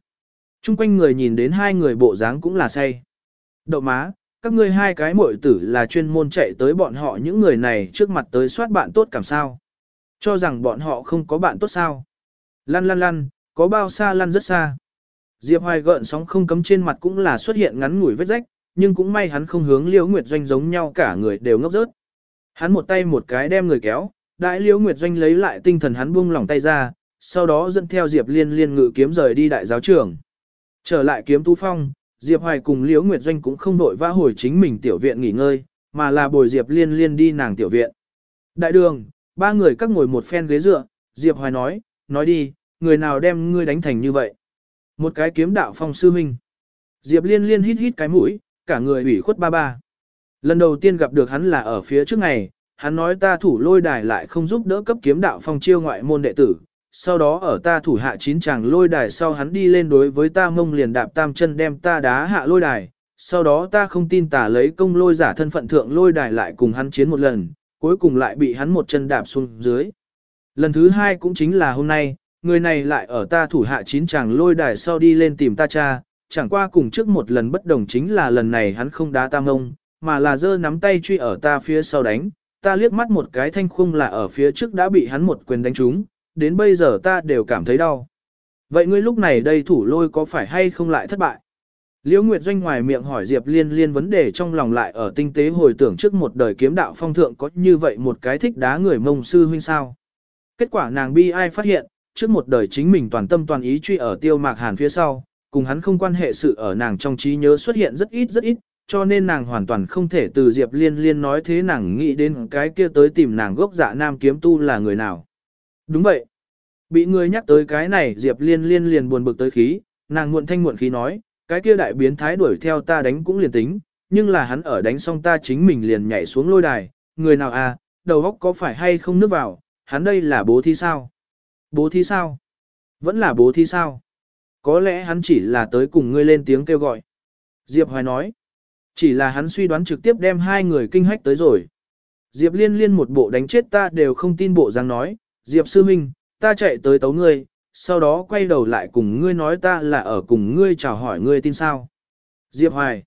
Trung quanh người nhìn đến hai người bộ dáng cũng là say. Đậu má, các ngươi hai cái muội tử là chuyên môn chạy tới bọn họ những người này trước mặt tới soát bạn tốt cảm sao. Cho rằng bọn họ không có bạn tốt sao. Lăn lăn lăn, có bao xa lăn rất xa. Diệp Hoài gợn sóng không cấm trên mặt cũng là xuất hiện ngắn ngủi vết rách, nhưng cũng may hắn không hướng Liễu Nguyệt Doanh giống nhau cả người đều ngốc rớt. Hắn một tay một cái đem người kéo, đại Liễu Nguyệt Doanh lấy lại tinh thần hắn buông lỏng tay ra, sau đó dẫn theo Diệp Liên Liên ngự kiếm rời đi đại giáo trường. Trở lại kiếm tu phong, Diệp Hoài cùng Liễu Nguyệt Doanh cũng không đội vã hồi chính mình tiểu viện nghỉ ngơi, mà là bồi Diệp Liên Liên đi nàng tiểu viện. Đại đường, ba người các ngồi một phen ghế dựa, Diệp Hoài nói, nói đi, người nào đem ngươi đánh thành như vậy? Một cái kiếm đạo phong sư minh. Diệp Liên Liên hít hít cái mũi, cả người ủy khuất ba ba. Lần đầu tiên gặp được hắn là ở phía trước ngày, hắn nói ta thủ lôi đài lại không giúp đỡ cấp kiếm đạo phong chiêu ngoại môn đệ tử. Sau đó ở ta thủ hạ chín chàng lôi đài sau hắn đi lên đối với ta mông liền đạp tam chân đem ta đá hạ lôi đài. Sau đó ta không tin tả lấy công lôi giả thân phận thượng lôi đài lại cùng hắn chiến một lần, cuối cùng lại bị hắn một chân đạp xuống dưới. Lần thứ hai cũng chính là hôm nay, người này lại ở ta thủ hạ chín chàng lôi đài sau đi lên tìm ta cha, chẳng qua cùng trước một lần bất đồng chính là lần này hắn không đá ta mông, mà là giơ nắm tay truy ở ta phía sau đánh, ta liếc mắt một cái thanh khung là ở phía trước đã bị hắn một quyền đánh trúng, đến bây giờ ta đều cảm thấy đau. Vậy ngươi lúc này đây thủ lôi có phải hay không lại thất bại? Liễu Nguyệt Doanh ngoài miệng hỏi Diệp Liên Liên vấn đề trong lòng lại ở tinh tế hồi tưởng trước một đời kiếm đạo phong thượng có như vậy một cái thích đá người mông sư huynh sao. Kết quả nàng bi ai phát hiện, trước một đời chính mình toàn tâm toàn ý truy ở tiêu mạc hàn phía sau, cùng hắn không quan hệ sự ở nàng trong trí nhớ xuất hiện rất ít rất ít, cho nên nàng hoàn toàn không thể từ Diệp Liên Liên nói thế nàng nghĩ đến cái kia tới tìm nàng gốc dạ nam kiếm tu là người nào. Đúng vậy. Bị người nhắc tới cái này Diệp Liên Liên liền buồn bực tới khí, nàng muộn thanh muộn khí nói, cái kia đại biến thái đuổi theo ta đánh cũng liền tính, nhưng là hắn ở đánh xong ta chính mình liền nhảy xuống lôi đài, người nào à, đầu óc có phải hay không nước vào, hắn đây là bố thí sao? Bố thí sao? Vẫn là bố thí sao? Có lẽ hắn chỉ là tới cùng ngươi lên tiếng kêu gọi. Diệp Hoài nói, chỉ là hắn suy đoán trực tiếp đem hai người kinh hách tới rồi. Diệp liên liên một bộ đánh chết ta đều không tin bộ dáng nói, Diệp sư minh, ta chạy tới tấu ngươi, sau đó quay đầu lại cùng ngươi nói ta là ở cùng ngươi chào hỏi ngươi tin sao. Diệp Hoài,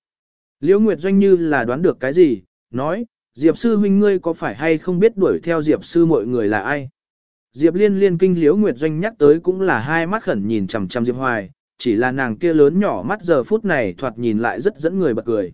Liễu Nguyệt Doanh như là đoán được cái gì, nói, Diệp sư huynh ngươi có phải hay không biết đuổi theo Diệp sư mọi người là ai? Diệp liên liên kinh Liễu Nguyệt Doanh nhắc tới cũng là hai mắt khẩn nhìn chằm chằm Diệp Hoài, chỉ là nàng kia lớn nhỏ mắt giờ phút này thoạt nhìn lại rất dẫn người bật cười.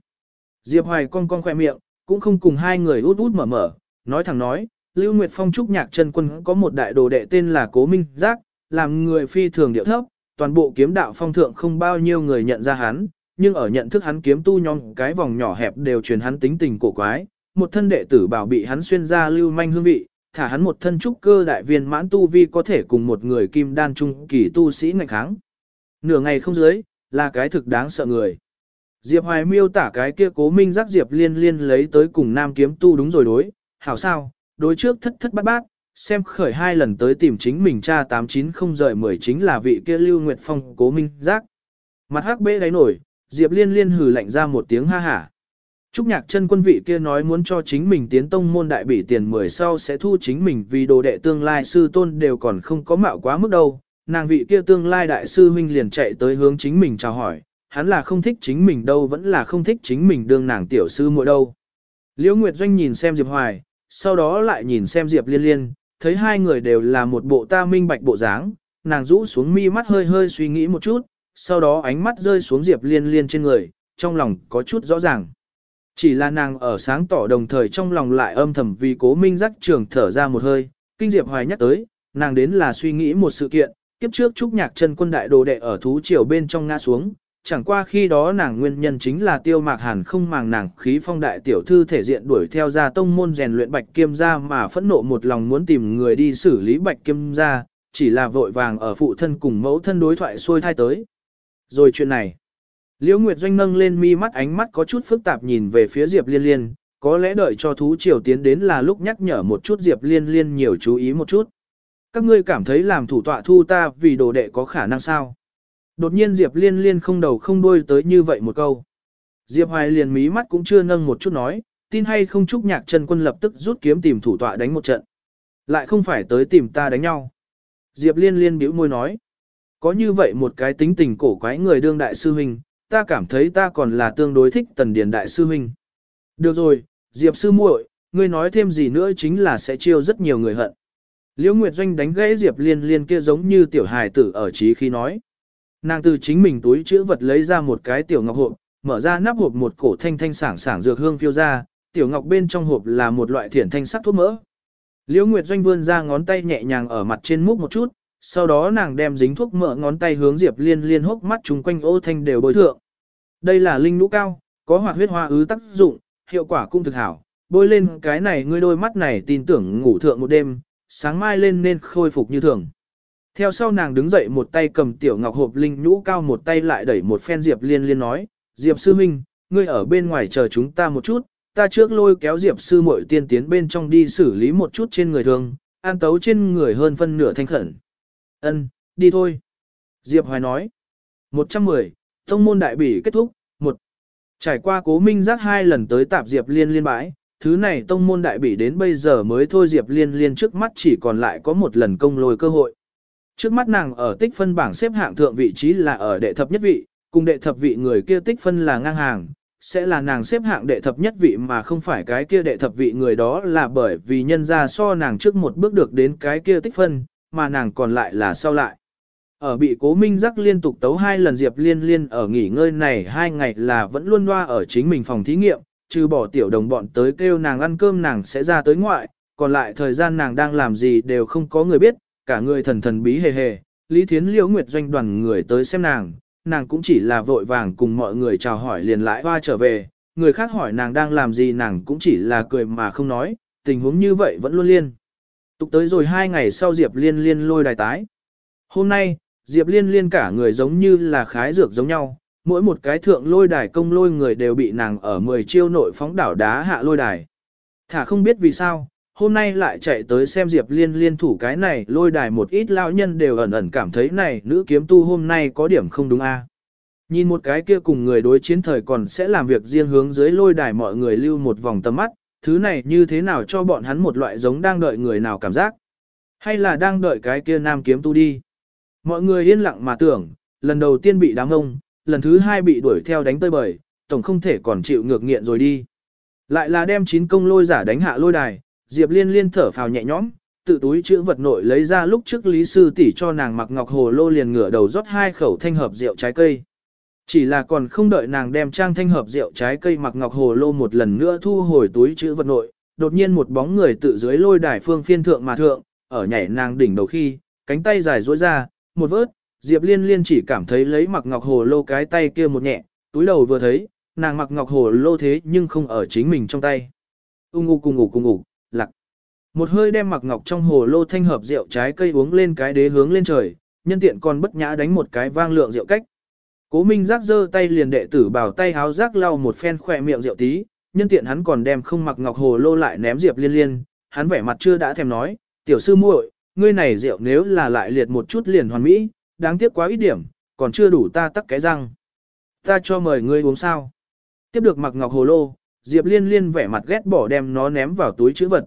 Diệp Hoài cong cong khoe miệng, cũng không cùng hai người út út mở mở, nói thẳng nói, Lưu Nguyệt Phong trúc nhạc chân quân có một đại đồ đệ tên là Cố Minh Giác, làm người phi thường điệu thấp, toàn bộ kiếm đạo phong thượng không bao nhiêu người nhận ra hắn, nhưng ở nhận thức hắn kiếm tu nhóm cái vòng nhỏ hẹp đều truyền hắn tính tình cổ quái, một thân đệ tử bảo bị hắn xuyên ra lưu manh hương vị, thả hắn một thân trúc cơ đại viên mãn tu vi có thể cùng một người kim đan trung kỳ tu sĩ ngạch kháng. Nửa ngày không dưới, là cái thực đáng sợ người. Diệp Hoài miêu tả cái kia cố minh giác Diệp liên liên lấy tới cùng nam kiếm tu đúng rồi đối, hảo sao, đối trước thất thất bát bát, xem khởi hai lần tới tìm chính mình cha 890 rời 10 chính là vị kia Lưu Nguyệt Phong cố minh giác. Mặt hắc bê đáy nổi, Diệp liên liên hừ lạnh ra một tiếng ha hả. Trúc nhạc chân quân vị kia nói muốn cho chính mình tiến tông môn đại bỉ tiền 10 sau sẽ thu chính mình vì đồ đệ tương lai sư tôn đều còn không có mạo quá mức đâu. Nàng vị kia tương lai đại sư huynh liền chạy tới hướng chính mình chào hỏi, hắn là không thích chính mình đâu vẫn là không thích chính mình đương nàng tiểu sư muội đâu. Liễu Nguyệt Doanh nhìn xem Diệp Hoài, sau đó lại nhìn xem Diệp Liên Liên, thấy hai người đều là một bộ ta minh bạch bộ dáng, nàng rũ xuống mi mắt hơi hơi suy nghĩ một chút, sau đó ánh mắt rơi xuống Diệp Liên Liên trên người, trong lòng có chút rõ ràng. Chỉ là nàng ở sáng tỏ đồng thời trong lòng lại âm thầm vì cố minh giác trường thở ra một hơi, kinh Diệp Hoài nhắc tới, nàng đến là suy nghĩ một sự kiện, kiếp trước trúc nhạc chân quân đại đồ đệ ở thú triều bên trong ngã xuống, chẳng qua khi đó nàng nguyên nhân chính là tiêu mạc hàn không màng nàng khí phong đại tiểu thư thể diện đuổi theo ra tông môn rèn luyện bạch kiêm gia mà phẫn nộ một lòng muốn tìm người đi xử lý bạch kiêm gia, chỉ là vội vàng ở phụ thân cùng mẫu thân đối thoại xuôi thai tới. Rồi chuyện này, Liễu Nguyệt Doanh nâng lên mi mắt ánh mắt có chút phức tạp nhìn về phía Diệp Liên Liên, có lẽ đợi cho thú triều tiến đến là lúc nhắc nhở một chút Diệp Liên Liên nhiều chú ý một chút. Các ngươi cảm thấy làm thủ tọa thu ta vì đồ đệ có khả năng sao? Đột nhiên Diệp Liên Liên không đầu không đuôi tới như vậy một câu. Diệp Hoài liền mí mắt cũng chưa nâng một chút nói, tin hay không chúc nhạc chân quân lập tức rút kiếm tìm thủ tọa đánh một trận. Lại không phải tới tìm ta đánh nhau. Diệp Liên Liên bĩu môi nói, có như vậy một cái tính tình cổ quái người đương đại sư huynh, ta cảm thấy ta còn là tương đối thích tần điền đại sư huynh. Được rồi, Diệp sư muội, ngươi nói thêm gì nữa chính là sẽ chiêu rất nhiều người hận. Liễu Nguyệt Doanh đánh gãy Diệp Liên Liên kia giống như tiểu hài tử ở trí khi nói. Nàng từ chính mình túi chữ vật lấy ra một cái tiểu ngọc hộp, mở ra nắp hộp một cổ thanh thanh sảng sảng dược hương phiêu ra, tiểu ngọc bên trong hộp là một loại thiển thanh sắc thuốc mỡ. Liễu Nguyệt Doanh vươn ra ngón tay nhẹ nhàng ở mặt trên múc một chút, sau đó nàng đem dính thuốc mỡ ngón tay hướng Diệp Liên Liên hốc mắt chúng quanh ô thanh đều bôi thượng. Đây là linh nũ cao, có hoạt huyết hoa ứ tác dụng, hiệu quả cũng thực hảo, bôi lên cái này ngươi đôi mắt này tin tưởng ngủ thượng một đêm, sáng mai lên nên khôi phục như thường. Theo sau nàng đứng dậy một tay cầm tiểu ngọc hộp linh nhũ cao một tay lại đẩy một phen Diệp Liên Liên nói, Diệp Sư Minh, ngươi ở bên ngoài chờ chúng ta một chút, ta trước lôi kéo Diệp Sư muội tiên tiến bên trong đi xử lý một chút trên người thường, an tấu trên người hơn phân nửa thanh khẩn. Ân, đi thôi. Diệp Hoài nói. 110, Tông môn đại bỉ kết thúc, một Trải qua cố minh giác hai lần tới tạp Diệp Liên liên bãi, thứ này tông môn đại bỉ đến bây giờ mới thôi Diệp Liên liên trước mắt chỉ còn lại có một lần công lôi cơ hội. Trước mắt nàng ở tích phân bảng xếp hạng thượng vị trí là ở đệ thập nhất vị, cùng đệ thập vị người kia tích phân là ngang hàng, sẽ là nàng xếp hạng đệ thập nhất vị mà không phải cái kia đệ thập vị người đó là bởi vì nhân ra so nàng trước một bước được đến cái kia tích phân, mà nàng còn lại là sau lại. Ở bị cố minh giác liên tục tấu hai lần Diệp Liên Liên ở nghỉ ngơi này hai ngày là vẫn luôn loa ở chính mình phòng thí nghiệm, trừ bỏ tiểu đồng bọn tới kêu nàng ăn cơm nàng sẽ ra tới ngoại, còn lại thời gian nàng đang làm gì đều không có người biết, cả người thần thần bí hề hề, Lý Thiến Liễu Nguyệt doanh đoàn người tới xem nàng, nàng cũng chỉ là vội vàng cùng mọi người chào hỏi liền lại hoa trở về, người khác hỏi nàng đang làm gì nàng cũng chỉ là cười mà không nói, tình huống như vậy vẫn luôn liên. Tục tới rồi hai ngày sau Diệp Liên Liên lôi đài tái. Hôm nay, Diệp Liên Liên cả người giống như là khái dược giống nhau, mỗi một cái thượng lôi đài công lôi người đều bị nàng ở 10 chiêu nội phóng đảo đá hạ lôi đài. Thả không biết vì sao, hôm nay lại chạy tới xem Diệp Liên liên thủ cái này lôi đài một ít lão nhân đều ẩn ẩn cảm thấy này nữ kiếm tu hôm nay có điểm không đúng a. Nhìn một cái kia cùng người đối chiến thời còn sẽ làm việc riêng hướng dưới lôi đài mọi người lưu một vòng tầm mắt, thứ này như thế nào cho bọn hắn một loại giống đang đợi người nào cảm giác. Hay là đang đợi cái kia nam kiếm tu đi. Mọi người yên lặng mà tưởng, lần đầu tiên bị đám ông, lần thứ hai bị đuổi theo đánh tơi bời, tổng không thể còn chịu ngược nghiện rồi đi. Lại là đem chín công lôi giả đánh hạ lôi đài, Diệp Liên liên thở phào nhẹ nhõm, tự túi chữ vật nội lấy ra lúc trước Lý Sư tỷ cho nàng mặc ngọc hồ lô liền ngửa đầu rót hai khẩu thanh hợp rượu trái cây. Chỉ là còn không đợi nàng đem trang thanh hợp rượu trái cây mặc ngọc hồ lô một lần nữa thu hồi túi chữ vật nội, đột nhiên một bóng người tự dưới lôi đài phương phiên thượng mà thượng, ở nhảy nàng đỉnh đầu khi, cánh tay dài duỗi ra, một vớt, Diệp Liên Liên chỉ cảm thấy lấy mặc ngọc hồ lô cái tay kia một nhẹ, túi đầu vừa thấy, nàng mặc ngọc hồ lô thế nhưng không ở chính mình trong tay. Ung ngu cùng ngủ cùng ngủ. Một hơi đem mặc ngọc trong hồ lô thanh hợp rượu trái cây uống lên cái đế hướng lên trời, nhân tiện còn bất nhã đánh một cái vang lượng rượu cách. Cố Minh giác giơ tay liền đệ tử bảo tay háo giác lau một phen khỏe miệng rượu tí, nhân tiện hắn còn đem không mặc ngọc hồ lô lại ném Diệp Liên Liên, hắn vẻ mặt chưa đã thèm nói, tiểu sư muội, ngươi này rượu nếu là lại liệt một chút liền hoàn mỹ, đáng tiếc quá ít điểm, còn chưa đủ ta tắc cái răng. Ta cho mời ngươi uống sao. Tiếp được mặc ngọc hồ lô, Diệp Liên Liên vẻ mặt ghét bỏ đem nó ném vào túi chữ vật.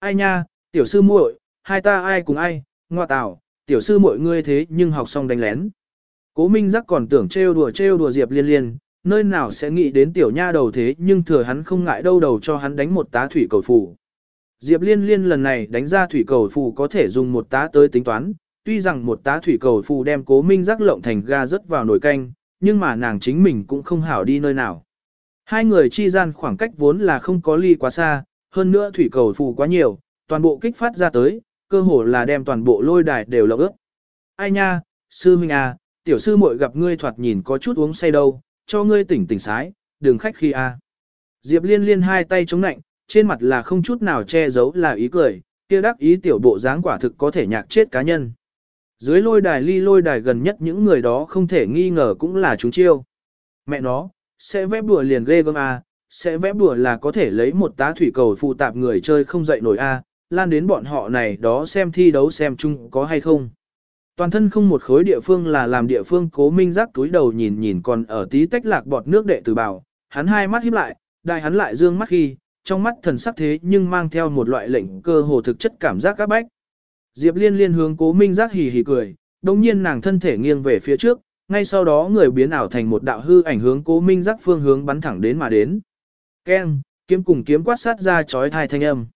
Ai nha, tiểu sư muội, hai ta ai cùng ai, ngoa tào, tiểu sư muội ngươi thế nhưng học xong đánh lén. Cố Minh Giác còn tưởng trêu đùa trêu đùa Diệp Liên Liên, nơi nào sẽ nghĩ đến tiểu nha đầu thế nhưng thừa hắn không ngại đâu đầu cho hắn đánh một tá thủy cầu phù. Diệp Liên Liên lần này đánh ra thủy cầu phù có thể dùng một tá tới tính toán, tuy rằng một tá thủy cầu phù đem cố minh giác lộng thành ga rớt vào nồi canh, nhưng mà nàng chính mình cũng không hảo đi nơi nào. Hai người chi gian khoảng cách vốn là không có ly quá xa, hơn nữa thủy cầu phù quá nhiều, toàn bộ kích phát ra tới, cơ hồ là đem toàn bộ lôi đài đều lộng ướt. Ai nha, sư minh à, tiểu sư muội gặp ngươi thoạt nhìn có chút uống say đâu, cho ngươi tỉnh tỉnh sái, đừng khách khi a. À. Diệp liên liên hai tay chống nạnh, trên mặt là không chút nào che giấu là ý cười, kia đắc ý tiểu bộ dáng quả thực có thể nhạc chết cá nhân. Dưới lôi đài ly lôi đài gần nhất những người đó không thể nghi ngờ cũng là chúng chiêu. Mẹ nó, sẽ vẽ bùa liền ghê gớm A, sẽ vẽ bùa là có thể lấy một tá thủy cầu phụ tạp người chơi không dậy nổi A, lan đến bọn họ này đó xem thi đấu xem chung có hay không. Toàn thân không một khối địa phương là làm địa phương cố minh giác túi đầu nhìn nhìn còn ở tí tách lạc bọt nước đệ tử bảo, hắn hai mắt híp lại, đại hắn lại dương mắt khi, trong mắt thần sắc thế nhưng mang theo một loại lệnh cơ hồ thực chất cảm giác các bách. Diệp liên liên hướng cố minh giác hì hì cười, đồng nhiên nàng thân thể nghiêng về phía trước, ngay sau đó người biến ảo thành một đạo hư ảnh hướng cố minh giác phương hướng bắn thẳng đến mà đến. Ken, kiếm cùng kiếm quát sát ra chói thai thanh âm.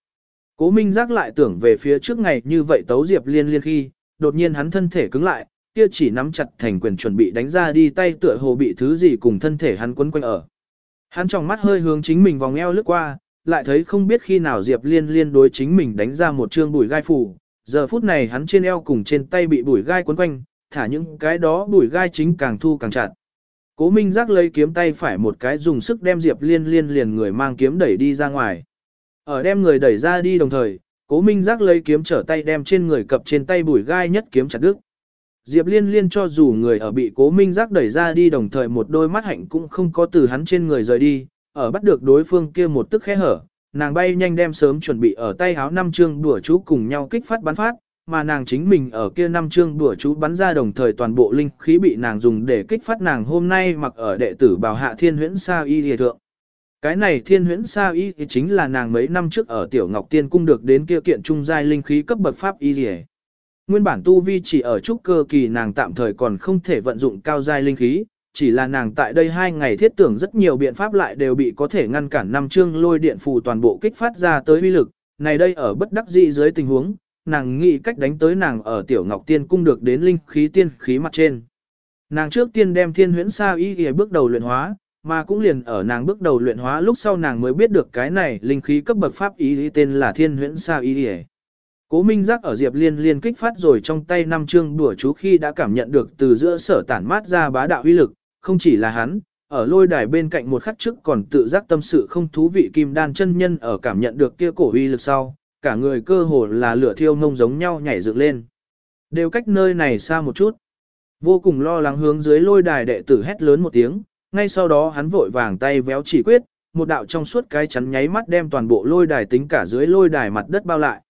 Cố minh giác lại tưởng về phía trước ngày như vậy tấu Diệp liên liên khi, đột nhiên hắn thân thể cứng lại, kia chỉ nắm chặt thành quyền chuẩn bị đánh ra đi tay tựa hồ bị thứ gì cùng thân thể hắn quấn quanh ở. Hắn trong mắt hơi hướng chính mình vòng eo lướt qua, lại thấy không biết khi nào Diệp Liên liên đối chính mình đánh ra một chương bùi gai phủ, giờ phút này hắn trên eo cùng trên tay bị bùi gai quấn quanh, thả những cái đó bùi gai chính càng thu càng chặt. Cố Minh Giác lấy kiếm tay phải một cái dùng sức đem Diệp Liên Liên liền người mang kiếm đẩy đi ra ngoài. Ở đem người đẩy ra đi đồng thời, Cố Minh Giác lấy kiếm trở tay đem trên người cập trên tay bùi gai nhất kiếm chặt đứt. Diệp Liên Liên cho dù người ở bị Cố Minh Giác đẩy ra đi đồng thời một đôi mắt hạnh cũng không có từ hắn trên người rời đi, ở bắt được đối phương kia một tức khẽ hở, nàng bay nhanh đem sớm chuẩn bị ở tay háo năm chương đùa chú cùng nhau kích phát bắn phát, mà nàng chính mình ở kia năm chương đùa chú bắn ra đồng thời toàn bộ linh khí bị nàng dùng để kích phát nàng hôm nay mặc ở đệ tử bảo hạ thiên huyễn sa y địa thượng. Cái này thiên huyễn sa y thì chính là nàng mấy năm trước ở tiểu ngọc tiên cung được đến kia kiện trung giai linh khí cấp bậc pháp y địa. Nguyên bản tu vi chỉ ở trúc cơ kỳ nàng tạm thời còn không thể vận dụng cao giai linh khí, chỉ là nàng tại đây hai ngày thiết tưởng rất nhiều biện pháp lại đều bị có thể ngăn cản năm chương lôi điện phù toàn bộ kích phát ra tới uy lực, này đây ở bất đắc dĩ dưới tình huống, nàng nghĩ cách đánh tới nàng ở tiểu ngọc tiên cung được đến linh khí tiên khí mặt trên. Nàng trước tiên đem thiên huyễn sa y y bước đầu luyện hóa, mà cũng liền ở nàng bước đầu luyện hóa lúc sau nàng mới biết được cái này linh khí cấp bậc pháp y tên là thiên huyễn sa y y. Cố Minh Giác ở Diệp Liên liên kích phát rồi trong tay năm chương đùa chú khi đã cảm nhận được từ giữa sở tản mát ra bá đạo uy lực, không chỉ là hắn, ở lôi đài bên cạnh một khắc trước còn tự giác tâm sự không thú vị kim đan chân nhân ở cảm nhận được kia cổ uy lực sau, cả người cơ hồ là lửa thiêu ngông giống nhau nhảy dựng lên. Đều cách nơi này xa một chút. Vô cùng lo lắng hướng dưới lôi đài đệ tử hét lớn một tiếng, ngay sau đó hắn vội vàng tay véo chỉ quyết, một đạo trong suốt cái chắn nháy mắt đem toàn bộ lôi đài tính cả dưới lôi đài mặt đất bao lại.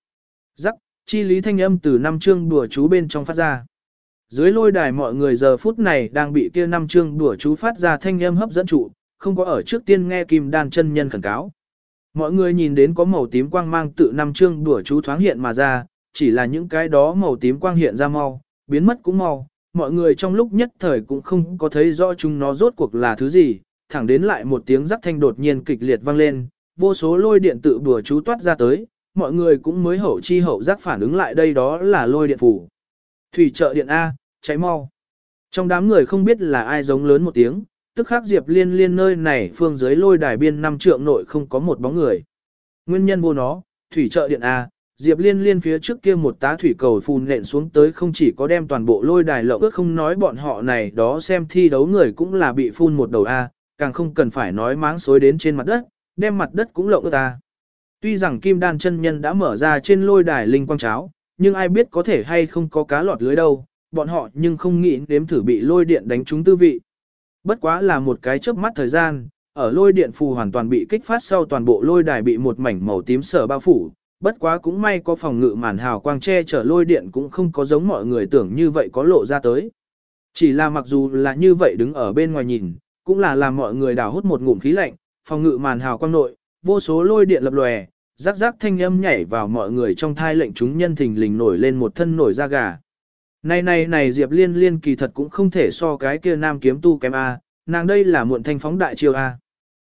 Rắc, chi lý thanh âm từ năm chương đùa chú bên trong phát ra. Dưới lôi đài mọi người giờ phút này đang bị kia năm chương đùa chú phát ra thanh âm hấp dẫn trụ, không có ở trước tiên nghe kim đan chân nhân khẩn cáo. Mọi người nhìn đến có màu tím quang mang tự năm chương đùa chú thoáng hiện mà ra, chỉ là những cái đó màu tím quang hiện ra mau, biến mất cũng mau, mọi người trong lúc nhất thời cũng không có thấy rõ chúng nó rốt cuộc là thứ gì, thẳng đến lại một tiếng rắc thanh đột nhiên kịch liệt vang lên, vô số lôi điện tự đùa chú toát ra tới, mọi người cũng mới hậu chi hậu giác phản ứng lại đây đó là lôi điện phủ. Thủy trợ điện A, cháy mau. Trong đám người không biết là ai giống lớn một tiếng, tức khắc Diệp Liên Liên nơi này phương dưới lôi đài biên năm trượng nội không có một bóng người. Nguyên nhân vô nó, thủy trợ điện A, Diệp Liên Liên phía trước kia một tá thủy cầu phun nện xuống tới không chỉ có đem toàn bộ lôi đài lộng ước không nói bọn họ này đó xem thi đấu người cũng là bị phun một đầu A, càng không cần phải nói máng xối đến trên mặt đất, đem mặt đất cũng lộng ước A. Tuy rằng Kim Đan chân nhân đã mở ra trên lôi đài linh quang cháo, nhưng ai biết có thể hay không có cá lọt lưới đâu, bọn họ nhưng không nghĩ đếm thử bị lôi điện đánh trúng tư vị. Bất quá là một cái chớp mắt thời gian, ở lôi điện phù hoàn toàn bị kích phát sau toàn bộ lôi đài bị một mảnh màu tím sở bao phủ, bất quá cũng may có phòng ngự màn hào quang che chở lôi điện cũng không có giống mọi người tưởng như vậy có lộ ra tới. Chỉ là mặc dù là như vậy đứng ở bên ngoài nhìn, cũng là làm mọi người đào hút một ngụm khí lạnh, phòng ngự màn hào quang nội, vô số lôi điện lập lòe, rắc rắc thanh âm nhảy vào mọi người trong thai lệnh chúng nhân thình lình nổi lên một thân nổi da gà. Này này này Diệp Liên Liên kỳ thật cũng không thể so cái kia nam kiếm tu kém A, nàng đây là muộn thanh phóng đại chiêu A.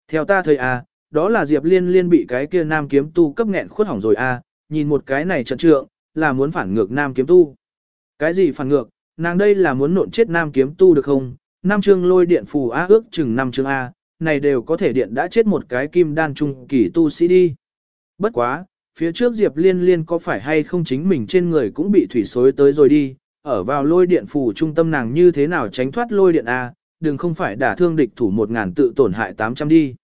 Theo ta thời A, đó là Diệp Liên Liên bị cái kia nam kiếm tu cấp nghẹn khuất hỏng rồi A, nhìn một cái này trận trượng, là muốn phản ngược nam kiếm tu. Cái gì phản ngược, nàng đây là muốn nộn chết nam kiếm tu được không? Nam chương lôi điện phù A ước chừng năm chương A, này đều có thể điện đã chết một cái kim đan trung kỳ tu sĩ đi. Bất quá, phía trước Diệp Liên Liên có phải hay không chính mình trên người cũng bị thủy xối tới rồi đi, ở vào lôi điện phủ trung tâm nàng như thế nào tránh thoát lôi điện A, đừng không phải đả thương địch thủ một ngàn tự tổn hại 800 đi.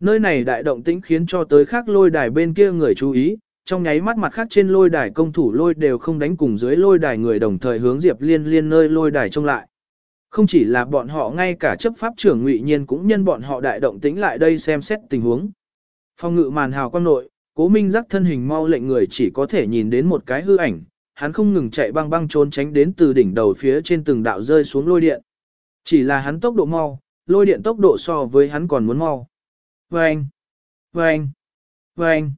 Nơi này đại động tĩnh khiến cho tới khác lôi đài bên kia người chú ý, trong nháy mắt mặt khác trên lôi đài công thủ lôi đều không đánh cùng dưới lôi đài người đồng thời hướng Diệp Liên Liên nơi lôi đài trông lại. Không chỉ là bọn họ ngay cả chấp pháp trưởng ngụy nhiên cũng nhân bọn họ đại động tĩnh lại đây xem xét tình huống. Phong ngự màn hào quan nội, cố minh giác thân hình mau lệnh người chỉ có thể nhìn đến một cái hư ảnh, hắn không ngừng chạy băng băng trốn tránh đến từ đỉnh đầu phía trên từng đạo rơi xuống lôi điện. Chỉ là hắn tốc độ mau, lôi điện tốc độ so với hắn còn muốn mau. Vâng! Vâng! Vâng!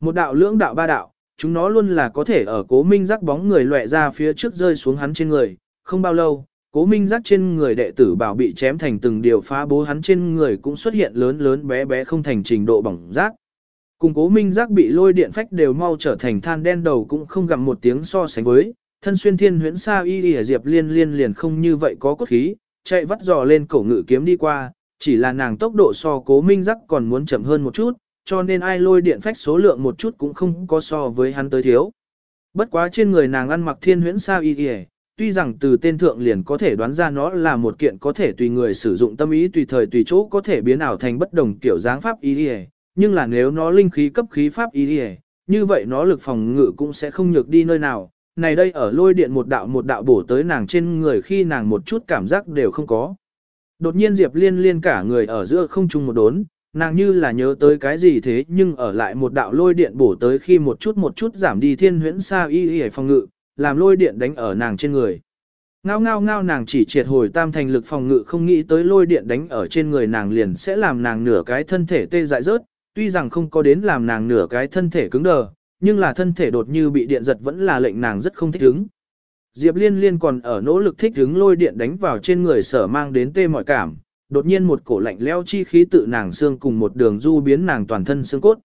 Một đạo lưỡng đạo ba đạo, chúng nó luôn là có thể ở cố minh giác bóng người lệ ra phía trước rơi xuống hắn trên người. Không bao lâu, cố minh giác trên người đệ tử bảo bị chém thành từng điều phá bố hắn trên người cũng xuất hiện lớn lớn bé bé không thành trình độ bỏng rác. Cùng cố minh giác bị lôi điện phách đều mau trở thành than đen đầu cũng không gặm một tiếng so sánh với, thân xuyên thiên huyễn sa y y diệp liên liên liền không như vậy có cốt khí, chạy vắt dò lên cổ ngự kiếm đi qua, chỉ là nàng tốc độ so cố minh giác còn muốn chậm hơn một chút, cho nên ai lôi điện phách số lượng một chút cũng không có so với hắn tới thiếu. Bất quá trên người nàng ăn mặc thiên huyễn sa y y, tuy rằng từ tên thượng liền có thể đoán ra nó là một kiện có thể tùy người sử dụng tâm ý tùy thời tùy chỗ có thể biến ảo thành bất đồng kiểu dáng pháp y y, nhưng là nếu nó linh khí cấp khí pháp ý đi như vậy nó lực phòng ngự cũng sẽ không nhược đi nơi nào. Này đây ở lôi điện một đạo một đạo bổ tới nàng trên người khi nàng một chút cảm giác đều không có. Đột nhiên Diệp Liên liên cả người ở giữa không trung một đốn, nàng như là nhớ tới cái gì thế nhưng ở lại một đạo lôi điện bổ tới khi một chút một chút giảm đi thiên huyễn xa y y phòng ngự, làm lôi điện đánh ở nàng trên người. Ngao ngao ngao nàng chỉ triệt hồi tam thành lực phòng ngự không nghĩ tới lôi điện đánh ở trên người nàng liền sẽ làm nàng nửa cái thân thể tê dại rớt, tuy rằng không có đến làm nàng nửa cái thân thể cứng đờ, nhưng là thân thể đột như bị điện giật vẫn là lệnh nàng rất không thích ứng. Diệp Liên Liên còn ở nỗ lực thích ứng lôi điện đánh vào trên người sở mang đến tê mọi cảm, đột nhiên một cổ lạnh leo chi khí tự nàng xương cùng một đường du biến nàng toàn thân xương cốt.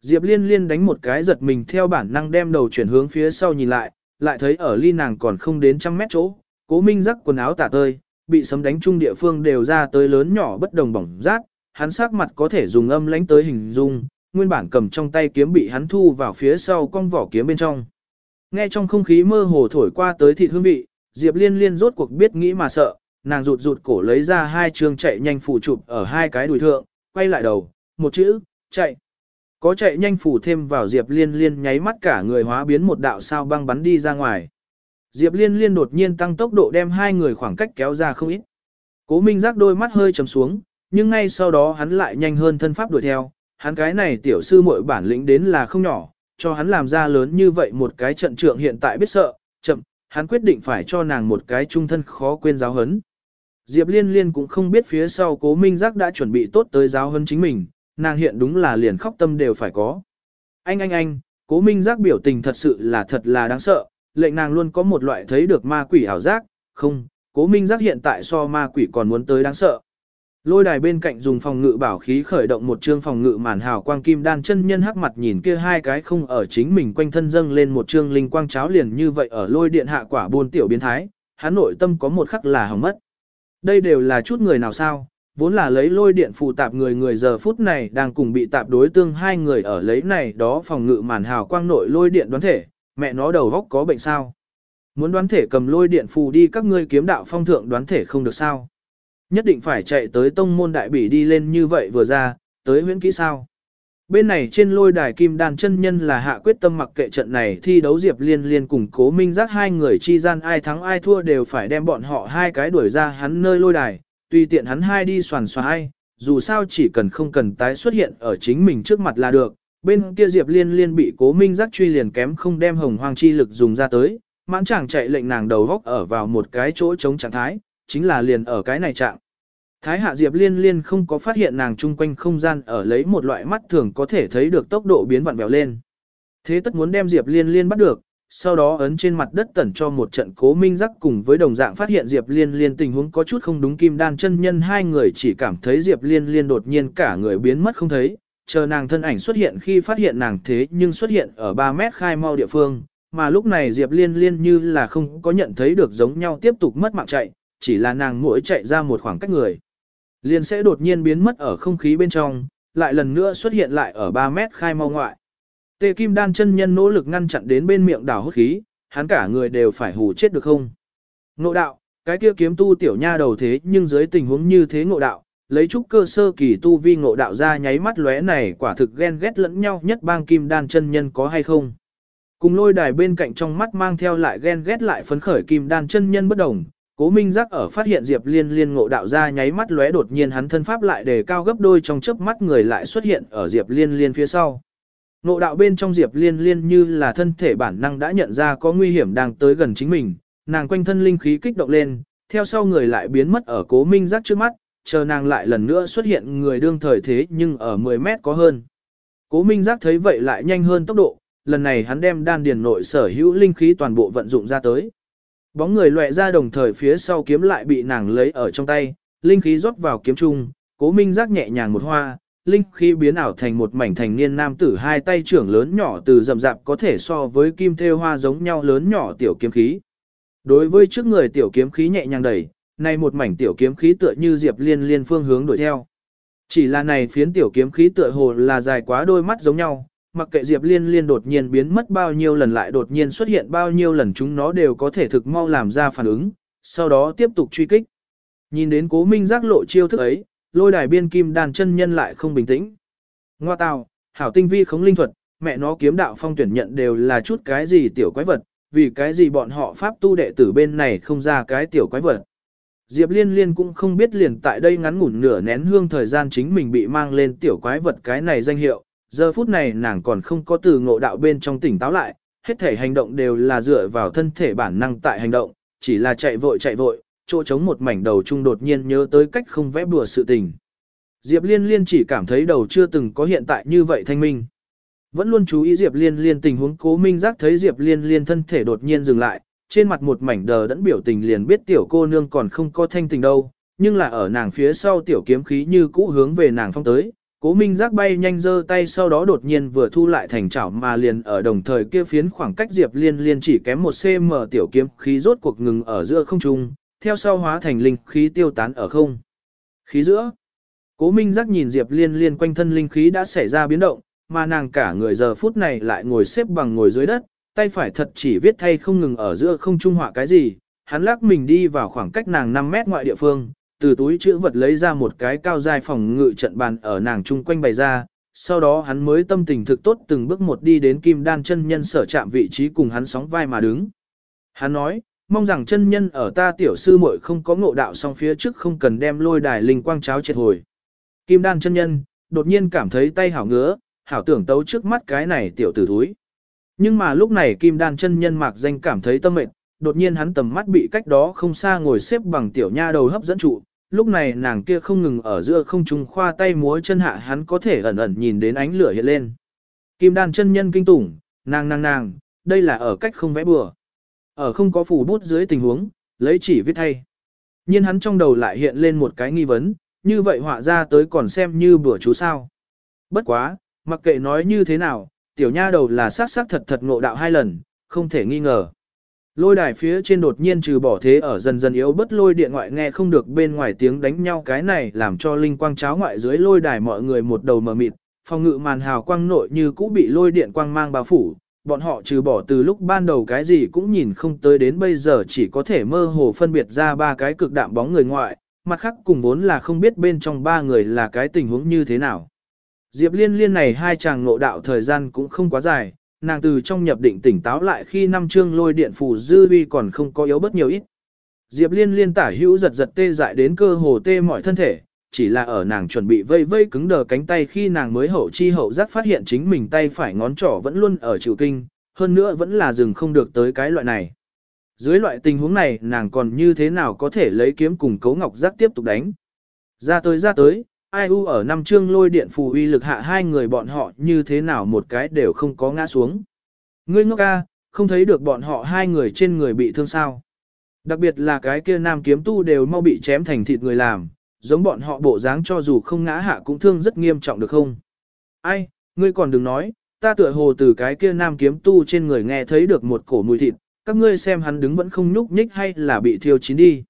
Diệp Liên Liên đánh một cái giật mình theo bản năng đem đầu chuyển hướng phía sau nhìn lại, lại thấy ở ly nàng còn không đến trăm mét chỗ, cố minh rắc quần áo tả tơi, bị sấm đánh chung địa phương đều ra tới lớn nhỏ bất đồng bỏng rát, hắn sắc mặt có thể dùng âm lãnh tới hình dung, nguyên bản cầm trong tay kiếm bị hắn thu vào phía sau con vỏ kiếm bên trong. Nghe trong không khí mơ hồ thổi qua tới thịt hương vị, Diệp Liên Liên rốt cuộc biết nghĩ mà sợ, nàng rụt rụt cổ lấy ra hai trường chạy nhanh phủ chụp ở hai cái đùi thượng, quay lại đầu, một chữ, chạy. Có chạy nhanh phủ thêm vào Diệp Liên Liên nháy mắt cả người hóa biến một đạo sao băng bắn đi ra ngoài. Diệp Liên Liên đột nhiên tăng tốc độ đem hai người khoảng cách kéo ra không ít. Cố Minh giác đôi mắt hơi trầm xuống, nhưng ngay sau đó hắn lại nhanh hơn thân pháp đuổi theo, hắn cái này tiểu sư muội bản lĩnh đến là không nhỏ, cho hắn làm ra lớn như vậy một cái trận trượng hiện tại biết sợ, chậm, hắn quyết định phải cho nàng một cái trung thân khó quên giáo hấn. Diệp Liên Liên cũng không biết phía sau cố minh giác đã chuẩn bị tốt tới giáo hấn chính mình, nàng hiện đúng là liền khóc tâm đều phải có. Anh anh anh, cố minh giác biểu tình thật sự là thật là đáng sợ, lệnh nàng luôn có một loại thấy được ma quỷ ảo giác, không, cố minh giác hiện tại so ma quỷ còn muốn tới đáng sợ. Lôi đài bên cạnh dùng phòng ngự bảo khí khởi động một chương phòng ngự màn hào quang kim đan chân nhân hắc mặt nhìn kia hai cái không ở chính mình quanh thân dâng lên một chương linh quang cháo liền như vậy ở lôi điện hạ quả buôn tiểu biến thái, hắn nội tâm có một khắc là hỏng mất. Đây đều là chút người nào sao, vốn là lấy lôi điện phụ tạp người người giờ phút này đang cùng bị tạp đối tương hai người ở lấy này đó phòng ngự màn hào quang nội lôi điện đoán thể, mẹ nó đầu góc có bệnh sao. Muốn đoán thể cầm lôi điện phù đi các ngươi kiếm đạo phong thượng đoán thể không được sao. Nhất định phải chạy tới tông môn đại bỉ đi lên như vậy vừa ra, tới huyễn kỹ sao. Bên này trên lôi đài kim đàn chân nhân là hạ quyết tâm mặc kệ trận này thi đấu Diệp Liên Liên cùng cố minh giác hai người chi gian ai thắng ai thua đều phải đem bọn họ hai cái đuổi ra hắn nơi lôi đài, tùy tiện hắn hai đi soàn xoa ai, dù sao chỉ cần không cần tái xuất hiện ở chính mình trước mặt là được. Bên kia Diệp Liên Liên bị cố minh giác truy liền kém không đem hồng hoang chi lực dùng ra tới, mãn chàng chạy lệnh nàng đầu góc ở vào một cái chỗ chống trạng thái, chính là liền ở cái này trạng. Thái hạ Diệp liên liên không có phát hiện nàng chung quanh không gian ở lấy một loại mắt thường có thể thấy được tốc độ biến vặn vẹo lên. Thế tất muốn đem Diệp liên liên bắt được, sau đó ấn trên mặt đất tẩn cho một trận cố minh giác cùng với đồng dạng phát hiện Diệp liên liên tình huống có chút không đúng kim đan chân nhân hai người chỉ cảm thấy Diệp liên liên đột nhiên cả người biến mất không thấy, chờ nàng thân ảnh xuất hiện khi phát hiện nàng thế nhưng xuất hiện ở 3 mét khai mau địa phương, mà lúc này Diệp liên liên như là không có nhận thấy được giống nhau tiếp tục mất mạng chạy, chỉ là nàng mỗi chạy ra một khoảng cách người. Liền sẽ đột nhiên biến mất ở không khí bên trong, lại lần nữa xuất hiện lại ở 3 mét khai mau ngoại. Tề Kim Đan chân nhân nỗ lực ngăn chặn đến bên miệng đảo hút khí, hắn cả người đều phải hù chết được không? Ngộ đạo, cái kia kiếm tu tiểu nha đầu thế nhưng dưới tình huống như thế ngộ đạo, lấy chút cơ sơ kỳ tu vi ngộ đạo ra nháy mắt lóe này quả thực ghen ghét lẫn nhau nhất bang Kim Đan chân nhân có hay không? Cùng lôi đài bên cạnh trong mắt mang theo lại ghen ghét lại phấn khởi Kim Đan chân nhân bất đồng, Cố Minh Giác ở phát hiện Diệp Liên Liên ngộ đạo ra nháy mắt lóe đột nhiên hắn thân pháp lại đề cao gấp đôi trong chớp mắt người lại xuất hiện ở Diệp Liên Liên phía sau. Ngộ đạo bên trong Diệp Liên Liên như là thân thể bản năng đã nhận ra có nguy hiểm đang tới gần chính mình, nàng quanh thân linh khí kích động lên, theo sau người lại biến mất ở Cố Minh Giác trước mắt, chờ nàng lại lần nữa xuất hiện người đương thời thế nhưng ở 10 mét có hơn. Cố Minh Giác thấy vậy lại nhanh hơn tốc độ, lần này hắn đem đan điền nội sở hữu linh khí toàn bộ vận dụng ra tới. Bóng người lóe ra đồng thời phía sau kiếm lại bị nàng lấy ở trong tay, linh khí rót vào kiếm trung, cố minh giác nhẹ nhàng một hoa, linh khí biến ảo thành một mảnh thành niên nam tử hai tay trưởng lớn nhỏ từ rậm rạp có thể so với kim thêu hoa giống nhau lớn nhỏ tiểu kiếm khí. Đối với trước người tiểu kiếm khí nhẹ nhàng đẩy, này một mảnh tiểu kiếm khí tựa như diệp liên liên phương hướng đuổi theo. Chỉ là này phiến tiểu kiếm khí tựa hồ là dài quá đôi mắt giống nhau, mặc kệ Diệp Liên Liên đột nhiên biến mất bao nhiêu lần lại đột nhiên xuất hiện bao nhiêu lần chúng nó đều có thể thực mau làm ra phản ứng, sau đó tiếp tục truy kích. Nhìn đến cố minh giác lộ chiêu thức ấy, lôi đài biên kim đàn chân nhân lại không bình tĩnh. Ngoa tào, hảo tinh vi khống linh thuật, mẹ nó kiếm đạo phong tuyển nhận đều là chút cái gì tiểu quái vật, vì cái gì bọn họ pháp tu đệ tử bên này không ra cái tiểu quái vật. Diệp Liên Liên cũng không biết liền tại đây ngắn ngủn nửa nén hương thời gian chính mình bị mang lên tiểu quái vật cái này danh hiệu, giờ phút này nàng còn không có từ ngộ đạo bên trong tỉnh táo lại, hết thể hành động đều là dựa vào thân thể bản năng tại hành động, chỉ là chạy vội chạy vội, chỗ trống một mảnh đầu trung đột nhiên nhớ tới cách không vẽ bùa sự tình. Diệp Liên Liên chỉ cảm thấy đầu chưa từng có hiện tại như vậy thanh minh. Vẫn luôn chú ý Diệp Liên Liên tình huống cố minh giác thấy Diệp Liên Liên thân thể đột nhiên dừng lại, trên mặt một mảnh đờ đẫn biểu tình liền biết tiểu cô nương còn không có thanh tình đâu, nhưng là ở nàng phía sau tiểu kiếm khí như cũ hướng về nàng phong tới. Cố Minh giác bay nhanh giơ tay sau đó đột nhiên vừa thu lại thành chảo mà liền ở đồng thời kia phiến khoảng cách Diệp Liên Liên chỉ kém một cm tiểu kiếm khí rốt cuộc ngừng ở giữa không trung, theo sau hóa thành linh khí tiêu tán ở không. Khí giữa. Cố Minh giác nhìn Diệp Liên Liên quanh thân linh khí đã xảy ra biến động, mà nàng cả người giờ phút này lại ngồi xếp bằng ngồi dưới đất, tay phải thật chỉ viết thay không ngừng ở giữa không trung họa cái gì, hắn lắc mình đi vào khoảng cách nàng 5 mét ngoại địa phương, từ túi chữ vật lấy ra một cái cao dài phòng ngự trận bàn ở nàng chung quanh bày ra, sau đó hắn mới tâm tình thực tốt từng bước một đi đến kim đan chân nhân sở chạm vị trí cùng hắn sóng vai mà đứng. Hắn nói, mong rằng chân nhân ở ta tiểu sư muội không có ngộ đạo song phía trước không cần đem lôi đài linh quang cháo triệt hồi. Kim đan chân nhân, đột nhiên cảm thấy tay hảo ngứa, hảo tưởng tấu trước mắt cái này tiểu tử thúi. Nhưng mà lúc này kim đan chân nhân mạc danh cảm thấy tâm mệt, đột nhiên hắn tầm mắt bị cách đó không xa ngồi xếp bằng tiểu nha đầu hấp dẫn trụ, lúc này nàng kia không ngừng ở giữa không trung khoa tay múa chân hạ hắn có thể ẩn ẩn nhìn đến ánh lửa hiện lên. Kim đan chân nhân kinh tủng, nàng nàng nàng, đây là ở cách không vẽ bừa. Ở không có phủ bút dưới tình huống, lấy chỉ viết thay. Nhưng hắn trong đầu lại hiện lên một cái nghi vấn, như vậy họa ra tới còn xem như bữa chú sao. Bất quá, mặc kệ nói như thế nào, tiểu nha đầu là sát sát thật thật ngộ đạo hai lần, không thể nghi ngờ. Lôi đài phía trên đột nhiên trừ bỏ thế ở dần dần yếu bất lôi điện ngoại nghe không được bên ngoài tiếng đánh nhau cái này làm cho linh quang cháo ngoại dưới lôi đài mọi người một đầu mờ mịt, phòng ngự màn hào quang nội như cũ bị lôi điện quang mang bao phủ, bọn họ trừ bỏ từ lúc ban đầu cái gì cũng nhìn không tới đến bây giờ chỉ có thể mơ hồ phân biệt ra ba cái cực đạm bóng người ngoại, mặt khác cùng vốn là không biết bên trong ba người là cái tình huống như thế nào. Diệp liên liên này hai chàng ngộ đạo thời gian cũng không quá dài, nàng từ trong nhập định tỉnh táo lại khi năm chương lôi điện phù dư vi còn không có yếu bất nhiều ít. Diệp liên liên tả hữu giật giật tê dại đến cơ hồ tê mọi thân thể, chỉ là ở nàng chuẩn bị vây vây cứng đờ cánh tay khi nàng mới hậu chi hậu giác phát hiện chính mình tay phải ngón trỏ vẫn luôn ở chịu kinh, hơn nữa vẫn là dừng không được tới cái loại này. Dưới loại tình huống này nàng còn như thế nào có thể lấy kiếm cùng cấu ngọc giác tiếp tục đánh. Ra tới ra tới, ai u ở năm chương lôi điện phù uy lực hạ hai người bọn họ như thế nào một cái đều không có ngã xuống. Ngươi ngốc ca, không thấy được bọn họ hai người trên người bị thương sao. Đặc biệt là cái kia nam kiếm tu đều mau bị chém thành thịt người làm, giống bọn họ bộ dáng cho dù không ngã hạ cũng thương rất nghiêm trọng được không? Ai, ngươi còn đừng nói, ta tựa hồ từ cái kia nam kiếm tu trên người nghe thấy được một cổ mùi thịt, các ngươi xem hắn đứng vẫn không nhúc nhích hay là bị thiêu chín đi.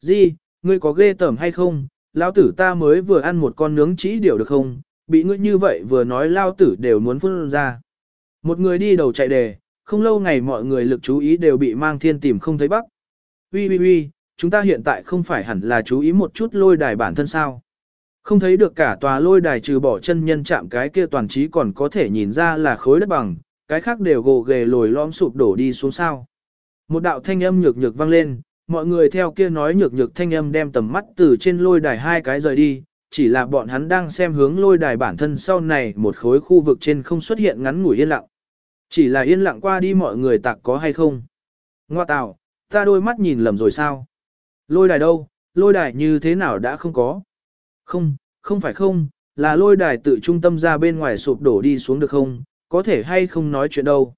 Di, ngươi có ghê tởm hay không, lao tử ta mới vừa ăn một con nướng chỉ điều được không, bị ngươi như vậy vừa nói lao tử đều muốn phun ra. Một người đi đầu chạy đề, không lâu ngày mọi người lực chú ý đều bị mang thiên tìm không thấy bắc. Ui ui ui, chúng ta hiện tại không phải hẳn là chú ý một chút lôi đài bản thân sao. Không thấy được cả tòa lôi đài trừ bỏ chân nhân chạm cái kia toàn trí còn có thể nhìn ra là khối đất bằng, cái khác đều gồ ghề lồi lõm sụp đổ đi xuống sao. Một đạo thanh âm nhược nhược vang lên, mọi người theo kia nói nhược nhược thanh âm đem tầm mắt từ trên lôi đài hai cái rời đi, chỉ là bọn hắn đang xem hướng lôi đài bản thân sau này một khối khu vực trên không xuất hiện ngắn ngủi yên lặng. Chỉ là yên lặng qua đi mọi người tạc có hay không. Ngoa tạo, ta đôi mắt nhìn lầm rồi sao? Lôi đài đâu, lôi đài như thế nào đã không có? Không, không phải không, là lôi đài tự trung tâm ra bên ngoài sụp đổ đi xuống được không, có thể hay không nói chuyện đâu.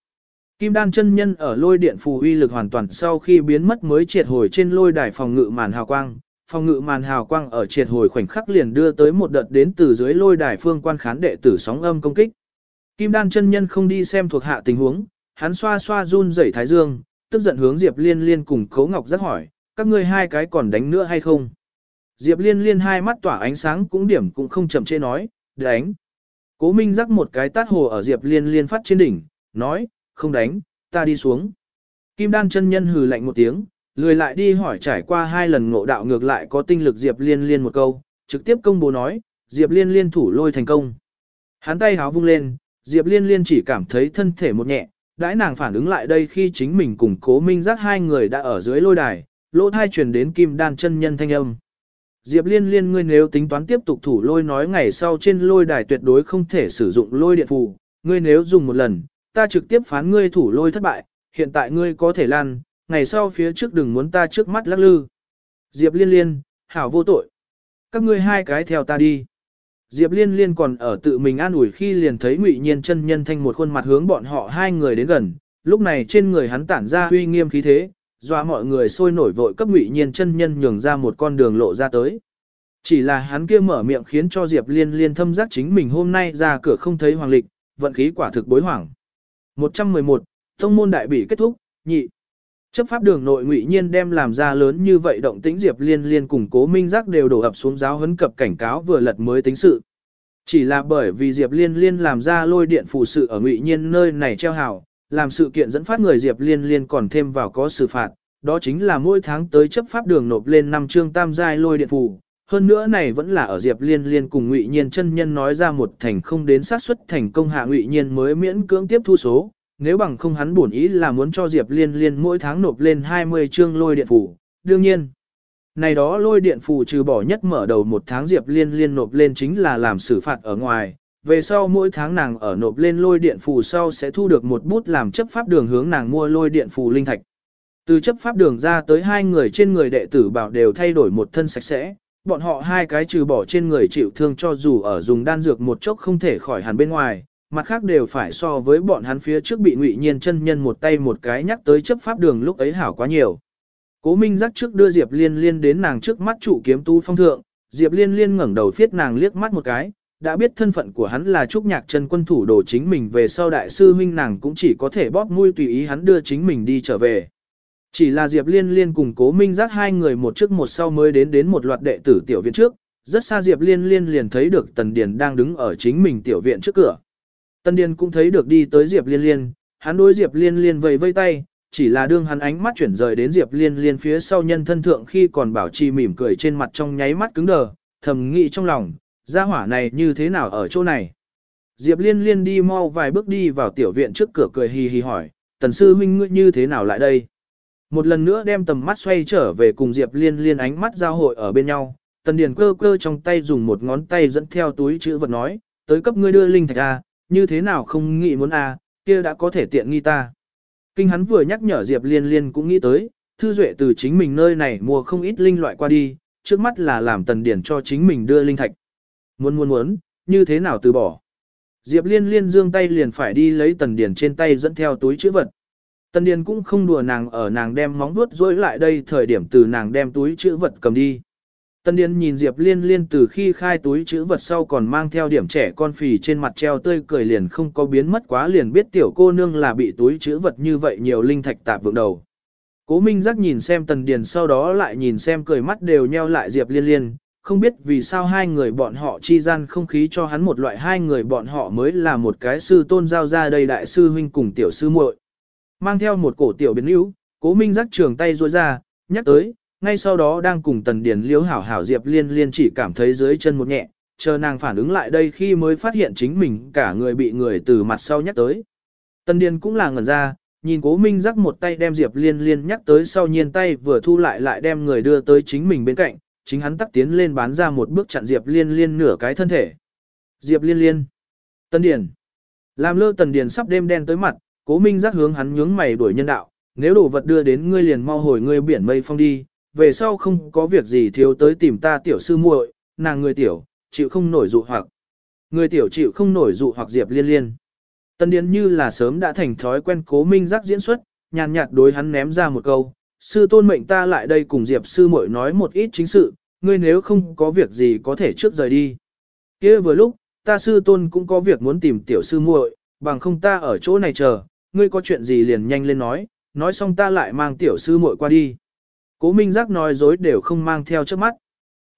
Kim đan chân nhân ở lôi điện phù uy lực hoàn toàn sau khi biến mất mới triệt hồi trên lôi đài phòng ngự màn hào quang. Phòng ngự màn hào quang ở triệt hồi khoảnh khắc liền đưa tới một đợt đến từ dưới lôi đài phương quan khán đệ tử sóng âm công kích. Kim đan chân nhân không đi xem thuộc hạ tình huống, hắn xoa xoa run rẩy thái dương, tức giận hướng Diệp Liên Liên cùng Cấu Ngọc rất hỏi, các ngươi hai cái còn đánh nữa hay không? Diệp Liên Liên hai mắt tỏa ánh sáng cũng điểm cũng không chậm chê nói, đánh. Cố Minh rắc một cái tát hồ ở Diệp Liên Liên phát trên đỉnh, nói, không đánh, ta đi xuống. Kim đan chân nhân hừ lạnh một tiếng, lười lại đi hỏi trải qua hai lần ngộ đạo ngược lại có tinh lực Diệp Liên Liên một câu, trực tiếp công bố nói, Diệp Liên Liên thủ lôi thành công. Hắn tay háo vung lên, Diệp Liên Liên chỉ cảm thấy thân thể một nhẹ, đãi nàng phản ứng lại đây khi chính mình cùng cố minh giác hai người đã ở dưới lôi đài, lỗ thai truyền đến kim đan chân nhân thanh âm. Diệp Liên Liên ngươi nếu tính toán tiếp tục thủ lôi nói ngày sau trên lôi đài tuyệt đối không thể sử dụng lôi điện phù, ngươi nếu dùng một lần, ta trực tiếp phán ngươi thủ lôi thất bại, hiện tại ngươi có thể lăn. ngày sau phía trước đừng muốn ta trước mắt lắc lư. Diệp Liên Liên, hảo vô tội. Các ngươi hai cái theo ta đi. Diệp Liên Liên còn ở tự mình an ủi khi liền thấy Ngụy Nhiên chân nhân thanh một khuôn mặt hướng bọn họ hai người đến gần, lúc này trên người hắn tản ra uy nghiêm khí thế, dọa mọi người sôi nổi vội cấp Ngụy Nhiên chân nhân nhường ra một con đường lộ ra tới. Chỉ là hắn kia mở miệng khiến cho Diệp Liên Liên thâm giác chính mình hôm nay ra cửa không thấy hoàng lịch, vận khí quả thực bối hoảng. 111, Tông môn đại bị kết thúc, nhị. Chấp pháp đường nội ngụy nhiên đem làm ra lớn như vậy động tĩnh Diệp Liên Liên cùng Cố Minh Giác đều đổ ập xuống giáo huấn cập cảnh cáo vừa lật mới tính sự. Chỉ là bởi vì Diệp Liên Liên làm ra lôi điện phụ sự ở ngụy nhiên nơi này treo hào, làm sự kiện dẫn phát người Diệp Liên Liên còn thêm vào có xử phạt, đó chính là mỗi tháng tới chấp pháp đường nộp lên năm chương tam giai lôi điện phù. Hơn nữa này vẫn là ở Diệp Liên Liên cùng Ngụy Nhiên chân nhân nói ra một thành không đến xác suất thành công hạ Ngụy Nhiên mới miễn cưỡng tiếp thu số, nếu bằng không hắn bổn ý là muốn cho Diệp Liên Liên mỗi tháng nộp lên 20 chương lôi điện phủ, đương nhiên. Này đó lôi điện phủ trừ bỏ nhất mở đầu một tháng Diệp Liên Liên nộp lên chính là làm xử phạt ở ngoài, về sau mỗi tháng nàng ở nộp lên lôi điện phủ sau sẽ thu được một bút làm chấp pháp đường hướng nàng mua lôi điện phủ linh thạch. Từ chấp pháp đường ra tới hai người trên người đệ tử bảo đều thay đổi một thân sạch sẽ, bọn họ hai cái trừ bỏ trên người chịu thương cho dù ở dùng đan dược một chốc không thể khỏi hẳn bên ngoài, mặt khác đều phải so với bọn hắn phía trước bị ngụy nhiên chân nhân một tay một cái nhắc tới chấp pháp đường lúc ấy hảo quá nhiều. Cố Minh giác trước đưa Diệp Liên Liên đến nàng trước mắt trụ kiếm tu phong thượng, Diệp Liên Liên ngẩng đầu phiết nàng liếc mắt một cái, đã biết thân phận của hắn là trúc nhạc chân quân thủ đồ chính mình về sau đại sư huynh nàng cũng chỉ có thể bóp mũi tùy ý hắn đưa chính mình đi trở về. Chỉ là Diệp Liên Liên cùng Cố Minh giác hai người một trước một sau mới đến đến một loạt đệ tử tiểu viện trước, rất xa Diệp Liên Liên liền thấy được Tần Điền đang đứng ở chính mình tiểu viện trước cửa. tần Điền cũng thấy được đi tới Diệp Liên Liên, hắn đối Diệp Liên Liên vẫy vây tay, chỉ là đương hắn ánh mắt chuyển rời đến Diệp Liên Liên phía sau nhân thân thượng khi còn bảo trì mỉm cười trên mặt trong nháy mắt cứng đờ, thầm nghĩ trong lòng, gia hỏa này như thế nào ở chỗ này. Diệp Liên Liên đi mau vài bước đi vào tiểu viện trước cửa cười hì hì hỏi, tần sư huynh ngươi như thế nào lại đây? Một lần nữa đem tầm mắt xoay trở về cùng Diệp Liên Liên ánh mắt giao hội ở bên nhau, tần điền cơ cơ trong tay dùng một ngón tay dẫn theo túi chữ vật nói, tới cấp ngươi đưa linh thạch a, như thế nào không nghĩ muốn a, kia đã có thể tiện nghi ta. Kinh hắn vừa nhắc nhở Diệp Liên Liên cũng nghĩ tới, Thư Duệ từ chính mình nơi này mua không ít linh loại qua đi, trước mắt là làm tần Điền cho chính mình đưa linh thạch. Muốn muốn muốn, như thế nào từ bỏ. Diệp Liên Liên dương tay liền phải đi lấy tần Điền trên tay dẫn theo túi chữ vật. Tân Điền cũng không đùa nàng ở nàng đem móng vuốt rối lại đây thời điểm từ nàng đem túi chữ vật cầm đi. Tân Điền nhìn Diệp Liên Liên từ khi khai túi chữ vật sau còn mang theo điểm trẻ con phì trên mặt treo tươi cười liền không có biến mất quá liền biết tiểu cô nương là bị túi chữ vật như vậy nhiều linh thạch tạp vượng đầu. Cố Minh Giác nhìn xem Tần Điền sau đó lại nhìn xem cười mắt đều nheo lại Diệp Liên Liên, không biết vì sao hai người bọn họ chi gian không khí cho hắn một loại hai người bọn họ mới là một cái sư tôn giao ra đây đại sư huynh cùng tiểu sư muội. Mang theo một cổ tiểu biến yếu, Cố Minh Giác trường tay rối ra, nhắc tới, ngay sau đó đang cùng tần điền liếu hảo hảo diệp liên liên chỉ cảm thấy dưới chân một nhẹ, chờ nàng phản ứng lại đây khi mới phát hiện chính mình cả người bị người từ mặt sau nhắc tới. Tần điền cũng là ngẩn ra, nhìn cố minh Giác một tay đem diệp liên liên nhắc tới sau nhiên tay vừa thu lại lại đem người đưa tới chính mình bên cạnh, chính hắn tắc tiến lên bán ra một bước chặn diệp liên liên nửa cái thân thể. Diệp liên liên. Tần điền. Làm lơ tần điền sắp đêm đen tới mặt, cố minh Giác hướng hắn nhướng mày đuổi nhân đạo, nếu đồ vật đưa đến ngươi liền mau hồi ngươi biển mây phong đi, về sau không có việc gì thiếu tới tìm ta tiểu sư muội, nàng người tiểu, chịu không nổi dụ hoặc. Người tiểu chịu không nổi dụ hoặc Diệp Liên Liên. Tân Điền như là sớm đã thành thói quen cố minh giác diễn xuất, nhàn nhạt đối hắn ném ra một câu, sư tôn mệnh ta lại đây cùng Diệp sư muội nói một ít chính sự, ngươi nếu không có việc gì có thể trước rời đi. kia vừa lúc, ta sư tôn cũng có việc muốn tìm tiểu sư muội, bằng không ta ở chỗ này chờ, ngươi có chuyện gì liền nhanh lên nói, nói xong ta lại mang tiểu sư muội qua đi. Cố Minh Giác nói dối đều không mang theo trước mắt.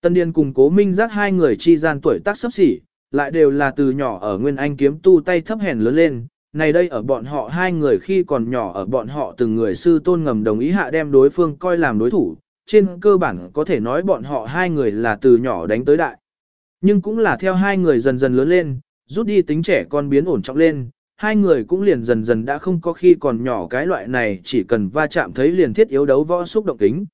Tân Điền cùng Cố Minh Giác hai người chi gian tuổi tác sấp xỉ, lại đều là từ nhỏ ở Nguyên Anh kiếm tu tay thấp hèn lớn lên. Này đây ở bọn họ hai người khi còn nhỏ ở bọn họ từng người sư tôn ngầm đồng ý hạ đem đối phương coi làm đối thủ, trên cơ bản có thể nói bọn họ hai người là từ nhỏ đánh tới đại. Nhưng cũng là theo hai người dần dần lớn lên, rút đi tính trẻ con biến ổn trọng lên, hai người cũng liền dần dần đã không có khi còn nhỏ cái loại này chỉ cần va chạm thấy liền thiết yếu đấu võ xúc động tính.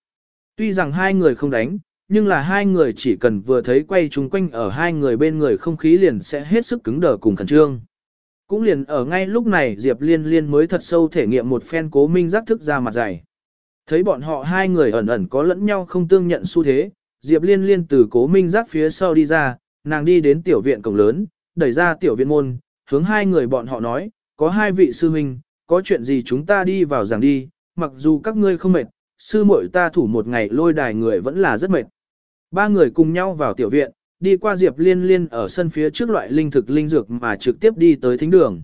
Tuy rằng hai người không đánh, nhưng là hai người chỉ cần vừa thấy quay chung quanh ở hai người bên người không khí liền sẽ hết sức cứng đờ cùng khẩn trương. Cũng liền ở ngay lúc này Diệp Liên Liên mới thật sâu thể nghiệm một phen cố minh giác thức ra mặt dày. Thấy bọn họ hai người ẩn ẩn có lẫn nhau không tương nhận xu thế, Diệp Liên Liên từ cố minh giác phía sau đi ra, nàng đi đến tiểu viện cổng lớn, đẩy ra tiểu viện môn, hướng hai người bọn họ nói, có hai vị sư huynh, có chuyện gì chúng ta đi vào giảng đi, mặc dù các ngươi không mệt, sư muội ta thủ một ngày lôi đài người vẫn là rất mệt. Ba người cùng nhau vào tiểu viện, đi qua Diệp Liên Liên ở sân phía trước loại linh thực linh dược mà trực tiếp đi tới thính đường.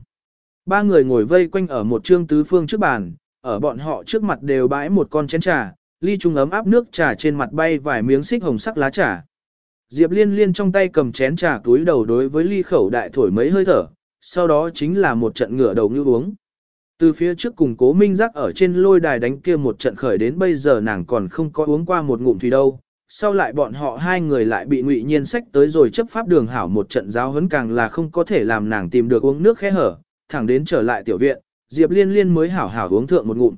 Ba người ngồi vây quanh ở một trương tứ phương trước bàn, ở bọn họ trước mặt đều bãi một con chén trà, ly trung ấm áp nước trà trên mặt bay vài miếng xích hồng sắc lá trà. Diệp Liên Liên trong tay cầm chén trà túi đầu đối với ly khẩu đại thổi mấy hơi thở, sau đó chính là một trận ngửa đầu như uống. Từ phía trước cùng cố minh giác ở trên lôi đài đánh kia một trận khởi đến bây giờ nàng còn không có uống qua một ngụm thủy đâu. Sau lại bọn họ hai người lại bị ngụy nhiên sách tới rồi chấp pháp đường hảo một trận giáo huấn càng là không có thể làm nàng tìm được uống nước khẽ hở, thẳng đến trở lại tiểu viện, Diệp Liên Liên mới hảo hảo uống thượng một ngụm.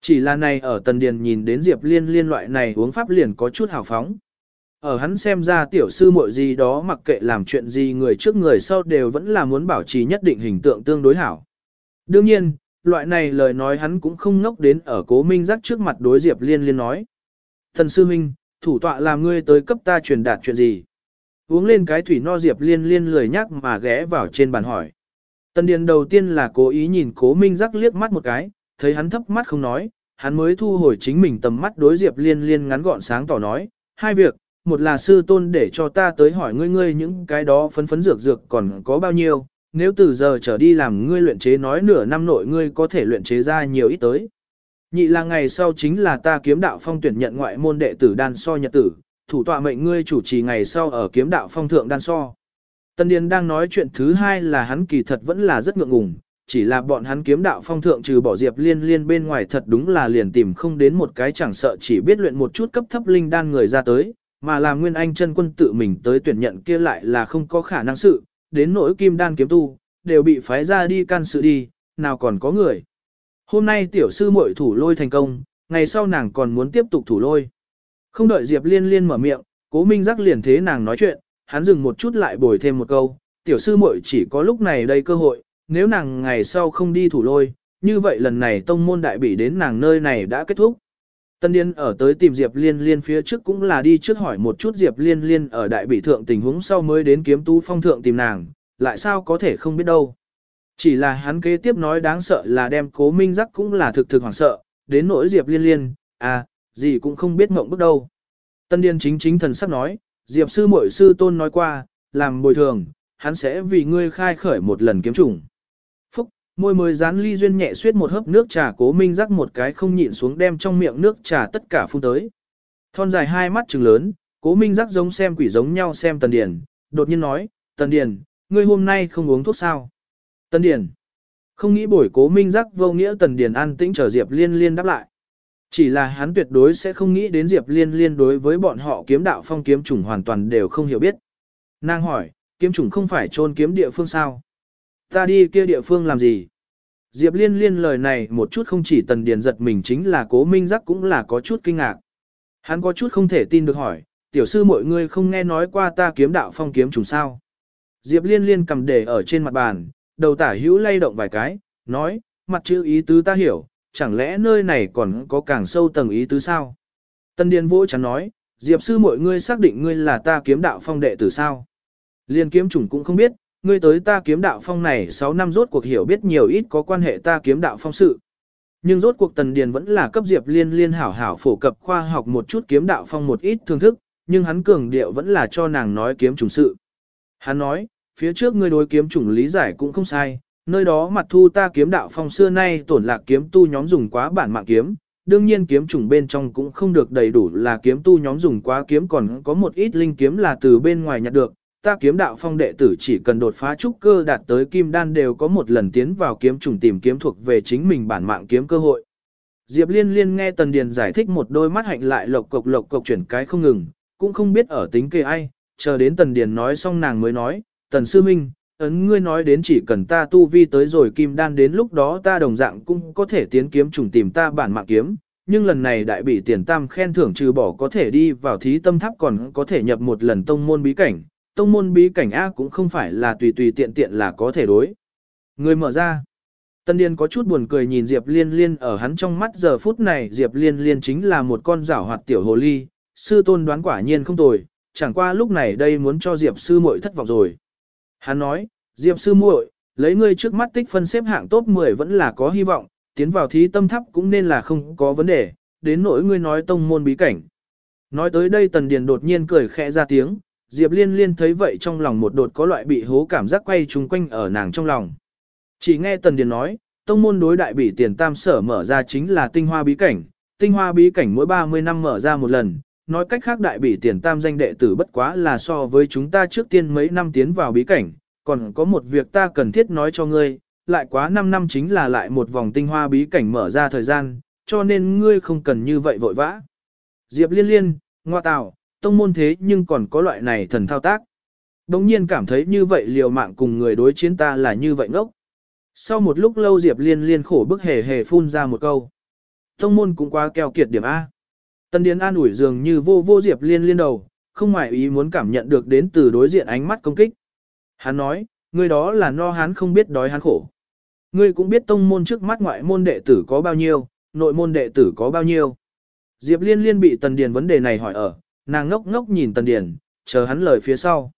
Chỉ là này ở Tần Điền nhìn đến Diệp Liên Liên loại này uống pháp liền có chút hào phóng. Ở hắn xem ra tiểu sư muội gì đó mặc kệ làm chuyện gì người trước người sau đều vẫn là muốn bảo trì nhất định hình tượng tương đối hảo. Đương nhiên, loại này lời nói hắn cũng không ngốc đến ở cố minh giác trước mặt đối Diệp Liên Liên nói. Thần sư minh, thủ tọa làm ngươi tới cấp ta truyền đạt chuyện gì? Uống lên cái thủy no Diệp Liên Liên lười nhắc mà ghé vào trên bàn hỏi. Tần Điền đầu tiên là cố ý nhìn cố minh giác liếc mắt một cái, thấy hắn thấp mắt không nói, hắn mới thu hồi chính mình tầm mắt đối Diệp Liên Liên ngắn gọn sáng tỏ nói, hai việc, một là sư tôn để cho ta tới hỏi ngươi ngươi những cái đó phấn phấn dược dược còn có bao nhiêu, nếu từ giờ trở đi làm ngươi luyện chế nói nửa năm nội ngươi có thể luyện chế ra nhiều ít tới. Nhị là ngày sau chính là ta kiếm đạo phong tuyển nhận ngoại môn đệ tử đan so nhật tử, thủ tọa mệnh ngươi chủ trì ngày sau ở kiếm đạo phong thượng đan so. Tân Điền đang nói chuyện thứ hai là hắn kỳ thật vẫn là rất ngượng ngùng, chỉ là bọn hắn kiếm đạo phong thượng trừ bỏ diệp liên liên bên ngoài thật đúng là liền tìm không đến một cái chẳng sợ chỉ biết luyện một chút cấp thấp linh đan người ra tới, mà làm nguyên anh chân quân tự mình tới tuyển nhận kia lại là không có khả năng sự, đến nỗi kim đan kiếm tu, đều bị phái ra đi can sự đi, nào còn có người. Hôm nay tiểu sư muội thủ lôi thành công, ngày sau nàng còn muốn tiếp tục thủ lôi. Không đợi Diệp Liên Liên mở miệng, Cố Minh Giác liền thế nàng nói chuyện, hắn dừng một chút lại bồi thêm một câu, tiểu sư muội chỉ có lúc này đây cơ hội, nếu nàng ngày sau không đi thủ lôi, như vậy lần này tông môn đại bỉ đến nàng nơi này đã kết thúc. Tân Điên ở tới tìm Diệp Liên Liên phía trước cũng là đi trước hỏi một chút Diệp Liên Liên ở đại bị thượng tình huống sau mới đến kiếm tú phong thượng tìm nàng, lại sao có thể không biết đâu. Chỉ là hắn kế tiếp nói đáng sợ là đem cố minh giác cũng là thực thực hoảng sợ, đến nỗi Diệp Liên Liên, à, gì cũng không biết mộng bước đâu. Tân Điên chính chính thần sắc nói, Diệp sư muội sư tôn nói qua, làm bồi thường, hắn sẽ vì ngươi khai khởi một lần kiếm chủng môi mới dán ly duyên nhẹ suýt một hớp nước trà cố minh rắc một cái không nhịn xuống đem trong miệng nước trà tất cả phun tới. Thon dài hai mắt trừng lớn, cố minh rắc giống xem quỷ giống nhau xem tần điền, đột nhiên nói, tần điền, ngươi hôm nay không uống thuốc sao? Tần điền, không nghĩ buổi cố minh rắc vô nghĩa tần điền an tĩnh chờ Diệp liên liên đáp lại. Chỉ là hắn tuyệt đối sẽ không nghĩ đến Diệp liên liên đối với bọn họ kiếm đạo phong kiếm chủng hoàn toàn đều không hiểu biết. Nàng hỏi, kiếm chủng không phải trôn kiếm địa phương sao? Ta đi kia địa phương làm gì? Diệp liên liên lời này một chút không chỉ tần điền giật mình chính là cố minh giác cũng là có chút kinh ngạc. Hắn có chút không thể tin được hỏi, tiểu sư mọi người không nghe nói qua ta kiếm đạo phong kiếm trùng sao. Diệp liên liên cầm để ở trên mặt bàn, đầu tả hữu lay động vài cái, nói, mặt chữ ý tứ ta hiểu, chẳng lẽ nơi này còn có càng sâu tầng ý tứ sao? Tần điền vỗ chắn nói, Diệp sư mọi người xác định ngươi là ta kiếm đạo phong đệ tử sao? Liên kiếm trùng cũng không biết, ngươi tới ta kiếm đạo phong này 6 năm rốt cuộc hiểu biết nhiều ít có quan hệ ta kiếm đạo phong sự. Nhưng rốt cuộc Tần Điền vẫn là cấp Diệp Liên Liên hảo hảo phổ cập khoa học một chút kiếm đạo phong một ít thương thức, nhưng hắn cường điệu vẫn là cho nàng nói kiếm trùng sự. Hắn nói, phía trước ngươi đối kiếm trùng lý giải cũng không sai, nơi đó mặt thu ta kiếm đạo phong xưa nay tổn lạc kiếm tu nhóm dùng quá bản mạng kiếm, đương nhiên kiếm trùng bên trong cũng không được đầy đủ là kiếm tu nhóm dùng quá kiếm còn có một ít linh kiếm là từ bên ngoài nhặt được, ta kiếm đạo phong đệ tử chỉ cần đột phá trúc cơ đạt tới kim đan đều có một lần tiến vào kiếm trùng tìm kiếm thuộc về chính mình bản mạng kiếm cơ hội. Diệp Liên Liên nghe Tần Điền giải thích một đôi mắt hạnh lại lộc cộc lộc cộc chuyển cái không ngừng, cũng không biết ở tính kê ai, chờ đến Tần Điền nói xong nàng mới nói, Tần Sư Minh, ấn ngươi nói đến chỉ cần ta tu vi tới rồi kim đan đến lúc đó ta đồng dạng cũng có thể tiến kiếm trùng tìm ta bản mạng kiếm, nhưng lần này đại bị tiền tam khen thưởng trừ bỏ có thể đi vào thí tâm tháp còn có thể nhập một lần tông môn bí cảnh, tông môn bí cảnh A cũng không phải là tùy tùy tiện tiện là có thể đối. Người mở ra. Tân Điền có chút buồn cười nhìn Diệp Liên Liên ở hắn trong mắt giờ phút này Diệp Liên Liên chính là một con rảo hoạt tiểu hồ ly, sư tôn đoán quả nhiên không tồi, chẳng qua lúc này đây muốn cho Diệp sư muội thất vọng rồi. Hắn nói, Diệp sư muội, lấy ngươi trước mắt tích phân xếp hạng top 10 vẫn là có hy vọng, tiến vào thí tâm tháp cũng nên là không có vấn đề, đến nỗi ngươi nói tông môn bí cảnh. Nói tới đây Tần Điền đột nhiên cười khẽ ra tiếng, Diệp Liên Liên thấy vậy trong lòng một đột có loại bị hố cảm giác quay trung quanh ở nàng trong lòng. Chỉ nghe Tần Điền nói, tông môn đối đại bỉ tiền tam sở mở ra chính là tinh hoa bí cảnh, tinh hoa bí cảnh mỗi 30 năm mở ra một lần, nói cách khác đại bỉ tiền tam danh đệ tử bất quá là so với chúng ta trước tiên mấy năm tiến vào bí cảnh, còn có một việc ta cần thiết nói cho ngươi, lại quá 5 năm chính là lại một vòng tinh hoa bí cảnh mở ra thời gian, cho nên ngươi không cần như vậy vội vã. Diệp liên liên, ngoa tào, tông môn thế nhưng còn có loại này thần thao tác. Đồng nhiên cảm thấy như vậy liều mạng cùng người đối chiến ta là như vậy ngốc. Sau một lúc lâu Diệp liên liên khổ bức hề hề phun ra một câu. Tông môn cũng quá keo kiệt điểm A. Tân Điền an ủi dường như vô vô Diệp liên liên đầu, không ngoại ý muốn cảm nhận được đến từ đối diện ánh mắt công kích. Hắn nói, người đó là no hắn không biết đói hắn khổ. Ngươi cũng biết tông môn trước mắt ngoại môn đệ tử có bao nhiêu, nội môn đệ tử có bao nhiêu. Diệp liên liên bị Tần Điền vấn đề này hỏi ở, nàng ngốc ngốc nhìn Tần Điền, chờ hắn lời phía sau.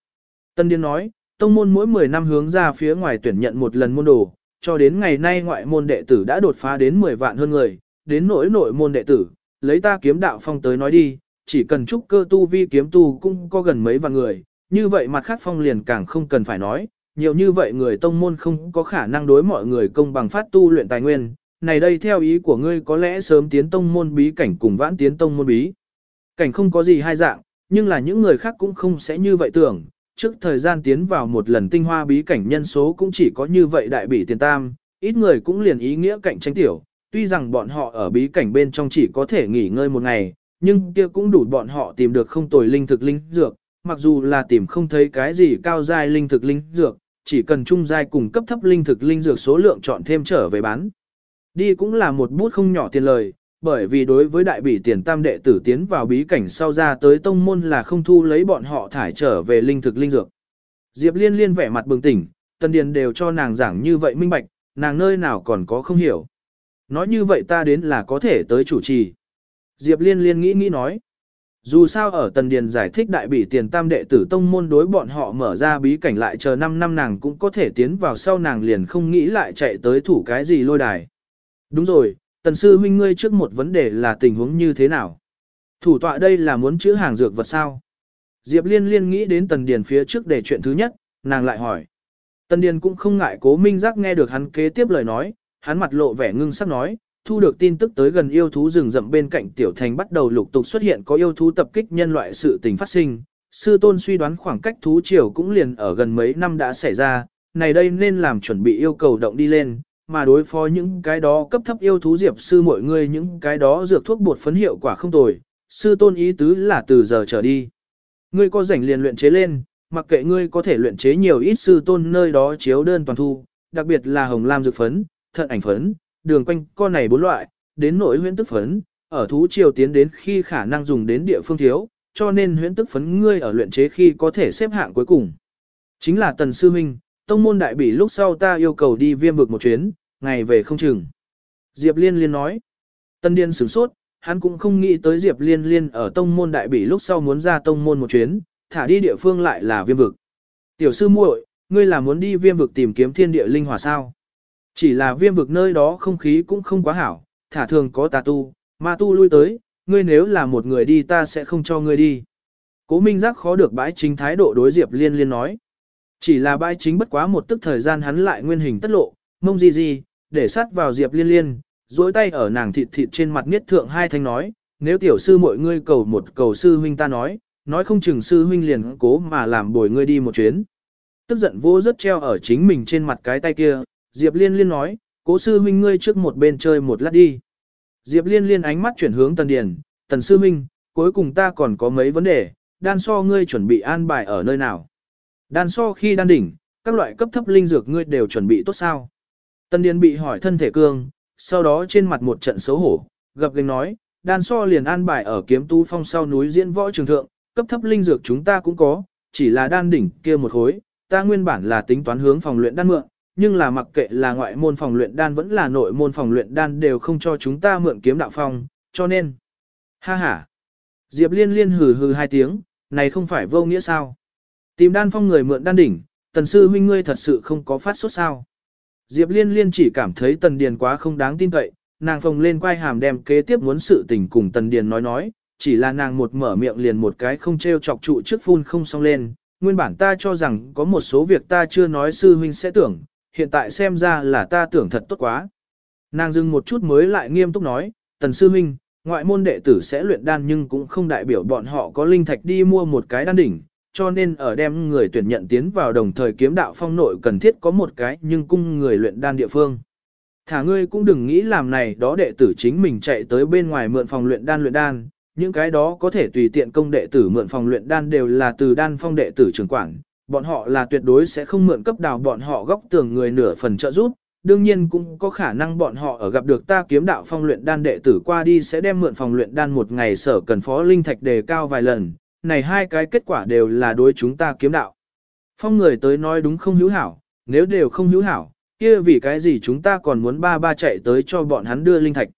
Tần Điền nói, tông môn mỗi 10 năm hướng ra phía ngoài tuyển nhận một lần môn đồ, cho đến ngày nay ngoại môn đệ tử đã đột phá đến 10 vạn hơn người, đến nỗi nội môn đệ tử, lấy ta kiếm đạo phong tới nói đi, chỉ cần trúc cơ tu vi kiếm tu cũng có gần mấy vạn người, như vậy mặt khác phong liền càng không cần phải nói, nhiều như vậy người tông môn không có khả năng đối mọi người công bằng phát tu luyện tài nguyên, này đây theo ý của ngươi có lẽ sớm tiến tông môn bí cảnh cùng vãn tiến tông môn bí. Cảnh không có gì hai dạng, nhưng là những người khác cũng không sẽ như vậy tưởng, trước thời gian tiến vào một lần tinh hoa bí cảnh nhân số cũng chỉ có như vậy đại bỉ tiền tam, ít người cũng liền ý nghĩa cạnh tranh tiểu, tuy rằng bọn họ ở bí cảnh bên trong chỉ có thể nghỉ ngơi một ngày, nhưng kia cũng đủ bọn họ tìm được không tồi linh thực linh dược, mặc dù là tìm không thấy cái gì cao giai linh thực linh dược, chỉ cần trung giai cùng cấp thấp linh thực linh dược số lượng chọn thêm trở về bán. Đi cũng là một bút không nhỏ tiền lời, bởi vì đối với đại bỉ tiền tam đệ tử tiến vào bí cảnh sau ra tới tông môn là không thu lấy bọn họ thải trở về linh thực linh dược. Diệp liên liên vẻ mặt bừng tỉnh, tân điền đều cho nàng giảng như vậy minh bạch, nàng nơi nào còn có không hiểu. Nói như vậy ta đến là có thể tới chủ trì. Diệp liên liên nghĩ nghĩ nói. Dù sao ở Tần Điền giải thích đại bỉ tiền tam đệ tử tông môn đối bọn họ mở ra bí cảnh lại chờ 5 năm nàng cũng có thể tiến vào sau nàng liền không nghĩ lại chạy tới thủ cái gì lôi đài. Đúng rồi, Tần sư huynh ngươi trước một vấn đề là tình huống như thế nào? Thủ tọa đây là muốn chữa hàng dược vật sao? Diệp Liên Liên nghĩ đến Tần Điền phía trước để chuyện thứ nhất, nàng lại hỏi. Tần Điền cũng không ngại cố minh giác nghe được hắn kế tiếp lời nói, hắn mặt lộ vẻ ngưng sắc nói, thu được tin tức tới gần yêu thú rừng rậm bên cạnh tiểu thành bắt đầu lục tục xuất hiện có yêu thú tập kích nhân loại sự tình phát sinh. Sư tôn suy đoán khoảng cách thú triều cũng liền ở gần mấy năm đã xảy ra, này đây nên làm chuẩn bị yêu cầu động đi lên, mà đối phó những cái đó cấp thấp yêu thú diệp sư mọi người những cái đó dược thuốc bột phấn hiệu quả không tồi, sư tôn ý tứ là từ giờ trở đi. Ngươi có rảnh liền luyện chế lên, mặc kệ ngươi có thể luyện chế nhiều ít sư tôn nơi đó chiếu đơn toàn thu, đặc biệt là hồng lam dược phấn, thận ảnh phấn, đường quanh con này bốn loại, đến nỗi huyễn tức phấn, ở thú triều tiến đến khi khả năng dùng đến địa phương thiếu, cho nên huyễn tức phấn ngươi ở luyện chế khi có thể xếp hạng cuối cùng. Chính là tần sư minh, tông môn đại bỉ lúc sau ta yêu cầu đi viêm vực một chuyến, ngày về không chừng. Diệp Liên Liên nói. Tân Điên sửng sốt, hắn cũng không nghĩ tới Diệp Liên Liên ở tông môn đại bỉ lúc sau muốn ra tông môn một chuyến, thả đi địa phương lại là viêm vực. Tiểu sư muội, ngươi là muốn đi viêm vực tìm kiếm thiên địa linh hỏa sao? Chỉ là viêm vực nơi đó không khí cũng không quá hảo, thả thường có tà tu, ma tu lui tới, ngươi nếu là một người đi ta sẽ không cho ngươi đi. Cố Minh Giác khó được bãi chính thái độ đối Diệp Liên Liên nói. Chỉ là bãi chính bất quá một tức thời gian hắn lại nguyên hình tất lộ, mông gì gì, để sát vào Diệp Liên Liên, duỗi tay ở nàng thịt thịt trên mặt niết thượng hai thanh nói, nếu tiểu sư mọi ngươi cầu một cầu sư huynh ta nói, nói không chừng sư huynh liền cố mà làm bồi ngươi đi một chuyến. Tức giận vô rất treo ở chính mình trên mặt cái tay kia, Diệp Liên Liên nói, cố sư huynh ngươi trước một bên chơi một lát đi. Diệp Liên Liên ánh mắt chuyển hướng Tần Điền, Tần sư huynh, cuối cùng ta còn có mấy vấn đề, đan so ngươi chuẩn bị an bài ở nơi nào. Đan so khi đan đỉnh, các loại cấp thấp linh dược ngươi đều chuẩn bị tốt sao. Tân Điền bị hỏi thân thể cương, sau đó trên mặt một trận xấu hổ, gặp gành nói, đan so liền an bài ở kiếm tu phong sau núi diễn võ trường thượng, cấp thấp linh dược chúng ta cũng có, chỉ là đan đỉnh kia một khối, ta nguyên bản là tính toán hướng phòng luyện đan mượn, nhưng là mặc kệ là ngoại môn phòng luyện đan vẫn là nội môn phòng luyện đan đều không cho chúng ta mượn kiếm đạo phong, cho nên. Ha ha. Diệp liên liên hừ hừ hai tiếng, này không phải vô nghĩa sao. Tìm đan phong người mượn đan đỉnh, tần sư huynh ngươi thật sự không có phát sốt sao. Diệp liên liên chỉ cảm thấy tần điền quá không đáng tin cậy, nàng phồng lên quay hàm đem kế tiếp muốn sự tình cùng tần điền nói nói, chỉ là nàng một mở miệng liền một cái không treo chọc trụ trước phun không xong lên, nguyên bản ta cho rằng có một số việc ta chưa nói sư huynh sẽ tưởng, hiện tại xem ra là ta tưởng thật tốt quá. Nàng dừng một chút mới lại nghiêm túc nói, tần sư huynh, ngoại môn đệ tử sẽ luyện đan nhưng cũng không đại biểu bọn họ có linh thạch đi mua một cái đan đỉnh, cho nên ở đem người tuyển nhận tiến vào đồng thời kiếm đạo phong nội cần thiết có một cái nhưng cung người luyện đan địa phương. Thả ngươi cũng đừng nghĩ làm này đó đệ tử chính mình chạy tới bên ngoài mượn phòng luyện đan luyện đan, những cái đó có thể tùy tiện công đệ tử mượn phòng luyện đan đều là từ đan phong đệ tử trưởng quản, bọn họ là tuyệt đối sẽ không mượn cấp đào bọn họ góc tường người nửa phần trợ giúp, đương nhiên cũng có khả năng bọn họ ở gặp được ta kiếm đạo phong luyện đan đệ tử qua đi sẽ đem mượn phòng luyện đan một ngày sở cần phó linh thạch đề cao vài lần, này hai cái kết quả đều là đối chúng ta kiếm đạo. Phong người tới nói đúng không hữu hảo, nếu đều không hữu hảo, kia vì cái gì chúng ta còn muốn ba ba chạy tới cho bọn hắn đưa linh thạch.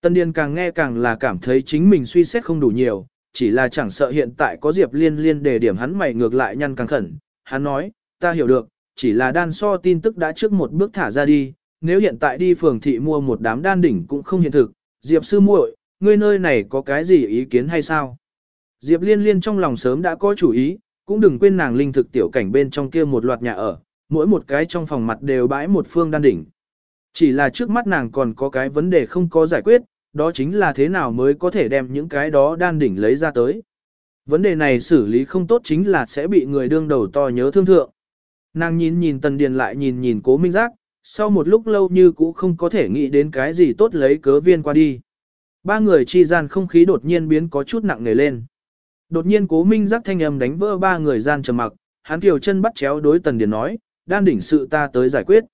Tân Điền càng nghe càng là cảm thấy chính mình suy xét không đủ nhiều, chỉ là chẳng sợ hiện tại có Diệp Liên Liên để điểm hắn mày ngược lại nhăn càng khẩn. Hắn nói, ta hiểu được, chỉ là đan so tin tức đã trước một bước thả ra đi, nếu hiện tại đi phường thị mua một đám đan đỉnh cũng không hiện thực. Diệp sư muội, ngươi nơi này có cái gì ý kiến hay sao? Diệp Liên Liên trong lòng sớm đã có chủ ý, cũng đừng quên nàng linh thực tiểu cảnh bên trong kia một loạt nhà ở, mỗi một cái trong phòng mặt đều bãi một phương đan đỉnh. Chỉ là trước mắt nàng còn có cái vấn đề không có giải quyết, đó chính là thế nào mới có thể đem những cái đó đan đỉnh lấy ra tới. Vấn đề này xử lý không tốt chính là sẽ bị người đương đầu to nhớ thương thượng. Nàng nhìn nhìn Tần Điền lại nhìn nhìn Cố Minh Giác, sau một lúc lâu như cũ không có thể nghĩ đến cái gì tốt lấy cớ viên qua đi. Ba người chi gian không khí đột nhiên biến có chút nặng nề lên. Đột nhiên Cố Minh Giác thanh âm đánh vỡ ba người gian trầm mặc, hắn kiều chân bắt chéo đối Tần Điền nói, đan đỉnh sự ta tới giải quyết.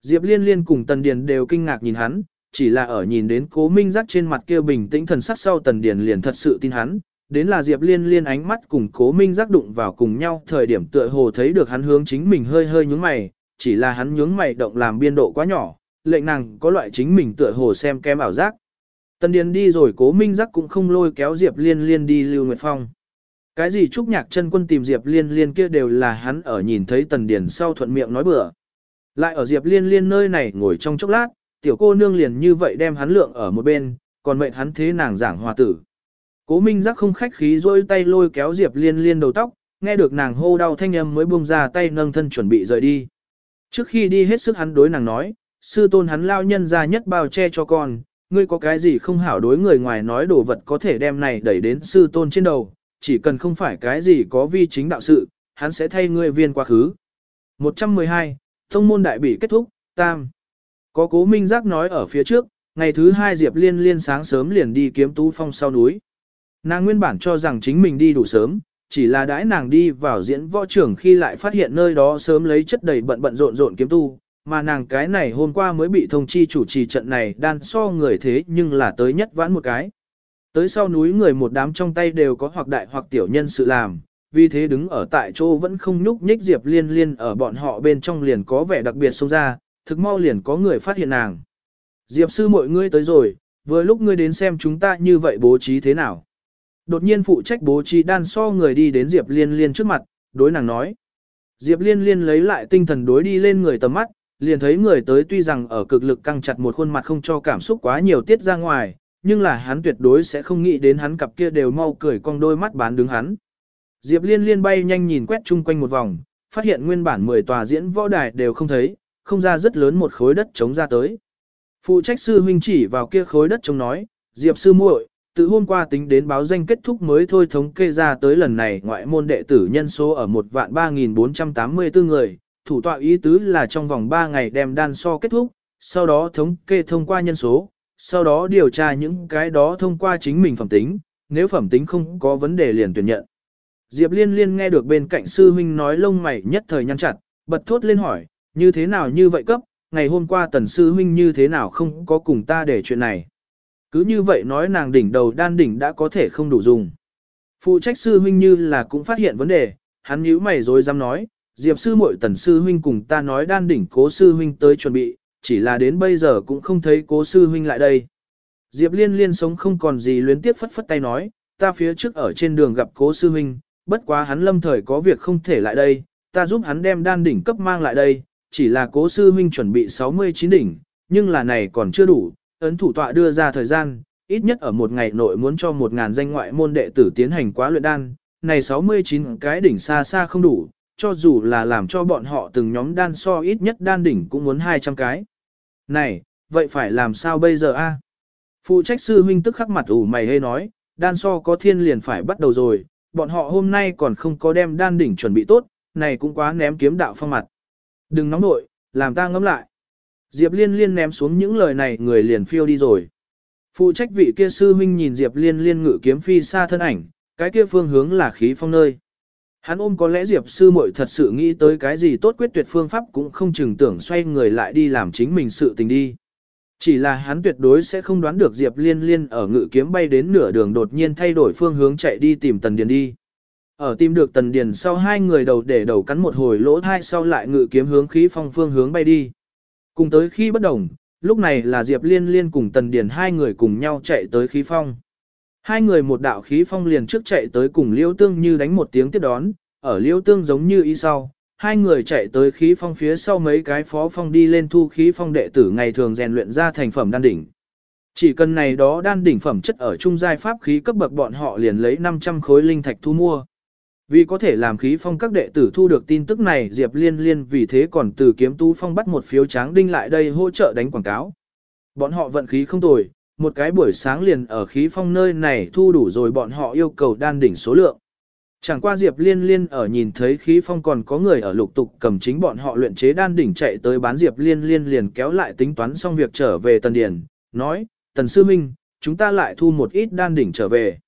Diệp Liên Liên cùng Tần Điền đều kinh ngạc nhìn hắn, chỉ là ở nhìn đến cố minh giác trên mặt kia bình tĩnh thần sắc sau Tần Điền liền thật sự tin hắn, đến là Diệp Liên Liên ánh mắt cùng cố minh giác đụng vào cùng nhau thời điểm tựa hồ thấy được hắn hướng chính mình hơi hơi nhướng mày, chỉ là hắn nhướng mày động làm biên độ quá nhỏ, lệnh nàng có loại chính mình tựa hồ xem kém ảo giác. Tần Điền đi rồi cố minh giác cũng không lôi kéo Diệp Liên Liên đi Lưu Nguyệt Phong. Cái gì Trúc Nhạc chân quân tìm Diệp Liên Liên kia đều là hắn ở nhìn thấy Tần Điền sau thuận miệng nói bừa. Lại ở Diệp Liên Liên nơi này ngồi trong chốc lát, tiểu cô nương liền như vậy đem hắn lượng ở một bên, còn mệnh hắn thế nàng giảng hòa tử. Cố Minh giác không khách khí rôi tay lôi kéo Diệp Liên Liên đầu tóc, nghe được nàng hô đau thanh âm mới buông ra tay nâng thân chuẩn bị rời đi. Trước khi đi hết sức hắn đối nàng nói, sư tôn hắn lao nhân ra nhất bao che cho con, ngươi có cái gì không hảo đối người ngoài nói đồ vật có thể đem này đẩy đến sư tôn trên đầu, chỉ cần không phải cái gì có vi chính đạo sự, hắn sẽ thay ngươi viên quá khứ. 112, Thông môn đại bị kết thúc, tam. Có cố minh giác nói ở phía trước, ngày thứ hai Diệp Liên Liên sáng sớm liền đi kiếm tú phong sau núi. Nàng nguyên bản cho rằng chính mình đi đủ sớm, chỉ là đãi nàng đi vào diễn võ trưởng khi lại phát hiện nơi đó sớm lấy chất đầy bận bận rộn rộn kiếm tu, mà nàng cái này hôm qua mới bị thông chi chủ trì trận này đan so người thế nhưng là tới nhất vãn một cái. Tới sau núi người một đám trong tay đều có hoặc đại hoặc tiểu nhân sự làm, vì thế đứng ở tại chỗ vẫn không nhúc nhích Diệp Liên Liên ở bọn họ bên trong liền có vẻ đặc biệt xông ra, thực mau liền có người phát hiện nàng. Diệp sư mọi ngươi tới rồi, vừa lúc ngươi đến xem chúng ta như vậy bố trí thế nào. Đột nhiên phụ trách bố trí đan so người đi đến Diệp Liên Liên trước mặt, đối nàng nói. Diệp Liên Liên lấy lại tinh thần đối đi lên người tầm mắt, liền thấy người tới tuy rằng ở cực lực căng chặt một khuôn mặt không cho cảm xúc quá nhiều tiết ra ngoài, nhưng là hắn tuyệt đối sẽ không nghĩ đến hắn cặp kia đều mau cười cong đôi mắt bán đứng hắn. Diệp Liên Liên bay nhanh nhìn quét chung quanh một vòng, phát hiện nguyên bản 10 tòa diễn võ đài đều không thấy, không ra rất lớn một khối đất trống ra tới. Phụ trách sư huynh chỉ vào kia khối đất trống nói, Diệp sư muội, từ hôm qua tính đến báo danh kết thúc mới thôi thống kê ra tới lần này ngoại môn đệ tử nhân số ở 1 vạn 3.484 người, thủ tọa ý tứ là trong vòng 3 ngày đem đan so kết thúc, sau đó thống kê thông qua nhân số, sau đó điều tra những cái đó thông qua chính mình phẩm tính, nếu phẩm tính không có vấn đề liền tuyển nhận. Diệp Liên Liên nghe được bên cạnh sư huynh nói lông mày nhất thời nhăn chặt, bật thốt lên hỏi, như thế nào như vậy cấp, ngày hôm qua tần sư huynh như thế nào không có cùng ta để chuyện này. Cứ như vậy nói nàng đỉnh đầu đan đỉnh đã có thể không đủ dùng. Phụ trách sư huynh như là cũng phát hiện vấn đề, hắn nhíu mày rồi dám nói, Diệp sư muội tần sư huynh cùng ta nói đan đỉnh cố sư huynh tới chuẩn bị, chỉ là đến bây giờ cũng không thấy cố sư huynh lại đây. Diệp liên liên sống không còn gì luyến tiếp phất phất tay nói, ta phía trước ở trên đường gặp cố sư huynh, bất quá hắn lâm thời có việc không thể lại đây, ta giúp hắn đem đan đỉnh cấp mang lại đây, chỉ là cố sư huynh chuẩn bị 69 đỉnh, nhưng là này còn chưa đủ, ấn thủ tọa đưa ra thời gian, ít nhất ở một ngày nội muốn cho một ngàn danh ngoại môn đệ tử tiến hành quá luyện đan, này 69 cái đỉnh xa xa không đủ, cho dù là làm cho bọn họ từng nhóm đan so ít nhất đan đỉnh cũng muốn 200 cái. Này, vậy phải làm sao bây giờ a? Phụ trách sư huynh tức khắc mặt ủ mày hê nói, đan so có thiên liền phải bắt đầu rồi, bọn họ hôm nay còn không có đem đan đỉnh chuẩn bị tốt, này cũng quá ném kiếm đạo phong mặt. Đừng nóng nội, làm ta ngẫm lại. Diệp Liên Liên ném xuống những lời này người liền phiêu đi rồi. Phụ trách vị kia sư huynh nhìn Diệp Liên Liên ngự kiếm phi xa thân ảnh, cái kia phương hướng là khí phong nơi. Hắn ôm có lẽ Diệp sư muội thật sự nghĩ tới cái gì tốt quyết tuyệt phương pháp cũng không chừng tưởng xoay người lại đi làm chính mình sự tình đi. Chỉ là hắn tuyệt đối sẽ không đoán được Diệp Liên Liên ở ngự kiếm bay đến nửa đường đột nhiên thay đổi phương hướng chạy đi tìm Tần Điền đi. Ở tìm được Tần Điền sau hai người đầu để đầu cắn một hồi lỗ thai sau lại ngự kiếm hướng khí phong phương hướng bay đi. Cùng tới khi bất đồng, lúc này là Diệp Liên Liên cùng Tần Điền hai người cùng nhau chạy tới khí phong. Hai người một đạo khí phong liền trước chạy tới cùng Liêu Tương như đánh một tiếng tiếp đón, ở Liêu Tương giống như y sau, hai người chạy tới khí phong phía sau mấy cái phó phong đi lên thu khí phong đệ tử ngày thường rèn luyện ra thành phẩm đan đỉnh. Chỉ cần này đó đan đỉnh phẩm chất ở trung giai pháp khí cấp bậc bọn họ liền lấy 500 khối linh thạch thu mua. Vì có thể làm khí phong các đệ tử thu được tin tức này Diệp Liên Liên vì thế còn từ kiếm tú phong bắt một phiếu tráng đinh lại đây hỗ trợ đánh quảng cáo. Bọn họ vận khí không tồi, một cái buổi sáng liền ở khí phong nơi này thu đủ rồi bọn họ yêu cầu đan đỉnh số lượng. Chẳng qua Diệp Liên Liên ở nhìn thấy khí phong còn có người ở lục tục cầm chính bọn họ luyện chế đan đỉnh chạy tới bán Diệp Liên Liên liền kéo lại tính toán xong việc trở về Tần Điền, nói, Tần Sư Minh, chúng ta lại thu một ít đan đỉnh trở về.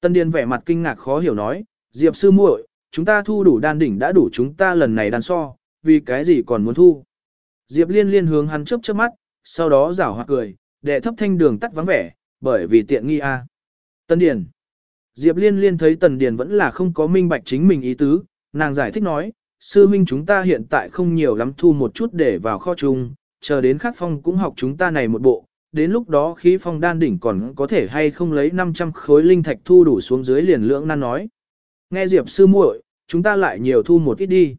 Tần Điền vẻ mặt kinh ngạc khó hiểu nói, Diệp Sư muội, chúng ta thu đủ đan đỉnh đã đủ chúng ta lần này đan so, vì cái gì còn muốn thu. Diệp Liên Liên hướng hắn chớp chớp mắt, sau đó rảo hoặc cười, đệ thấp thanh đường tắt vắng vẻ, bởi vì tiện nghi a. Tần Điền Diệp Liên Liên thấy Tần Điền vẫn là không có minh bạch chính mình ý tứ, nàng giải thích nói, sư minh chúng ta hiện tại không nhiều lắm thu một chút để vào kho chung, chờ đến khắc phong cũng học chúng ta này một bộ, đến lúc đó khí phong đan đỉnh còn có thể hay không lấy 500 khối linh thạch thu đủ xuống dưới liền lượng nan nói. Nghe Diệp sư muội, chúng ta lại nhiều thu một ít đi.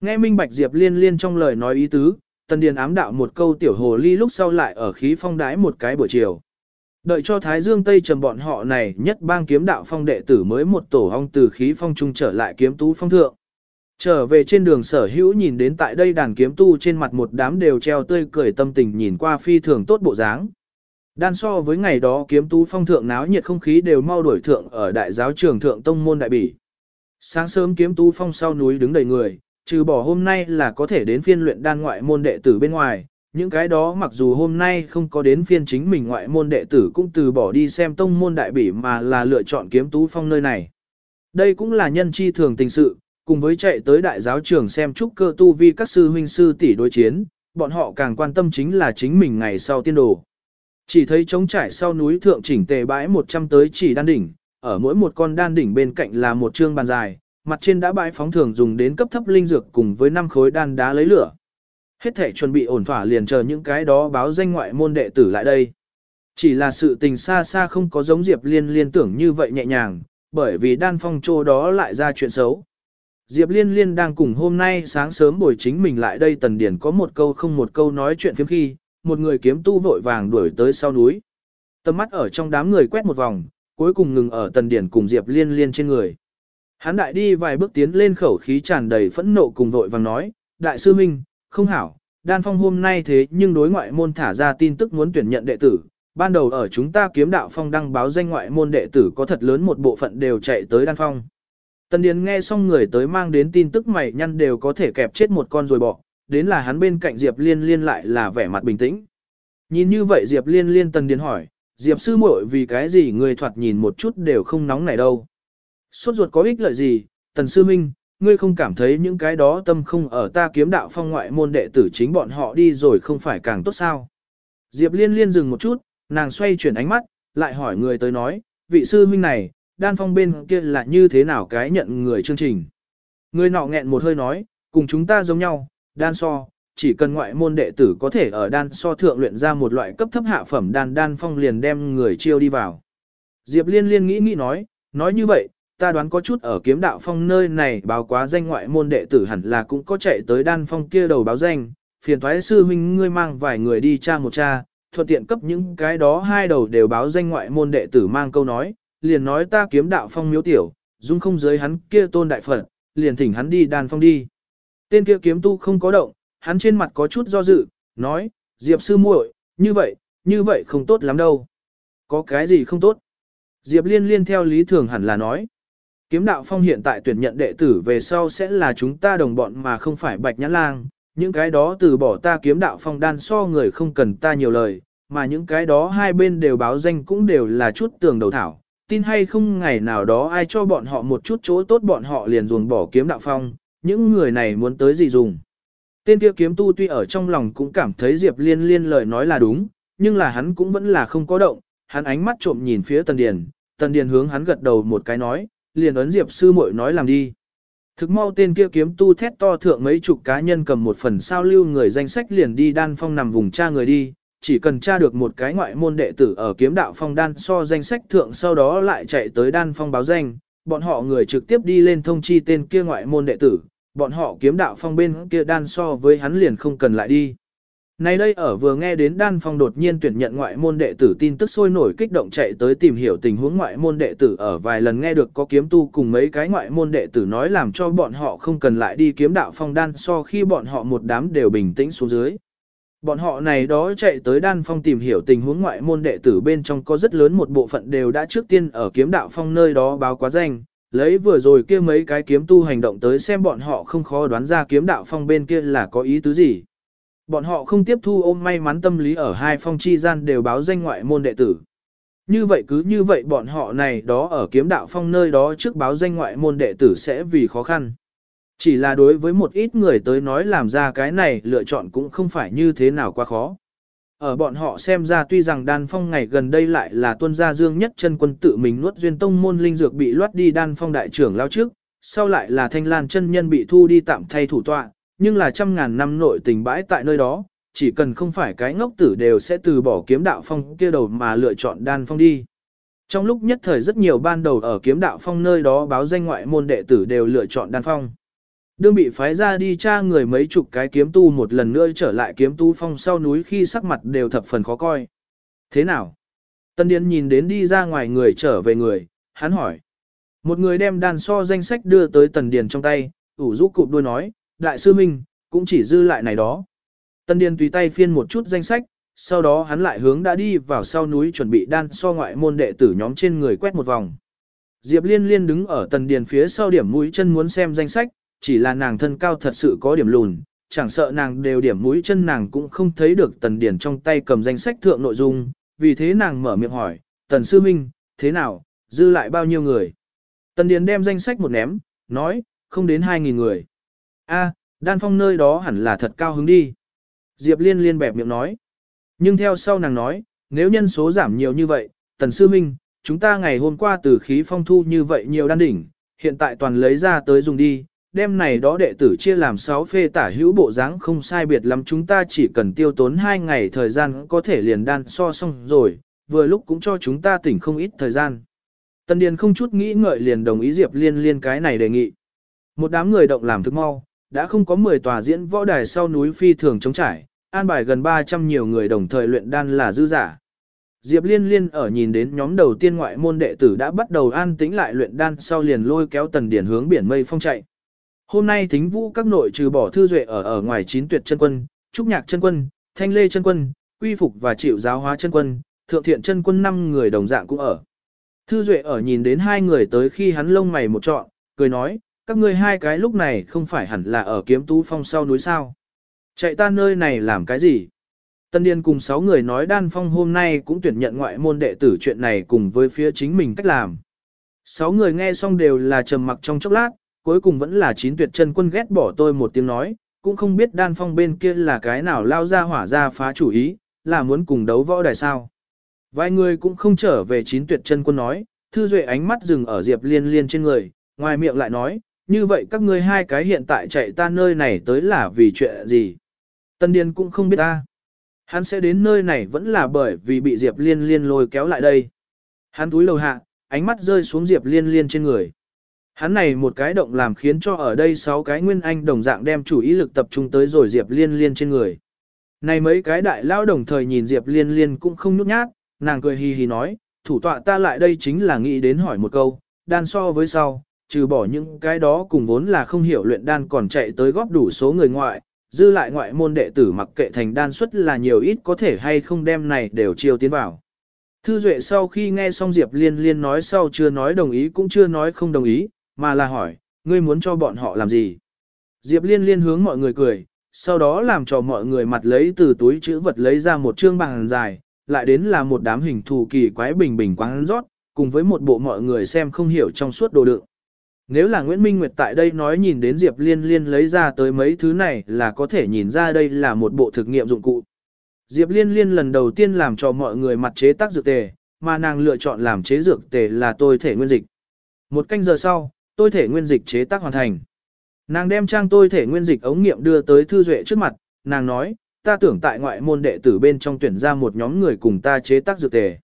Nghe minh bạch Diệp Liên Liên trong lời nói ý tứ, Tần Điền ám đạo một câu tiểu hồ ly lúc sau lại ở khí phong đái một cái buổi chiều. Đợi cho Thái Dương Tây trầm bọn họ này nhất bang kiếm đạo phong đệ tử mới một tổ hong từ khí phong trung trở lại kiếm tú phong thượng. Trở về trên đường sở hữu nhìn đến tại đây đàn kiếm tu trên mặt một đám đều treo tươi cười tâm tình nhìn qua phi thường tốt bộ dáng. Đan so với ngày đó kiếm tú phong thượng náo nhiệt không khí đều mau đổi thượng ở đại giáo trường thượng tông môn đại bỉ. Sáng sớm kiếm tú phong sau núi đứng đầy người, trừ bỏ hôm nay là có thể đến phiên luyện đan ngoại môn đệ tử bên ngoài, những cái đó mặc dù hôm nay không có đến phiên chính mình ngoại môn đệ tử cũng từ bỏ đi xem tông môn đại bỉ mà là lựa chọn kiếm tú phong nơi này. Đây cũng là nhân chi thường tình sự, cùng với chạy tới đại giáo trường xem chúc cơ tu vi các sư huynh sư tỷ đối chiến, bọn họ càng quan tâm chính là chính mình ngày sau tiên đồ. Chỉ thấy trống trải sau núi thượng chỉnh tề bãi 100 tới chỉ đan đỉnh, ở mỗi một con đan đỉnh bên cạnh là một trương bàn dài, mặt trên đã bãi phóng thường dùng đến cấp thấp linh dược cùng với năm khối đan đá lấy lửa. Hết thể chuẩn bị ổn thỏa liền chờ những cái đó báo danh ngoại môn đệ tử lại đây. Chỉ là sự tình xa xa không có giống Diệp Liên liên tưởng như vậy nhẹ nhàng, bởi vì đan phong trô đó lại ra chuyện xấu. Diệp Liên Liên đang cùng hôm nay sáng sớm buổi chính mình lại đây Tần Điển có một câu không một câu nói chuyện phiếm khi, một người kiếm tu vội vàng đuổi tới sau núi. Tầm mắt ở trong đám người quét một vòng, cuối cùng ngừng ở Tần Điển cùng Diệp Liên Liên trên người. Hắn đại đi vài bước tiến lên khẩu khí tràn đầy phẫn nộ cùng vội vàng nói, Đại sư Minh, không hảo, đan phong hôm nay thế nhưng đối ngoại môn thả ra tin tức muốn tuyển nhận đệ tử, ban đầu ở chúng ta kiếm đạo phong đăng báo danh ngoại môn đệ tử có thật lớn một bộ phận đều chạy tới đan phong. Tần Điền nghe xong người tới mang đến tin tức mày nhăn đều có thể kẹp chết một con rồi bỏ, đến là hắn bên cạnh Diệp Liên Liên lại là vẻ mặt bình tĩnh. Nhìn như vậy Diệp Liên Liên Tần Điền hỏi, Diệp sư muội vì cái gì người thoạt nhìn một chút đều không nóng này đâu. Suốt ruột có ích lợi gì, Tần Sư Minh, ngươi không cảm thấy những cái đó tâm không ở ta kiếm đạo phong ngoại môn đệ tử chính bọn họ đi rồi không phải càng tốt sao. Diệp Liên Liên dừng một chút, nàng xoay chuyển ánh mắt, lại hỏi người tới nói, vị sư huynh này, đan phong bên kia là như thế nào cái nhận người chương trình. Người nọ nghẹn một hơi nói, cùng chúng ta giống nhau, đan so, chỉ cần ngoại môn đệ tử có thể ở đan so thượng luyện ra một loại cấp thấp hạ phẩm đan đan phong liền đem người chiêu đi vào. Diệp liên liên nghĩ nghĩ nói, nói như vậy, ta đoán có chút ở kiếm đạo phong nơi này báo quá danh ngoại môn đệ tử hẳn là cũng có chạy tới đan phong kia đầu báo danh, phiền thoái sư huynh ngươi mang vài người đi tra một tra, thuận tiện cấp những cái đó hai đầu đều báo danh ngoại môn đệ tử mang câu nói, liền nói ta kiếm đạo phong miếu tiểu, dung không giới hắn kia tôn đại phật, liền thỉnh hắn đi đan phong đi. Tên kia kiếm tu không có động, hắn trên mặt có chút do dự, nói, Diệp sư muội, như vậy, như vậy không tốt lắm đâu. Có cái gì không tốt? Diệp liên liên theo lý thường hẳn là nói. Kiếm đạo phong hiện tại tuyển nhận đệ tử về sau sẽ là chúng ta đồng bọn mà không phải bạch nhãn lang, những cái đó từ bỏ ta kiếm đạo phong đan so người không cần ta nhiều lời, mà những cái đó hai bên đều báo danh cũng đều là chút tường đầu thảo, tin hay không ngày nào đó ai cho bọn họ một chút chỗ tốt bọn họ liền ruồng bỏ kiếm đạo phong, những người này muốn tới gì dùng. Tên kia kiếm tu tuy ở trong lòng cũng cảm thấy Diệp Liên Liên lời nói là đúng, nhưng là hắn cũng vẫn là không có động, hắn ánh mắt trộm nhìn phía Tần Điền, Tần Điền hướng hắn gật đầu một cái nói, liền ấn Diệp sư muội nói làm đi. Thực mau tên kia kiếm tu thét to thượng mấy chục cá nhân cầm một phần sao lưu người danh sách liền đi đan phong nằm vùng tra người đi, chỉ cần tra được một cái ngoại môn đệ tử ở kiếm đạo phong đan so danh sách thượng sau đó lại chạy tới đan phong báo danh, bọn họ người trực tiếp đi lên thông chi tên kia ngoại môn đệ tử, bọn họ kiếm đạo phong bên kia đan so với hắn liền không cần lại đi. Nay đây ở vừa nghe đến đan phong đột nhiên tuyển nhận ngoại môn đệ tử tin tức sôi nổi kích động chạy tới tìm hiểu tình huống ngoại môn đệ tử ở vài lần nghe được có kiếm tu cùng mấy cái ngoại môn đệ tử nói làm cho bọn họ không cần lại đi kiếm đạo phong đan so khi bọn họ một đám đều bình tĩnh xuống dưới. Bọn họ này đó chạy tới đan phong tìm hiểu tình huống ngoại môn đệ tử bên trong có rất lớn một bộ phận đều đã trước tiên ở kiếm đạo phong nơi đó báo quá danh, lấy vừa rồi kia mấy cái kiếm tu hành động tới xem bọn họ không khó đoán ra kiếm đạo phong bên kia là có ý tứ gì. Bọn họ không tiếp thu ôm may mắn tâm lý ở hai phong chi gian đều báo danh ngoại môn đệ tử. Như vậy cứ như vậy bọn họ này đó ở kiếm đạo phong nơi đó trước báo danh ngoại môn đệ tử sẽ vì khó khăn. Chỉ là đối với một ít người tới nói làm ra cái này lựa chọn cũng không phải như thế nào quá khó. Ở bọn họ xem ra tuy rằng đan phong ngày gần đây lại là tuân gia dương nhất chân quân tự mình nuốt duyên tông môn linh dược bị loát đi đan phong đại trưởng lao trước, sau lại là thanh lan chân nhân bị thu đi tạm thay thủ tọa, nhưng là trăm ngàn năm nội tình bãi tại nơi đó, chỉ cần không phải cái ngốc tử đều sẽ từ bỏ kiếm đạo phong kia đầu mà lựa chọn đan phong đi. Trong lúc nhất thời rất nhiều ban đầu ở kiếm đạo phong nơi đó báo danh ngoại môn đệ tử đều lựa chọn đan phong. Đương bị phái ra đi tra người mấy chục cái kiếm tu một lần nữa trở lại kiếm tu phong sau núi khi sắc mặt đều thập phần khó coi. Thế nào? Tân Điền nhìn đến đi ra ngoài người trở về người, hắn hỏi. Một người đem đàn so danh sách đưa tới Tần Điền trong tay, ủ rũ cụp đuôi nói, Đại sư Minh, cũng chỉ dư lại này đó. Tân Điền tùy tay phiên một chút danh sách, sau đó hắn lại hướng đã đi vào sau núi chuẩn bị đan so ngoại môn đệ tử nhóm trên người quét một vòng. Diệp Liên Liên đứng ở Tần Điền phía sau điểm mũi chân muốn xem danh sách, chỉ là nàng thân cao thật sự có điểm lùn, chẳng sợ nàng đều điểm mũi chân nàng cũng không thấy được Tần Điền trong tay cầm danh sách thượng nội dung, vì thế nàng mở miệng hỏi, Tần Sư Minh, thế nào, dư lại bao nhiêu người? Tần Điền đem danh sách một ném, nói, không đến 2.000 người. A, đan phong nơi đó hẳn là thật cao hứng đi. Diệp Liên liên bẹp miệng nói. Nhưng theo sau nàng nói, nếu nhân số giảm nhiều như vậy, Tần Sư Minh, chúng ta ngày hôm qua từ khí phong thu như vậy nhiều đan đỉnh, hiện tại toàn lấy ra tới dùng đi, đêm này đó đệ tử chia làm 6 phê tả hữu bộ dáng không sai biệt lắm chúng ta chỉ cần tiêu tốn 2 ngày thời gian có thể liền đan so xong rồi, vừa lúc cũng cho chúng ta tỉnh không ít thời gian. Tần Điền không chút nghĩ ngợi liền đồng ý Diệp Liên liên cái này đề nghị. Một đám người động làm thức mau, đã không có 10 tòa diễn võ đài sau núi phi thường chống trải, an bài gần 300 nhiều người đồng thời luyện đan là dư giả. Diệp Liên Liên ở nhìn đến nhóm đầu tiên ngoại môn đệ tử đã bắt đầu an tĩnh lại luyện đan sau liền lôi kéo Tần Điển hướng biển mây phong chạy. Hôm nay thính vũ các nội trừ bỏ thư duệ ở ở ngoài chín tuyệt chân quân, trúc nhạc chân quân, thanh lê chân quân, quy phục và chịu giáo hóa chân quân, thượng thiện chân quân năm người đồng dạng cũng ở. Thư Duệ ở nhìn đến hai người tới khi hắn lông mày một trọn, cười nói, các ngươi hai cái lúc này không phải hẳn là ở kiếm tú phong sau núi sao. Chạy ta nơi này làm cái gì? Tân Điền cùng sáu người nói đan phong hôm nay cũng tuyển nhận ngoại môn đệ tử chuyện này cùng với phía chính mình cách làm. Sáu người nghe xong đều là trầm mặc trong chốc lát, cuối cùng vẫn là chín tuyệt chân quân ghét bỏ tôi một tiếng nói, cũng không biết đan phong bên kia là cái nào lao ra hỏa ra phá chủ ý, là muốn cùng đấu võ đài sao. Vài người cũng không trở về chín tuyệt chân quân nói, thư duệ ánh mắt dừng ở diệp liên liên trên người, ngoài miệng lại nói, như vậy các ngươi hai cái hiện tại chạy ta nơi này tới là vì chuyện gì. Tân Điền cũng không biết ta. Hắn sẽ đến nơi này vẫn là bởi vì bị Diệp Liên Liên lôi kéo lại đây. Hắn túi lầu hạ, ánh mắt rơi xuống Diệp Liên Liên trên người. Hắn này một cái động làm khiến cho ở đây sáu cái nguyên anh đồng dạng đem chủ ý lực tập trung tới rồi Diệp Liên Liên trên người. Này mấy cái đại lao đồng thời nhìn Diệp Liên Liên cũng không nhút nhát, nàng cười hì hì nói, thủ tọa ta lại đây chính là nghĩ đến hỏi một câu, đan so với sau, trừ bỏ những cái đó cùng vốn là không hiểu luyện đan còn chạy tới góp đủ số người ngoại, dư lại ngoại môn đệ tử mặc kệ thành đan suất là nhiều ít có thể hay không đem này đều chiêu tiến vào. Thư Duệ sau khi nghe xong Diệp Liên Liên nói sau chưa nói đồng ý cũng chưa nói không đồng ý, mà là hỏi, ngươi muốn cho bọn họ làm gì? Diệp Liên Liên hướng mọi người cười, sau đó làm cho mọi người mặt lấy từ túi chữ vật lấy ra một chương bằng dài, lại đến là một đám hình thù kỳ quái bình bình quáng rót, cùng với một bộ mọi người xem không hiểu trong suốt đồ đựng. Nếu là Nguyễn Minh Nguyệt tại đây nói nhìn đến Diệp Liên Liên lấy ra tới mấy thứ này là có thể nhìn ra đây là một bộ thực nghiệm dụng cụ. Diệp Liên Liên lần đầu tiên làm cho mọi người mặt chế tác dược tề, mà nàng lựa chọn làm chế dược tề là tôi thể nguyên dịch. Một canh giờ sau, tôi thể nguyên dịch chế tác hoàn thành. Nàng đem trang tôi thể nguyên dịch ống nghiệm đưa tới Thư Duệ trước mặt, nàng nói, ta tưởng tại ngoại môn đệ tử bên trong tuyển ra một nhóm người cùng ta chế tác dược tề.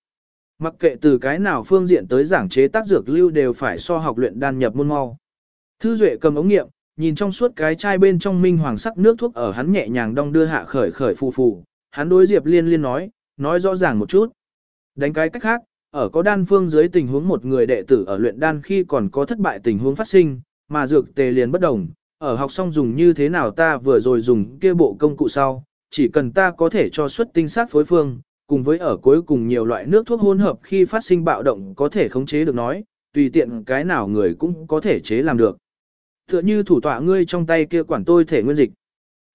Mặc kệ từ cái nào phương diện tới giảng chế tác dược lưu đều phải so học luyện đan nhập môn mau. Thư Duệ cầm ống nghiệm, nhìn trong suốt cái chai bên trong minh hoàng sắc nước thuốc ở hắn nhẹ nhàng đong đưa hạ khởi khởi phù phù, hắn đối Diệp Liên Liên nói, nói rõ ràng một chút. Đánh cái cách khác, ở có đan phương dưới tình huống một người đệ tử ở luyện đan khi còn có thất bại tình huống phát sinh, mà dược tề liền bất đồng, ở học xong dùng như thế nào ta vừa rồi dùng kia bộ công cụ sau, chỉ cần ta có thể cho xuất tinh sát phối phương, cùng với ở cuối cùng nhiều loại nước thuốc hỗn hợp khi phát sinh bạo động có thể khống chế được nói, tùy tiện cái nào người cũng có thể chế làm được. Tựa như thủ tọa ngươi trong tay kia quản tôi thể nguyên dịch.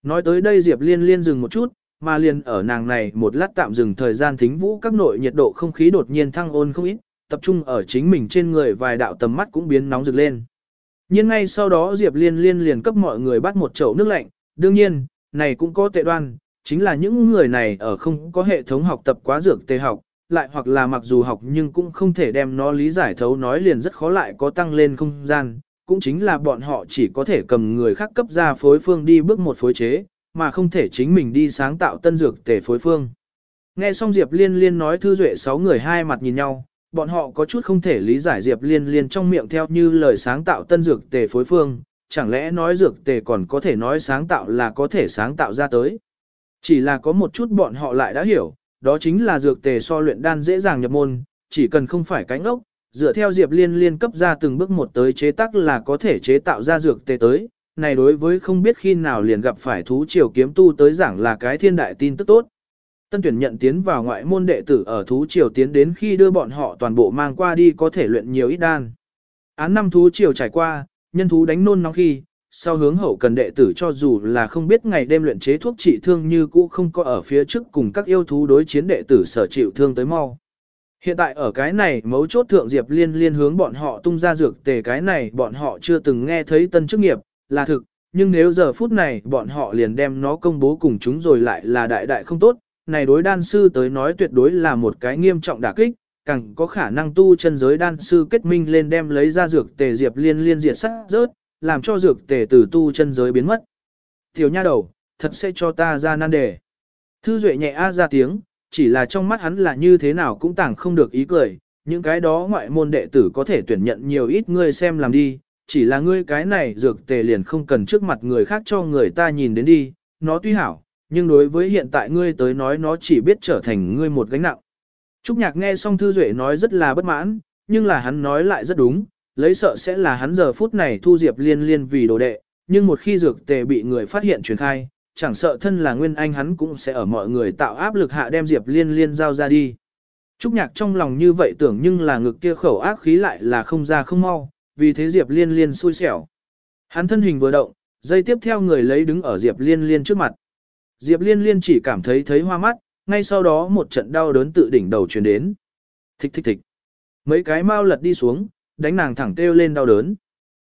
Nói tới đây Diệp Liên liên dừng một chút, mà liền ở nàng này một lát tạm dừng thời gian thính vũ các nội nhiệt độ không khí đột nhiên thăng ôn không ít, tập trung ở chính mình trên người vài đạo tầm mắt cũng biến nóng rực lên. Nhưng ngay sau đó Diệp Liên liên liền cấp mọi người bắt một chậu nước lạnh, đương nhiên, này cũng có tệ đoan, chính là những người này ở không có hệ thống học tập quá dược tề học, lại hoặc là mặc dù học nhưng cũng không thể đem nó lý giải thấu nói liền rất khó lại có tăng lên không gian, cũng chính là bọn họ chỉ có thể cầm người khác cấp ra phối phương đi bước một phối chế, mà không thể chính mình đi sáng tạo tân dược tề phối phương. Nghe xong Diệp Liên Liên nói thư duệ sáu người hai mặt nhìn nhau, bọn họ có chút không thể lý giải Diệp Liên Liên trong miệng theo như lời sáng tạo tân dược tề phối phương, chẳng lẽ nói dược tề còn có thể nói sáng tạo là có thể sáng tạo ra tới. Chỉ là có một chút bọn họ lại đã hiểu, đó chính là dược tề so luyện đan dễ dàng nhập môn, chỉ cần không phải cánh ốc, dựa theo Diệp Liên liên cấp ra từng bước một tới chế tác là có thể chế tạo ra dược tề tới. Này đối với không biết khi nào liền gặp phải thú triều kiếm tu tới giảng là cái thiên đại tin tức tốt. Tân tuyển nhận tiến vào ngoại môn đệ tử ở thú triều tiến đến khi đưa bọn họ toàn bộ mang qua đi có thể luyện nhiều ít đan. Án năm thú triều trải qua, nhân thú đánh nôn nóng khi, sau hướng hậu cần đệ tử cho dù là không biết ngày đêm luyện chế thuốc trị thương như cũ không có ở phía trước cùng các yêu thú đối chiến đệ tử sở chịu thương tới mau. Hiện tại ở cái này mấu chốt thượng Diệp Liên liên hướng bọn họ tung ra dược tề cái này bọn họ chưa từng nghe thấy tân chức nghiệp, là thực, nhưng nếu giờ phút này bọn họ liền đem nó công bố cùng chúng rồi lại là đại đại không tốt, này đối đan sư tới nói tuyệt đối là một cái nghiêm trọng đả kích, càng có khả năng tu chân giới đan sư kết minh lên đem lấy ra dược tề Diệp Liên liên diệt sát rớt, làm cho dược tề từ tu chân giới biến mất. Tiểu nha đầu, thật sẽ cho ta ra nan đề. Thư Duệ nhẹ a ra tiếng, chỉ là trong mắt hắn là như thế nào cũng tảng không được ý cười, những cái đó ngoại môn đệ tử có thể tuyển nhận nhiều ít ngươi xem làm đi, chỉ là ngươi cái này dược tề liền không cần trước mặt người khác cho người ta nhìn đến đi, nó tuy hảo, nhưng đối với hiện tại ngươi tới nói nó chỉ biết trở thành ngươi một gánh nặng. Trúc Nhạc nghe xong Thư Duệ nói rất là bất mãn, nhưng là hắn nói lại rất đúng, lấy sợ sẽ là hắn giờ phút này thu Diệp Liên Liên vì đồ đệ, nhưng một khi dược tề bị người phát hiện truyền khai, chẳng sợ thân là nguyên anh hắn cũng sẽ ở mọi người tạo áp lực hạ đem Diệp Liên Liên giao ra đi. Trúc Nhạc trong lòng như vậy tưởng nhưng là ngực kia khẩu ác khí lại là không ra không mau, vì thế Diệp Liên Liên xui xẻo. Hắn thân hình vừa động, dây tiếp theo người lấy đứng ở Diệp Liên Liên trước mặt. Diệp Liên Liên chỉ cảm thấy thấy hoa mắt, ngay sau đó một trận đau đớn tự đỉnh đầu truyền đến. Thích thích thích. Mấy cái mau lật đi xuống, đánh nàng thẳng kêu lên đau đớn.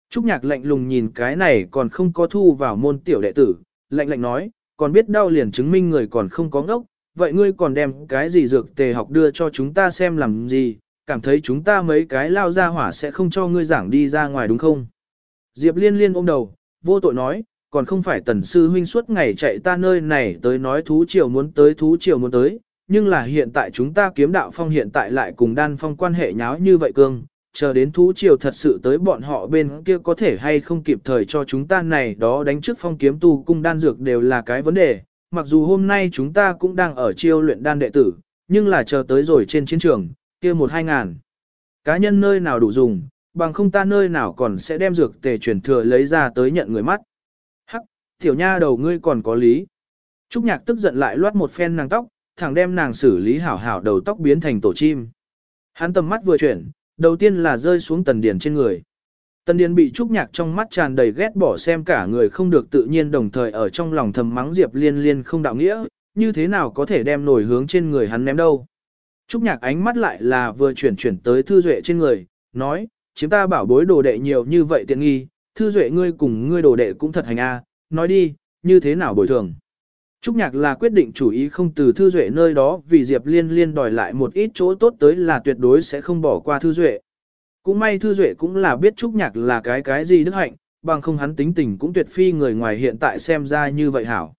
Trúc Nhạc lạnh lùng nhìn cái này còn không có thu vào môn tiểu đệ tử, lạnh lạnh nói, còn biết đau liền chứng minh người còn không có ngốc, vậy ngươi còn đem cái gì dược tề học đưa cho chúng ta xem làm gì, cảm thấy chúng ta mấy cái lao ra hỏa sẽ không cho ngươi giảng đi ra ngoài đúng không? Diệp liên liên ôm đầu, vô tội nói, còn không phải tần sư huynh suốt ngày chạy ta nơi này tới nói thú triều muốn tới thú triều muốn tới, nhưng là hiện tại chúng ta kiếm đạo phong hiện tại lại cùng đan phong quan hệ nháo như vậy cương, chờ đến thú triều thật sự tới bọn họ bên kia có thể hay không kịp thời cho chúng ta này đó đánh trước phong kiếm tu cung đan dược đều là cái vấn đề, mặc dù hôm nay chúng ta cũng đang ở chiêu luyện đan đệ tử, nhưng là chờ tới rồi trên chiến trường, kia một hai ngàn. Cá nhân nơi nào đủ dùng, bằng không ta nơi nào còn sẽ đem dược tề truyền thừa lấy ra tới nhận người mắt. Hắc, tiểu nha đầu ngươi còn có lý. Trúc nhạc tức giận lại loát một phen nàng tóc, thẳng đem nàng xử lý hảo hảo đầu tóc biến thành tổ chim. Hắn tầm mắt vừa chuyển, đầu tiên là rơi xuống tần điển trên người. Tần điển bị trúc nhạc trong mắt tràn đầy ghét bỏ xem cả người không được tự nhiên đồng thời ở trong lòng thầm mắng Diệp liên liên không đạo nghĩa, như thế nào có thể đem nổi hướng trên người hắn ném đâu. Trúc nhạc ánh mắt lại là vừa chuyển chuyển tới thư duệ trên người, nói, chiếm ta bảo bối đồ đệ nhiều như vậy tiện nghi, thư duệ ngươi cùng ngươi đồ đệ cũng thật hành a, nói đi, như thế nào bồi thường. Trúc Nhạc là quyết định chủ ý không từ Thư Duệ nơi đó vì Diệp Liên Liên đòi lại một ít chỗ tốt tới là tuyệt đối sẽ không bỏ qua Thư Duệ. Cũng may Thư Duệ cũng là biết Trúc Nhạc là cái cái gì đức hạnh, bằng không hắn tính tình cũng tuyệt phi người ngoài hiện tại xem ra như vậy hảo.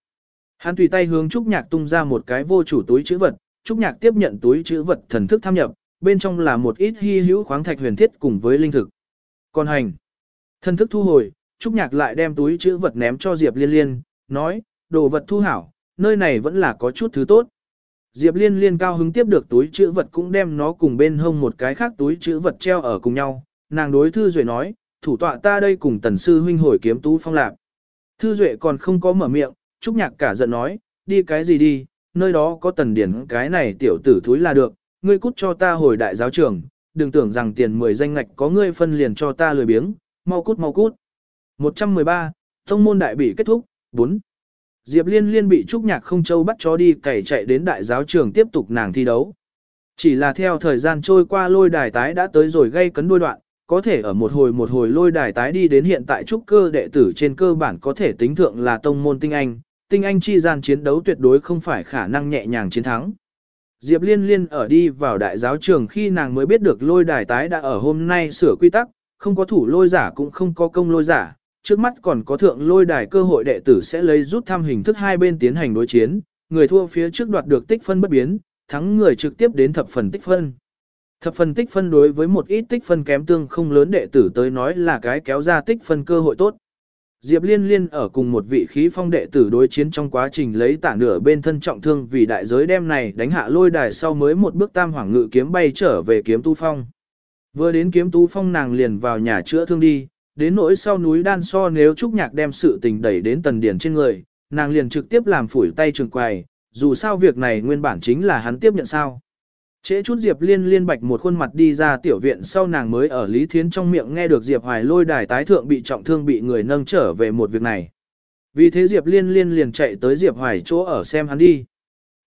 Hắn tùy tay hướng Trúc Nhạc tung ra một cái vô chủ túi chữ vật, Trúc Nhạc tiếp nhận túi chữ vật thần thức tham nhập, bên trong là một ít hy hữu khoáng thạch huyền thiết cùng với linh thực. Còn hành, thần thức thu hồi, Trúc Nhạc lại đem túi chữ vật ném cho Diệp Liên Liên, nói, đồ vật thu hảo, nơi này vẫn là có chút thứ tốt. Diệp Liên Liên cao hứng tiếp được túi chữ vật cũng đem nó cùng bên hông một cái khác túi chữ vật treo ở cùng nhau. Nàng đối Thư Duệ nói, thủ tọa ta đây cùng tần sư huynh hồi kiếm tú phong lạc. Thư Duệ còn không có mở miệng, Trúc Nhạc cả giận nói, đi cái gì đi, nơi đó có tần điển cái này tiểu tử thúi là được, ngươi cút cho ta hồi đại giáo trường, đừng tưởng rằng tiền 10 danh ngạch có ngươi phân liền cho ta lười biếng, mau cút mau cút. 113, Thông môn đại bị kết thúc, 4. Diệp Liên Liên bị Trúc Nhạc không châu bắt chó đi cày chạy đến đại giáo trường tiếp tục nàng thi đấu. Chỉ là theo thời gian trôi qua lôi đài tái đã tới rồi gây cấn đôi đoạn, có thể ở một hồi một hồi lôi đài tái đi đến hiện tại trúc cơ đệ tử trên cơ bản có thể tính thượng là tông môn tinh anh, tinh anh chi gian chiến đấu tuyệt đối không phải khả năng nhẹ nhàng chiến thắng. Diệp Liên Liên ở đi vào đại giáo trường khi nàng mới biết được lôi đài tái đã ở hôm nay sửa quy tắc, không có thủ lôi giả cũng không có công lôi giả, trước mắt còn có thượng lôi đài cơ hội đệ tử sẽ lấy rút thăm hình thức hai bên tiến hành đối chiến, người thua phía trước đoạt được tích phân bất biến, thắng người trực tiếp đến thập phần tích phân. Thập phần tích phân đối với một ít tích phân kém tương không lớn đệ tử tới nói là cái kéo ra tích phân cơ hội tốt. Diệp Liên Liên ở cùng một vị khí phong đệ tử đối chiến trong quá trình lấy tả nửa bên thân trọng thương vì đại giới đem này đánh hạ lôi đài sau mới một bước tam hoàng ngự kiếm bay trở về kiếm tu phong. Vừa đến kiếm tu phong nàng liền vào nhà chữa thương đi, đến nỗi sau núi đan so nếu Trúc Nhạc đem sự tình đẩy đến tần điển trên người, nàng liền trực tiếp làm phủi tay trường quầy, dù sao việc này nguyên bản chính là hắn tiếp nhận sao. Trễ chút Diệp Liên liên bạch một khuôn mặt đi ra tiểu viện sau nàng mới ở Lý Thiến trong miệng nghe được Diệp Hoài lôi đài tái thượng bị trọng thương bị người nâng trở về một việc này. Vì thế Diệp Liên liên liền chạy tới Diệp Hoài chỗ ở xem hắn đi.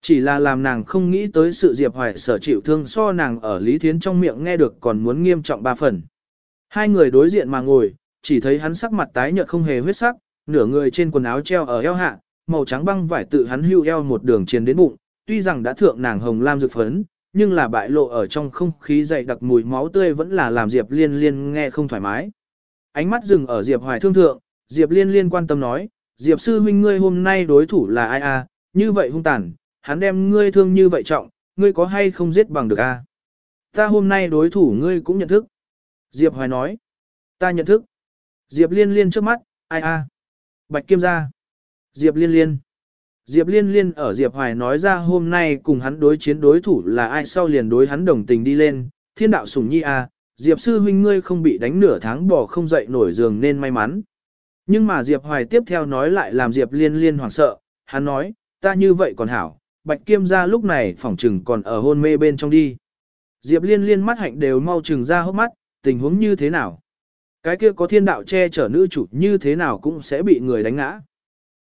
Chỉ là làm nàng không nghĩ tới sự Diệp Hoài sở chịu thương so nàng ở Lý Thiến trong miệng nghe được còn muốn nghiêm trọng ba phần. Hai người đối diện mà ngồi, chỉ thấy hắn sắc mặt tái nhợt không hề huyết sắc, nửa người trên quần áo treo ở eo hạ, màu trắng băng vải tự hắn hưu eo một đường truyền đến bụng, tuy rằng đã thượng nàng hồng lam dược phấn, nhưng là bại lộ ở trong không khí dày đặc mùi máu tươi vẫn là làm Diệp Liên Liên nghe không thoải mái. Ánh mắt dừng ở Diệp Hoài thương thượng, Diệp Liên Liên quan tâm nói, Diệp sư huynh ngươi hôm nay đối thủ là ai a? như vậy hung tàn, hắn đem ngươi thương như vậy trọng, ngươi có hay không giết bằng được a? Ta hôm nay đối thủ ngươi cũng nhận thức. Diệp Hoài nói, ta nhận thức. Diệp Liên Liên trước mắt, ai a? Bạch Kiêm gia. Diệp Liên Liên. Diệp Liên Liên ở Diệp Hoài nói ra hôm nay cùng hắn đối chiến đối thủ là ai sau liền đối hắn đồng tình đi lên, thiên đạo sủng nhi a, Diệp sư huynh ngươi không bị đánh nửa tháng bỏ không dậy nổi giường nên may mắn. Nhưng mà Diệp Hoài tiếp theo nói lại làm Diệp Liên Liên hoảng sợ, hắn nói, ta như vậy còn hảo, Bạch Kiêm gia lúc này phỏng trừng còn ở hôn mê bên trong đi, Diệp liên liên mắt hạnh đều mau trừng ra hốc mắt, tình huống như thế nào? Cái kia có thiên đạo che chở nữ chủ như thế nào cũng sẽ bị người đánh ngã.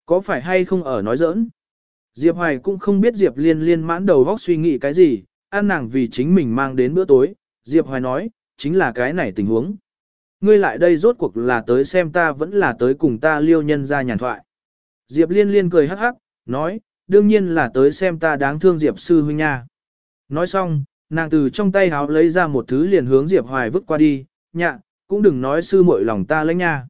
Có phải hay không ở nói giỡn? Diệp Hoài cũng không biết Diệp liên liên mãn đầu góc suy nghĩ cái gì, ăn nàng vì chính mình mang đến bữa tối. Diệp Hoài nói, chính là cái này tình huống. Ngươi lại đây rốt cuộc là tới xem ta vẫn là tới cùng ta liêu nhân ra nhàn thoại. Diệp liên liên cười hắc hắc, nói, đương nhiên là tới xem ta đáng thương Diệp sư huynh nha. Nói xong, nàng từ trong tay háo lấy ra một thứ liền hướng Diệp Hoài vứt qua đi, nhạ, cũng đừng nói sư muội lòng ta lãnh nha.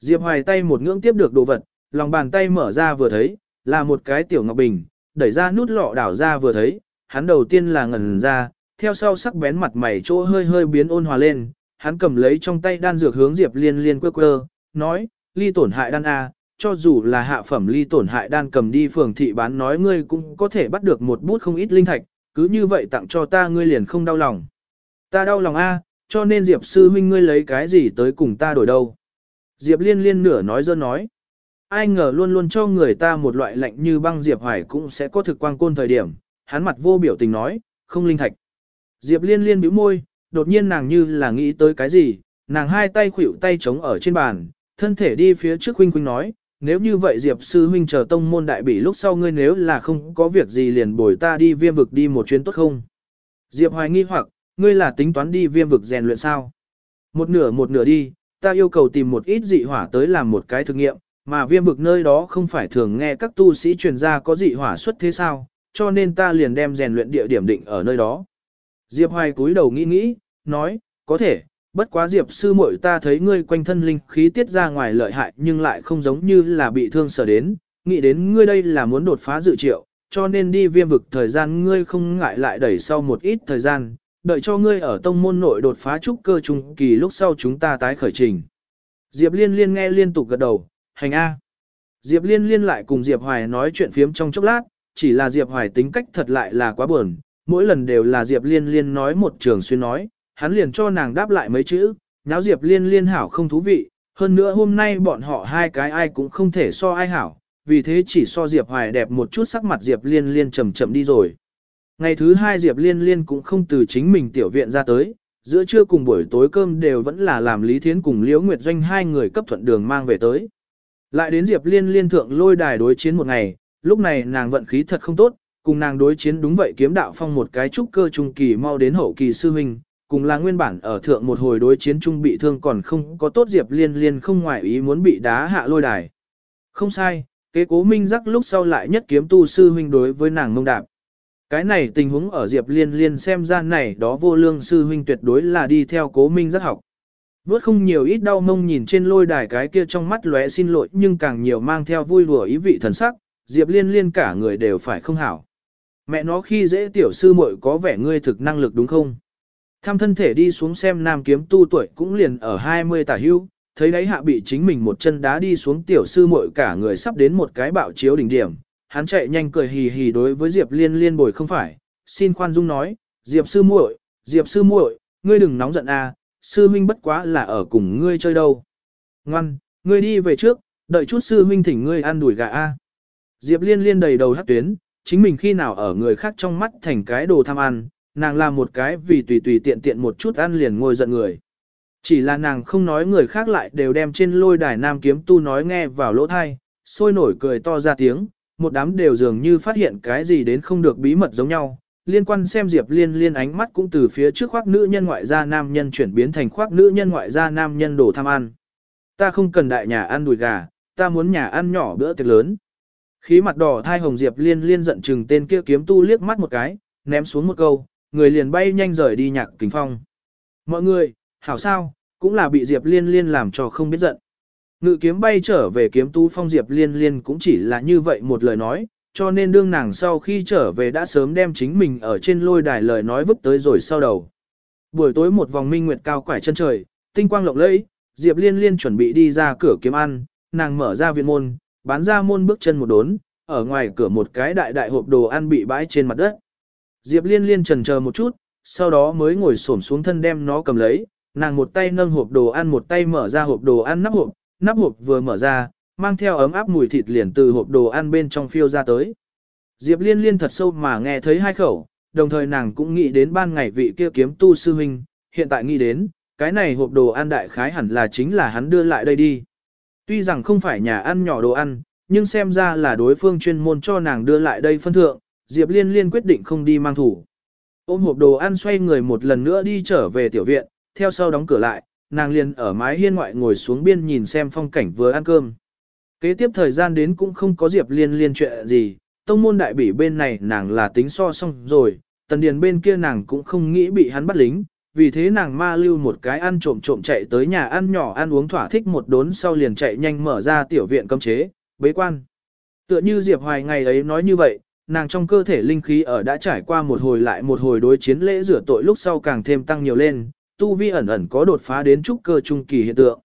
Diệp Hoài tay một ngưỡng tiếp được đồ vật, lòng bàn tay mở ra vừa thấy, là một cái tiểu ngọc bình, đẩy ra nút lọ đảo ra vừa thấy, hắn đầu tiên là ngẩn ra, theo sau sắc bén mặt mày chỗ hơi hơi biến ôn hòa lên, hắn cầm lấy trong tay đan dược hướng Diệp Liên Liên quơ quơ, nói, ly tổn hại đan A, cho dù là hạ phẩm ly tổn hại đan cầm đi phường thị bán nói ngươi cũng có thể bắt được một bút không ít linh thạch, cứ như vậy tặng cho ta ngươi liền không đau lòng. Ta đau lòng A, cho nên Diệp sư huynh ngươi lấy cái gì tới cùng ta đổi đâu. Diệp liên liên nửa nói dơ nói. Ai ngờ luôn luôn cho người ta một loại lạnh như băng Diệp Hoài cũng sẽ có thực quang côn thời điểm, hắn mặt vô biểu tình nói, không linh thạch. Diệp liên liên bĩu môi, đột nhiên nàng như là nghĩ tới cái gì, nàng hai tay khuỷu tay chống ở trên bàn, thân thể đi phía trước huynh huynh nói, nếu như vậy Diệp sư huynh chờ tông môn đại bỉ lúc sau ngươi nếu là không có việc gì liền bồi ta đi viêm vực đi một chuyến tốt không? Diệp hoài nghi hoặc, ngươi là tính toán đi viêm vực rèn luyện sao? Một nửa một nửa đi, ta yêu cầu tìm một ít dị hỏa tới làm một cái thực nghiệm, mà viêm vực nơi đó không phải thường nghe các tu sĩ truyền ra có dị hỏa xuất thế sao, cho nên ta liền đem rèn luyện địa điểm định ở nơi đó. Diệp hoài cúi đầu nghĩ nghĩ, nói, có thể, bất quá diệp sư muội ta thấy ngươi quanh thân linh khí tiết ra ngoài lợi hại nhưng lại không giống như là bị thương sở đến, nghĩ đến ngươi đây là muốn đột phá dự triệu, cho nên đi viêm vực thời gian ngươi không ngại lại đẩy sau một ít thời gian, đợi cho ngươi ở tông môn nội đột phá trúc cơ trung kỳ lúc sau chúng ta tái khởi trình. Diệp liên liên nghe liên tục gật đầu, hành A. Diệp liên liên lại cùng Diệp Hoài nói chuyện phiếm trong chốc lát, chỉ là Diệp Hoài tính cách thật lại là quá buồn, mỗi lần đều là Diệp liên liên nói một trường xuyên nói, hắn liền cho nàng đáp lại mấy chữ, nháo Diệp Liên liên hảo không thú vị, hơn nữa hôm nay bọn họ hai cái ai cũng không thể so ai hảo, vì thế chỉ so Diệp Hoài đẹp một chút sắc mặt Diệp Liên liên chậm chậm đi rồi. Ngày thứ hai Diệp Liên liên cũng không từ chính mình tiểu viện ra tới, giữa trưa cùng buổi tối cơm đều vẫn là làm Lý Thiến cùng Liễu Nguyệt Doanh hai người cấp thuận đường mang về tới. Lại đến Diệp Liên liên thượng lôi đài đối chiến một ngày, lúc này nàng vận khí thật không tốt, cùng nàng đối chiến đúng vậy kiếm đạo phong một cái trúc cơ trung kỳ mau đến hậu kỳ sư huynh, cùng là nguyên bản ở thượng một hồi đối chiến trung bị thương còn không có tốt Diệp Liên Liên không ngoại ý muốn bị đá hạ lôi đài. Không sai, kế cố minh rắc lúc sau lại nhất kiếm tu sư huynh đối với nàng mông đạp. Cái này tình huống ở Diệp Liên Liên xem ra này đó vô lương sư huynh tuyệt đối là đi theo cố minh giác học. Vớt không nhiều ít đau mông nhìn trên lôi đài cái kia trong mắt lóe xin lỗi nhưng càng nhiều mang theo vui đùa ý vị thần sắc, Diệp Liên Liên cả người đều phải không hảo. Mẹ nó khi dễ tiểu sư muội có vẻ ngươi thực năng lực đúng không? Tham thân thể đi xuống xem nam kiếm tu tuổi cũng liền ở 20 tả hưu, thấy đấy hạ bị chính mình một chân đá đi xuống tiểu sư muội cả người sắp đến một cái bạo chiếu đỉnh điểm. Hắn chạy nhanh cười hì hì đối với Diệp Liên liên bồi không phải, xin khoan dung nói, Diệp sư muội, Diệp sư muội, ngươi đừng nóng giận a, à, sư huynh bất quá là ở cùng ngươi chơi đâu. Ngoan, ngươi đi về trước, đợi chút sư huynh thỉnh ngươi ăn đuổi gà a. Diệp Liên liên đầy đầu hát tuyến, chính mình khi nào ở người khác trong mắt thành cái đồ tham ăn, nàng làm một cái vì tùy tùy tiện tiện một chút ăn liền ngồi giận người. Chỉ là nàng không nói người khác lại đều đem trên lôi đài nam kiếm tu nói nghe vào lỗ thai, sôi nổi cười to ra tiếng, một đám đều dường như phát hiện cái gì đến không được bí mật giống nhau. Liên quan xem Diệp Liên liên ánh mắt cũng từ phía trước khoác nữ nhân ngoại gia nam nhân chuyển biến thành khoác nữ nhân ngoại gia nam nhân đổ tham ăn. Ta không cần đại nhà ăn đùi gà, ta muốn nhà ăn nhỏ bữa tiệc lớn. Khí mặt đỏ thai hồng Diệp Liên liên giận chừng tên kia kiếm tu liếc mắt một cái, ném xuống một câu, người liền bay nhanh rời đi nhạc kính phong. Mọi người, hảo sao, cũng là bị Diệp Liên Liên làm cho không biết giận. Ngự kiếm bay trở về kiếm tu phong Diệp Liên Liên cũng chỉ là như vậy một lời nói, cho nên đương nàng sau khi trở về đã sớm đem chính mình ở trên lôi đài lời nói vứt tới rồi sau đầu. Buổi tối một vòng minh nguyệt cao quải chân trời, tinh quang lộng lẫy, Diệp Liên Liên chuẩn bị đi ra cửa kiếm ăn, nàng mở ra viện môn, bán ra môn bước chân một đốn, ở ngoài cửa một cái đại đại hộp đồ ăn bị bãi trên mặt đất. Diệp liên liên trần chờ một chút, sau đó mới ngồi xổm xuống thân đem nó cầm lấy, nàng một tay nâng hộp đồ ăn một tay mở ra hộp đồ ăn nắp hộp, nắp hộp vừa mở ra, mang theo ấm áp mùi thịt liền từ hộp đồ ăn bên trong phiêu ra tới. Diệp liên liên thật sâu mà nghe thấy hai khẩu, đồng thời nàng cũng nghĩ đến ban ngày vị kia kiếm tu sư huynh, hiện tại nghĩ đến, cái này hộp đồ ăn đại khái hẳn là chính là hắn đưa lại đây đi. Tuy rằng không phải nhà ăn nhỏ đồ ăn, nhưng xem ra là đối phương chuyên môn cho nàng đưa lại đây phân thượng, Diệp Liên Liên quyết định không đi mang thủ. Ôm hộp đồ ăn xoay người một lần nữa đi trở về tiểu viện, theo sau đóng cửa lại, nàng liền ở mái hiên ngoại ngồi xuống biên nhìn xem phong cảnh vừa ăn cơm. Kế tiếp thời gian đến cũng không có Diệp Liên Liên chuyện gì, tông môn đại bỉ bên này nàng là tính so xong rồi, tần điền bên kia nàng cũng không nghĩ bị hắn bắt lính, vì thế nàng ma lưu một cái ăn trộm trộm chạy tới nhà ăn nhỏ ăn uống thỏa thích một đốn sau liền chạy nhanh mở ra tiểu viện cấm chế, bế quan. Tựa như Diệp Hoài ngày ấy nói như vậy, nàng trong cơ thể linh khí ở đã trải qua một hồi lại một hồi đối chiến lễ rửa tội lúc sau càng thêm tăng nhiều lên, tu vi ẩn ẩn có đột phá đến trúc cơ trung kỳ hiện tượng.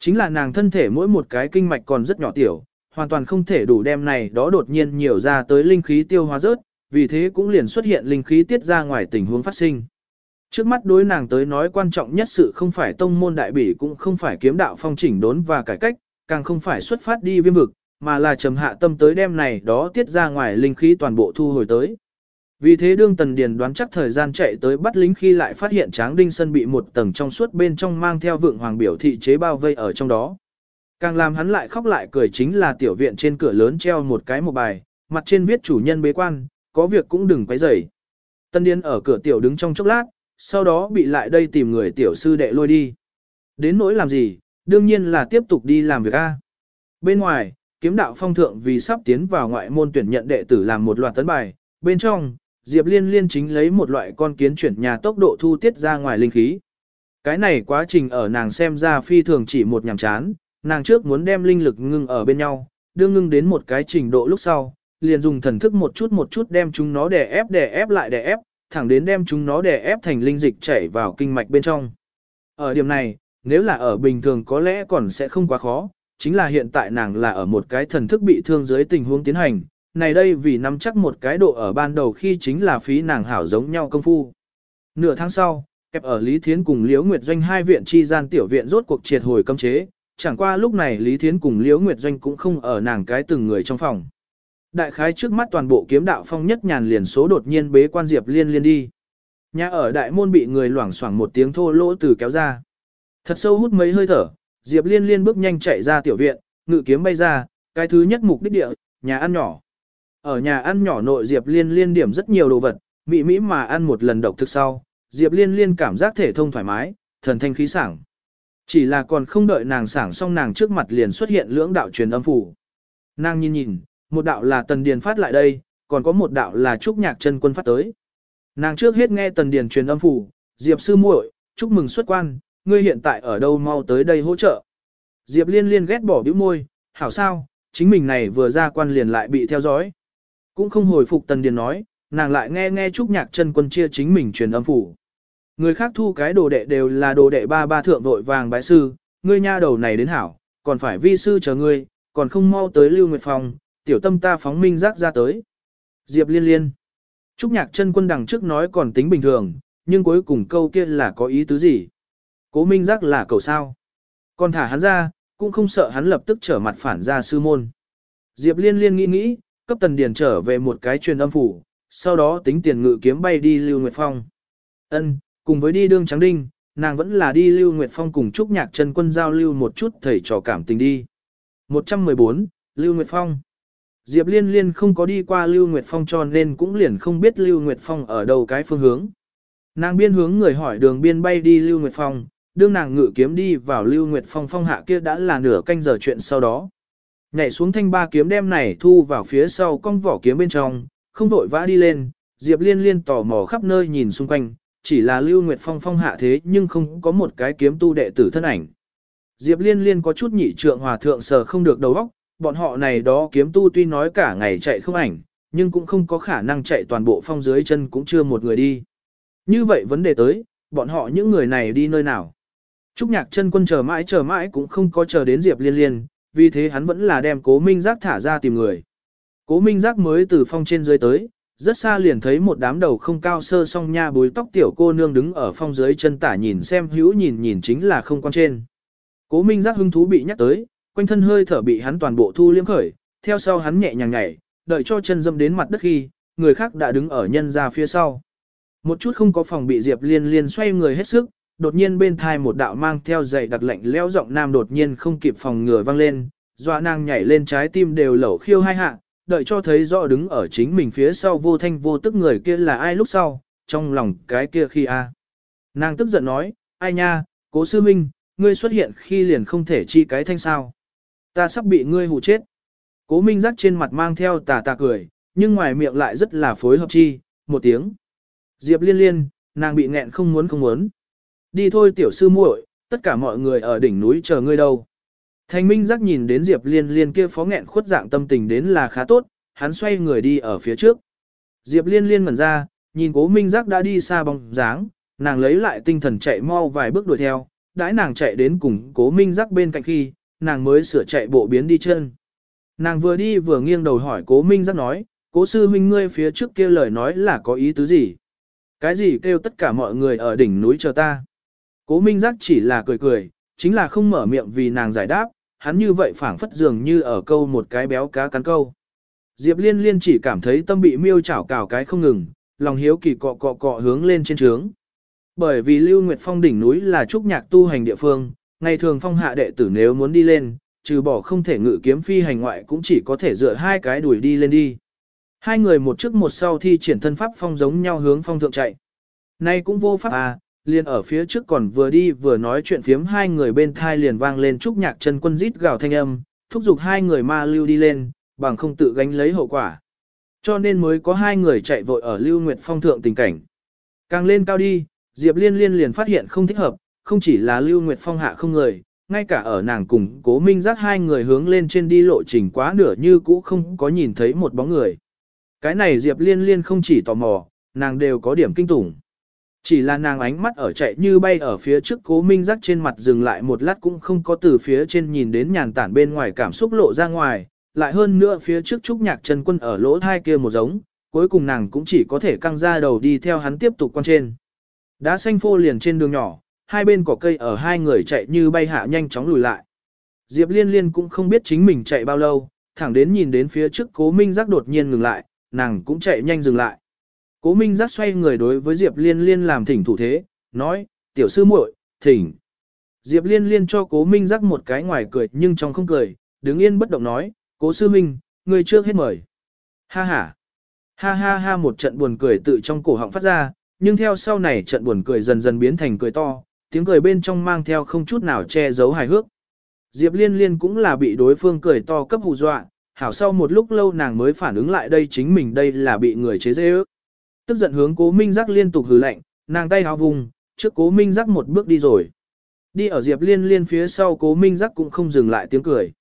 Chính là nàng thân thể mỗi một cái kinh mạch còn rất nhỏ tiểu, hoàn toàn không thể đủ đem này đó đột nhiên nhiều ra tới linh khí tiêu hóa rớt, vì thế cũng liền xuất hiện linh khí tiết ra ngoài tình huống phát sinh. Trước mắt đối nàng tới nói quan trọng nhất sự không phải tông môn đại bỉ cũng không phải kiếm đạo phong chỉnh đốn và cải cách, càng không phải xuất phát đi viêm vực, mà là trầm hạ tâm tới đêm này đó tiết ra ngoài linh khí toàn bộ thu hồi tới. Vì thế đương Tần Điền đoán chắc thời gian chạy tới bắt lính khi lại phát hiện Tráng Đinh Sân bị một tầng trong suốt bên trong mang theo vượng hoàng biểu thị chế bao vây ở trong đó. Càng làm hắn lại khóc lại cười chính là tiểu viện trên cửa lớn treo một cái một bài, mặt trên viết chủ nhân bế quan, có việc cũng đừng quấy rầy. Tân Điền ở cửa tiểu đứng trong chốc lát, sau đó bị lại đây tìm người tiểu sư đệ lôi đi. Đến nỗi làm gì, đương nhiên là tiếp tục đi làm việc A. Bên ngoài, kiếm đạo phong thượng vì sắp tiến vào ngoại môn tuyển nhận đệ tử làm một loạt tấn bài, bên trong, Diệp Liên Liên chính lấy một loại con kiến chuyển nhà tốc độ thu tiết ra ngoài linh khí. Cái này quá trình ở nàng xem ra phi thường chỉ một nhàm chán, nàng trước muốn đem linh lực ngưng ở bên nhau, đưa ngưng đến một cái trình độ lúc sau, liền dùng thần thức một chút một chút đem chúng nó đè ép đè ép lại đè ép, thẳng đến đem chúng nó đè ép thành linh dịch chảy vào kinh mạch bên trong. Ở điểm này, nếu là ở bình thường có lẽ còn sẽ không quá khó, chính là hiện tại nàng là ở một cái thần thức bị thương dưới tình huống tiến hành, này đây vì nắm chắc một cái độ ở ban đầu khi chính là phí nàng hảo giống nhau công phu. Nửa tháng sau, kẹp ở Lý Thiến cùng Liễu Nguyệt Doanh hai viện chi gian tiểu viện rốt cuộc triệt hồi cấm chế, chẳng qua lúc này Lý Thiến cùng Liễu Nguyệt Doanh cũng không ở nàng cái từng người trong phòng. Đại khái trước mắt toàn bộ kiếm đạo phong nhất nhàn liền số đột nhiên bế quan Diệp Liên liên đi. Nhà ở đại môn bị người loảng xoảng một tiếng thô lỗ từ kéo ra. Thật sâu hút mấy hơi thở, Diệp Liên liên bước nhanh chạy ra tiểu viện, ngự kiếm bay ra, cái thứ nhất mục đích địa, nhà ăn nhỏ. Ở nhà ăn nhỏ nội Diệp Liên liên điểm rất nhiều đồ vật, mị mỹ mà ăn một lần độc thực sau, Diệp Liên liên cảm giác thể thông thoải mái, thần thanh khí sảng. Chỉ là còn không đợi nàng sảng xong nàng trước mặt liền xuất hiện lưỡng đạo truyền âm phủ. Nàng nhìn nhìn, một đạo là Tần Điền phát lại đây, còn có một đạo là Trúc Nhạc chân quân phát tới. Nàng trước hết nghe Tần Điền truyền âm phủ, Diệp sư muội, chúc mừng xuất quan, ngươi hiện tại ở đâu mau tới đây hỗ trợ. Diệp liên liên ghét bỏ bĩu môi, hảo sao, chính mình này vừa ra quan liền lại bị theo dõi. Cũng không hồi phục Tần Điền nói, nàng lại nghe nghe Trúc Nhạc chân quân chia chính mình truyền âm phủ. Người khác thu cái đồ đệ đều là đồ đệ ba ba thượng vội vàng bái sư, ngươi nha đầu này đến hảo, còn phải vi sư chờ ngươi, còn không mau tới Lưu Nguyệt phòng, tiểu tâm ta phóng minh giác ra tới. Diệp liên liên. Trúc nhạc chân quân đằng trước nói còn tính bình thường, nhưng cuối cùng câu kia là có ý tứ gì? Cố minh giác là cầu sao? Còn thả hắn ra, cũng không sợ hắn lập tức trở mặt phản ra sư môn. Diệp liên liên nghĩ nghĩ, cấp tần điền trở về một cái truyền âm phủ, sau đó tính tiền ngự kiếm bay đi Lưu Nguyệt Phong. Ân, cùng với đi đương trắng đinh, nàng vẫn là đi Lưu Nguyệt Phong cùng Trúc Nhạc Trần Quân giao lưu một chút thầy trò cảm tình đi. 114, Lưu Nguyệt Phong Diệp Liên Liên không có đi qua Lưu Nguyệt Phong cho nên cũng liền không biết Lưu Nguyệt Phong ở đâu cái phương hướng. Nàng biên hướng người hỏi đường biên bay đi Lưu Nguyệt Phong, đương nàng ngự kiếm đi vào Lưu Nguyệt Phong phong hạ kia đã là nửa canh giờ chuyện sau đó. Nhảy xuống thanh ba kiếm đem này thu vào phía sau cong vỏ kiếm bên trong, không vội vã đi lên, Diệp Liên Liên tò mò khắp nơi nhìn xung quanh, chỉ là Lưu Nguyệt Phong phong hạ thế nhưng không có một cái kiếm tu đệ tử thân ảnh. Diệp Liên Liên có chút nhị trượng hòa thượng sờ không được đầu óc, bọn họ này đó kiếm tu tuy nói cả ngày chạy không ảnh, nhưng cũng không có khả năng chạy toàn bộ phong dưới chân cũng chưa một người đi. Như vậy vấn đề tới, bọn họ những người này đi nơi nào? Trúc nhạc chân quân chờ mãi chờ mãi cũng không có chờ đến Diệp Liên Liên, vì thế hắn vẫn là đem cố minh giác thả ra tìm người. Cố minh giác mới từ phong trên dưới tới, rất xa liền thấy một đám đầu không cao sơ song nha bùi tóc tiểu cô nương đứng ở phong dưới chân tả nhìn xem hữu nhìn nhìn chính là không quan trên. Cố minh giác hứng thú bị nhắc tới, quanh thân hơi thở bị hắn toàn bộ thu liếm khởi, theo sau hắn nhẹ nhàng nhảy, đợi cho chân dâm đến mặt đất khi, người khác đã đứng ở nhân ra phía sau. Một chút không có phòng bị Diệp Liên Liên xoay người hết sức, đột nhiên bên thai một đạo mang theo dày đặc lạnh lẽo giọng nam đột nhiên không kịp phòng ngừa vang lên, dọa nàng nhảy lên trái tim đều lẩu khiêu hai hạ, đợi cho thấy rõ đứng ở chính mình phía sau vô thanh vô tức người kia là ai lúc sau, trong lòng cái kia khi a. Nàng tức giận nói, ai nha, cố sư minh, ngươi xuất hiện khi liền không thể chi cái thanh sao. Ta sắp bị ngươi hù chết. Cố minh giác trên mặt mang theo tà tà cười, nhưng ngoài miệng lại rất là phối hợp chi, một tiếng. Diệp liên liên, nàng bị nghẹn không muốn không muốn. Đi thôi tiểu sư muội, tất cả mọi người ở đỉnh núi chờ ngươi đâu. Thanh minh giác nhìn đến Diệp liên liên kia phó nghẹn khuất dạng tâm tình đến là khá tốt, hắn xoay người đi ở phía trước. Diệp liên liên mẩn ra, nhìn cố minh giác đã đi xa bóng dáng, nàng lấy lại tinh thần chạy mau vài bước đuổi theo, đãi nàng chạy đến cùng cố minh giác bên cạnh khi, nàng mới sửa chạy bộ biến đi chân. Nàng vừa đi vừa nghiêng đầu hỏi cố minh giác nói, cố sư huynh ngươi phía trước kia lời nói là có ý tứ gì? Cái gì kêu tất cả mọi người ở đỉnh núi chờ ta? Cố minh giác chỉ là cười cười, chính là không mở miệng vì nàng giải đáp, hắn như vậy phảng phất dường như ở câu một cái béo cá cắn câu. Diệp liên liên chỉ cảm thấy tâm bị miêu chảo cào cái không ngừng, lòng hiếu kỳ cọ cọ cọ hướng lên trên trướng. Bởi vì Lưu Nguyệt Phong đỉnh núi là trúc nhạc tu hành địa phương, ngày thường phong hạ đệ tử nếu muốn đi lên, trừ bỏ không thể ngự kiếm phi hành ngoại cũng chỉ có thể dựa hai cái đuổi đi lên đi. Hai người một trước một sau thi triển thân pháp phong giống nhau hướng phong thượng chạy. Nay cũng vô pháp à, liền ở phía trước còn vừa đi vừa nói chuyện phiếm hai người bên thai liền vang lên trúc nhạc chân quân rít gào thanh âm, thúc giục hai người ma lưu đi lên, bằng không tự gánh lấy hậu quả. Cho nên mới có hai người chạy vội ở Lưu Nguyệt Phong thượng tình cảnh. Càng lên cao đi, Diệp Liên Liên liền phát hiện không thích hợp, không chỉ là Lưu Nguyệt Phong hạ không người, ngay cả ở nàng cùng cố minh giác hai người hướng lên trên đi lộ trình quá nửa như cũ không có nhìn thấy một bóng người. Cái này Diệp Liên Liên không chỉ tò mò, nàng đều có điểm kinh tủng. Chỉ là nàng ánh mắt ở chạy như bay ở phía trước cố minh giác trên mặt dừng lại một lát cũng không có từ phía trên nhìn đến nhàn tản bên ngoài cảm xúc lộ ra ngoài, lại hơn nữa phía trước trúc nhạc chân quân ở lỗ thai kia một giống, cuối cùng nàng cũng chỉ có thể căng ra đầu đi theo hắn tiếp tục quan trên. Đá xanh phô liền trên đường nhỏ, hai bên cỏ cây ở hai người chạy như bay hạ nhanh chóng lùi lại. Diệp liên liên cũng không biết chính mình chạy bao lâu, thẳng đến nhìn đến phía trước cố minh giác đột nhiên ngừng lại, nàng cũng chạy nhanh dừng lại. Cố minh giác xoay người đối với Diệp liên liên làm thỉnh thủ thế, nói, tiểu sư muội, thỉnh. Diệp liên liên cho cố minh giác một cái ngoài cười nhưng trong không cười, đứng yên bất động nói, cố sư minh, người trước hết mời. Ha ha. Ha ha ha một trận buồn cười tự trong cổ họng phát ra, nhưng theo sau này trận buồn cười dần dần biến thành cười to, tiếng cười bên trong mang theo không chút nào che giấu hài hước. Diệp Liên Liên cũng là bị đối phương cười to cấp hù dọa, hảo sau một lúc lâu nàng mới phản ứng lại đây chính mình đây là bị người chế dễ ước. Tức giận hướng cố minh giác liên tục hừ lạnh, nàng tay hào vùng, trước cố minh giác một bước đi rồi. Đi ở Diệp Liên Liên phía sau cố minh giác cũng không dừng lại tiếng cười.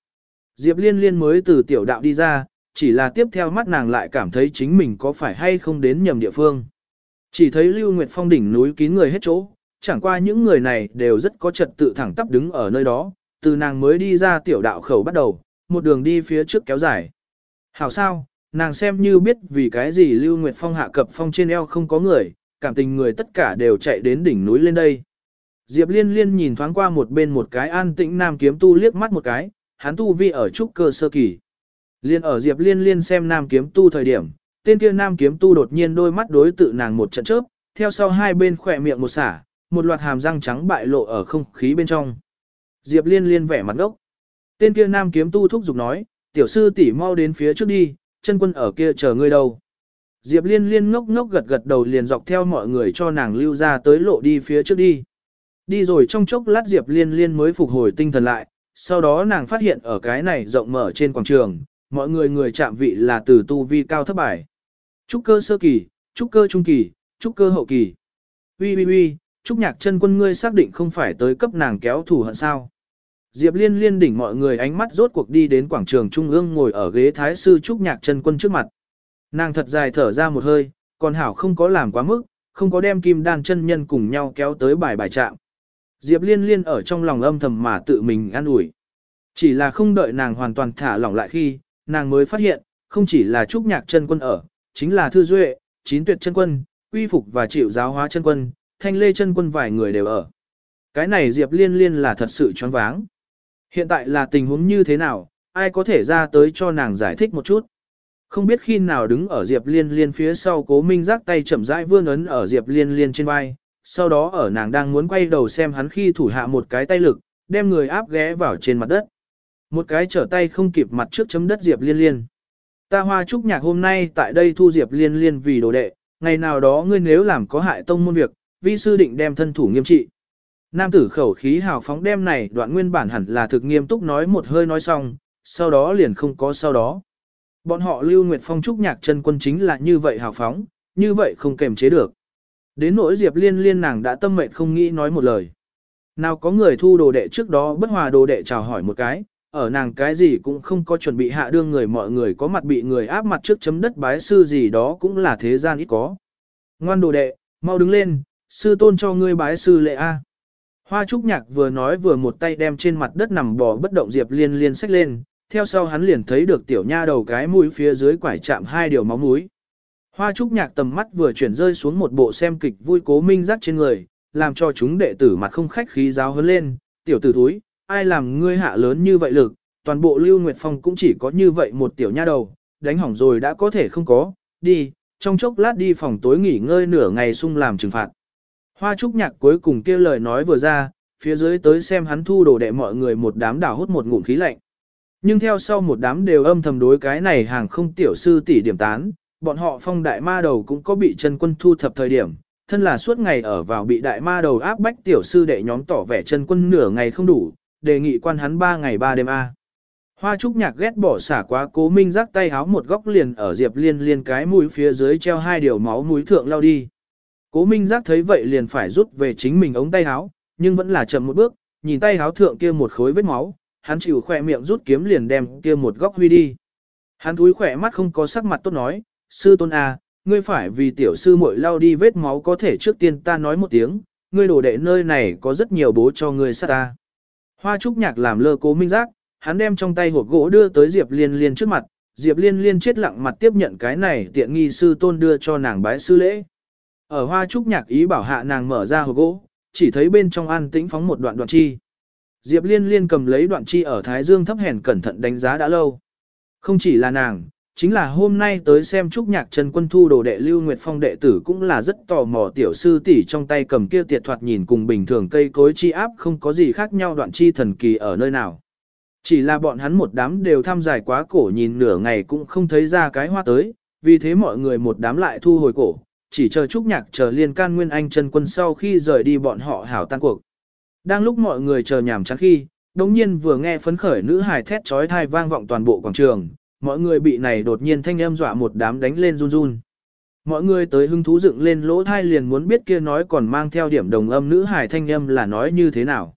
Diệp Liên Liên mới từ tiểu đạo đi ra, chỉ là tiếp theo mắt nàng lại cảm thấy chính mình có phải hay không đến nhầm địa phương. Chỉ thấy Lưu Nguyệt Phong đỉnh núi kín người hết chỗ, chẳng qua những người này đều rất có trật tự thẳng tắp đứng ở nơi đó, từ nàng mới đi ra tiểu đạo khẩu bắt đầu, một đường đi phía trước kéo dài. Hảo sao, nàng xem như biết vì cái gì Lưu Nguyệt Phong hạ cập phong trên eo không có người, cảm tình người tất cả đều chạy đến đỉnh núi lên đây. Diệp Liên Liên nhìn thoáng qua một bên một cái an tĩnh nam kiếm tu liếc mắt một cái, hắn tu vi ở trúc cơ sơ kỳ. Liên ở Diệp Liên Liên xem nam kiếm tu thời điểm, tên kia nam kiếm tu đột nhiên đôi mắt đối tự nàng một trận chớp, theo sau hai bên khỏe miệng một xả, một loạt hàm răng trắng bại lộ ở không khí bên trong. Diệp Liên Liên vẻ mặt ngốc. Tên kia nam kiếm tu thúc giục nói, tiểu sư tỷ mau đến phía trước đi, chân quân ở kia chờ ngươi đâu. Diệp Liên Liên ngốc ngốc gật gật đầu liền dọc theo mọi người cho nàng lưu ra tới lộ đi phía trước đi. Đi rồi trong chốc lát Diệp Liên Liên mới phục hồi tinh thần lại, sau đó nàng phát hiện ở cái này rộng mở trên quảng trường, mọi người người chạm vị là từ tu vi cao thấp bài. Trúc cơ sơ kỳ, trúc cơ trung kỳ, trúc cơ hậu kỳ. Ui ui ui, trúc nhạc chân quân ngươi xác định không phải tới cấp nàng kéo thủ hận sao. Diệp liên liên đỉnh mọi người ánh mắt rốt cuộc đi đến quảng trường trung ương ngồi ở ghế thái sư trúc nhạc chân quân trước mặt. Nàng thật dài thở ra một hơi, còn hảo không có làm quá mức, không có đem kim đan chân nhân cùng nhau kéo tới bài bài trạm. Diệp liên liên ở trong lòng âm thầm mà tự mình an ủi. Chỉ là không đợi nàng hoàn toàn thả lỏng lại khi, nàng mới phát hiện, không chỉ là trúc nhạc chân quân ở, chính là Thư Duệ, Chín Tuyệt chân quân, Uy Phục và Chịu Giáo Hóa chân quân, Thanh Lê chân quân vài người đều ở. Cái này Diệp Liên Liên là thật sự choáng váng. Hiện tại là tình huống như thế nào, ai có thể ra tới cho nàng giải thích một chút. Không biết khi nào đứng ở Diệp Liên Liên phía sau cố minh giác tay chậm rãi vươn ấn ở Diệp Liên Liên trên vai, sau đó ở nàng đang muốn quay đầu xem hắn khi thủ hạ một cái tay lực, đem người áp ghé vào trên mặt đất. Một cái trở tay không kịp mặt trước chấm đất Diệp Liên Liên. Ta hoa chúc nhạc hôm nay tại đây thu Diệp Liên Liên vì đồ đệ, ngày nào đó ngươi nếu làm có hại tông môn việc, vi sư định đem thân thủ nghiêm trị. Nam tử khẩu khí hào phóng đem này đoạn nguyên bản hẳn là thực nghiêm túc nói một hơi nói xong, sau đó liền không có sau đó. Bọn họ Lưu Nguyệt Phong trúc nhạc chân quân chính là như vậy hào phóng, như vậy không kềm chế được. Đến nỗi Diệp Liên Liên nàng đã tâm mệnh không nghĩ nói một lời. Nào có người thu đồ đệ trước đó bất hòa đồ đệ chào hỏi một cái, ở nàng cái gì cũng không có chuẩn bị hạ đương người mọi người có mặt bị người áp mặt trước chấm đất bái sư gì đó cũng là thế gian ít có. Ngoan đồ đệ, mau đứng lên, sư tôn cho ngươi bái sư lệ A. Hoa Trúc Nhạc vừa nói vừa một tay đem trên mặt đất nằm bò bất động Diệp Liên Liên xách lên, theo sau hắn liền thấy được tiểu nha đầu cái mũi phía dưới quải chạm hai điều máu mũi. Hoa Trúc Nhạc tầm mắt vừa chuyển rơi xuống một bộ xem kịch vui cố minh giác trên người, làm cho chúng đệ tử mặt không khách khí giáo hơn lên, tiểu tử thúi, ai làm ngươi hạ lớn như vậy lực, toàn bộ Lưu Nguyệt Phong cũng chỉ có như vậy một tiểu nha đầu, đánh hỏng rồi đã có thể không có, đi, trong chốc lát đi phòng tối nghỉ ngơi nửa ngày sung làm trừng phạt. Hoa Trúc Nhạc cuối cùng kia lời nói vừa ra, phía dưới tới xem hắn thu đồ đệ mọi người một đám đảo hút một ngụm khí lạnh. Nhưng theo sau một đám đều âm thầm đối cái này hàng không tiểu sư tỷ điểm tán, bọn họ phong đại ma đầu cũng có bị chân quân thu thập thời điểm, thân là suốt ngày ở vào bị đại ma đầu áp bách tiểu sư đệ nhóm tỏ vẻ chân quân nửa ngày không đủ, đề nghị quan hắn ba ngày ba đêm A. Hoa trúc nhạc ghét bỏ xả quá cố minh rắc tay háo một góc liền ở diệp liên liên cái mũi phía dưới treo hai điều máu mũi thượng lao đi. Cố minh giác thấy vậy liền phải rút về chính mình ống tay háo, nhưng vẫn là chậm một bước, nhìn tay háo thượng kia một khối vết máu, hắn chịu khỏe miệng rút kiếm liền đem kia một góc huy đi. Hắn túi khỏe mắt không có sắc mặt tốt nói, sư tôn à, ngươi phải vì tiểu sư muội lao đi vết máu có thể trước tiên ta nói một tiếng, ngươi đổ đệ nơi này có rất nhiều bố cho ngươi sát ta. Hoa trúc nhạc làm lơ cố minh giác, hắn đem trong tay hộp gỗ đưa tới Diệp Liên Liên trước mặt, Diệp Liên Liên chết lặng mặt tiếp nhận cái này tiện nghi sư tôn đưa cho nàng bái sư lễ. Ở hoa trúc nhạc ý bảo hạ nàng mở ra hộp gỗ, chỉ thấy bên trong an tĩnh phóng một đoạn đoạn chi. Diệp Liên Liên cầm lấy đoạn chi ở Thái Dương thấp hèn cẩn thận đánh giá đã lâu. Không chỉ là nàng, chính là hôm nay tới xem trúc nhạc Trần Quân Thu đồ đệ Lưu Nguyệt Phong đệ tử cũng là rất tò mò tiểu sư tỷ trong tay cầm kia tiệt thoạt nhìn cùng bình thường cây cối chi áp không có gì khác nhau đoạn chi thần kỳ ở nơi nào. Chỉ là bọn hắn một đám đều tham giải quá cổ nhìn nửa ngày cũng không thấy ra cái hoa tới, vì thế mọi người một đám lại thu hồi cổ, chỉ chờ trúc nhạc chờ liên can nguyên anh Trần Quân sau khi rời đi bọn họ hảo tan cuộc. Đang lúc mọi người chờ nhảm chán khi, đống nhiên vừa nghe phấn khởi nữ hài thét trói thai vang vọng toàn bộ quảng trường, mọi người bị này đột nhiên thanh âm dọa một đám đánh lên run run. Mọi người tới hứng thú dựng lên lỗ thai liền muốn biết kia nói còn mang theo điểm đồng âm nữ hài thanh âm là nói như thế nào.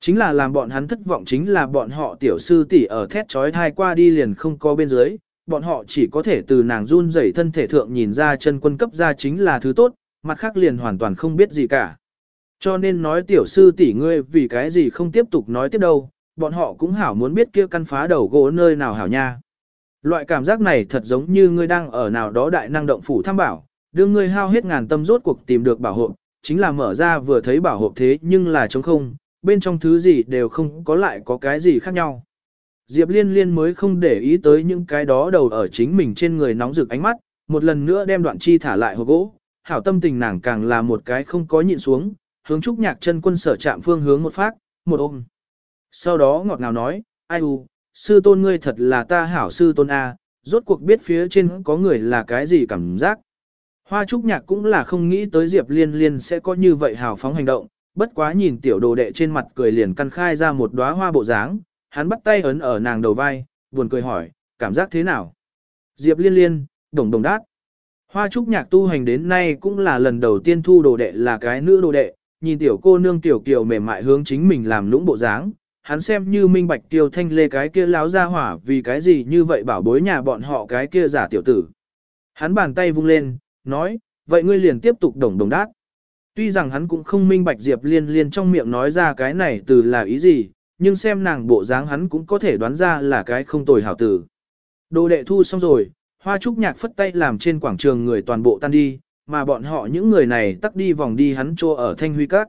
Chính là làm bọn hắn thất vọng chính là bọn họ tiểu sư tỷ ở thét trói thai qua đi liền không có bên dưới, bọn họ chỉ có thể từ nàng run rẩy thân thể thượng nhìn ra chân quân cấp ra chính là thứ tốt, mặt khác liền hoàn toàn không biết gì cả. Cho nên nói tiểu sư tỷ ngươi vì cái gì không tiếp tục nói tiếp đâu, bọn họ cũng hảo muốn biết kia căn phá đầu gỗ nơi nào hảo nha. Loại cảm giác này thật giống như ngươi đang ở nào đó đại năng động phủ tham bảo, đưa ngươi hao hết ngàn tâm rốt cuộc tìm được bảo hộ, chính là mở ra vừa thấy bảo hộ thế nhưng là trống không, bên trong thứ gì đều không có lại có cái gì khác nhau. Diệp liên liên mới không để ý tới những cái đó đầu ở chính mình trên người nóng rực ánh mắt, một lần nữa đem đoạn chi thả lại hộp gỗ, hảo tâm tình nàng càng là một cái không có nhịn xuống, hướng trúc nhạc chân quân sở chạm phương hướng một phát, một ôm. Sau đó ngọt ngào nói, ai u, sư tôn ngươi thật là ta hảo sư tôn A, rốt cuộc biết phía trên có người là cái gì cảm giác. Hoa trúc nhạc cũng là không nghĩ tới Diệp Liên Liên sẽ có như vậy hào phóng hành động, bất quá nhìn tiểu đồ đệ trên mặt cười liền căn khai ra một đóa hoa bộ dáng, hắn bắt tay ấn ở nàng đầu vai, buồn cười hỏi, cảm giác thế nào? Diệp Liên Liên, đồng đồng đát. Hoa trúc nhạc tu hành đến nay cũng là lần đầu tiên thu đồ đệ là cái nữ đồ đệ, nhìn tiểu cô nương tiểu kiều mềm mại hướng chính mình làm lũng bộ dáng, hắn xem như minh bạch tiêu thanh lê cái kia láo ra hỏa vì cái gì như vậy bảo bối nhà bọn họ cái kia giả tiểu tử. Hắn bàn tay vung lên, nói, vậy ngươi liền tiếp tục đồng đồng đát. Tuy rằng hắn cũng không minh bạch Diệp liên liên trong miệng nói ra cái này từ là ý gì, nhưng xem nàng bộ dáng hắn cũng có thể đoán ra là cái không tồi hảo tử. Đồ đệ thu xong rồi, hoa trúc nhạc phất tay làm trên quảng trường người toàn bộ tan đi, mà bọn họ những người này tắt đi vòng đi hắn trô ở thanh huy các.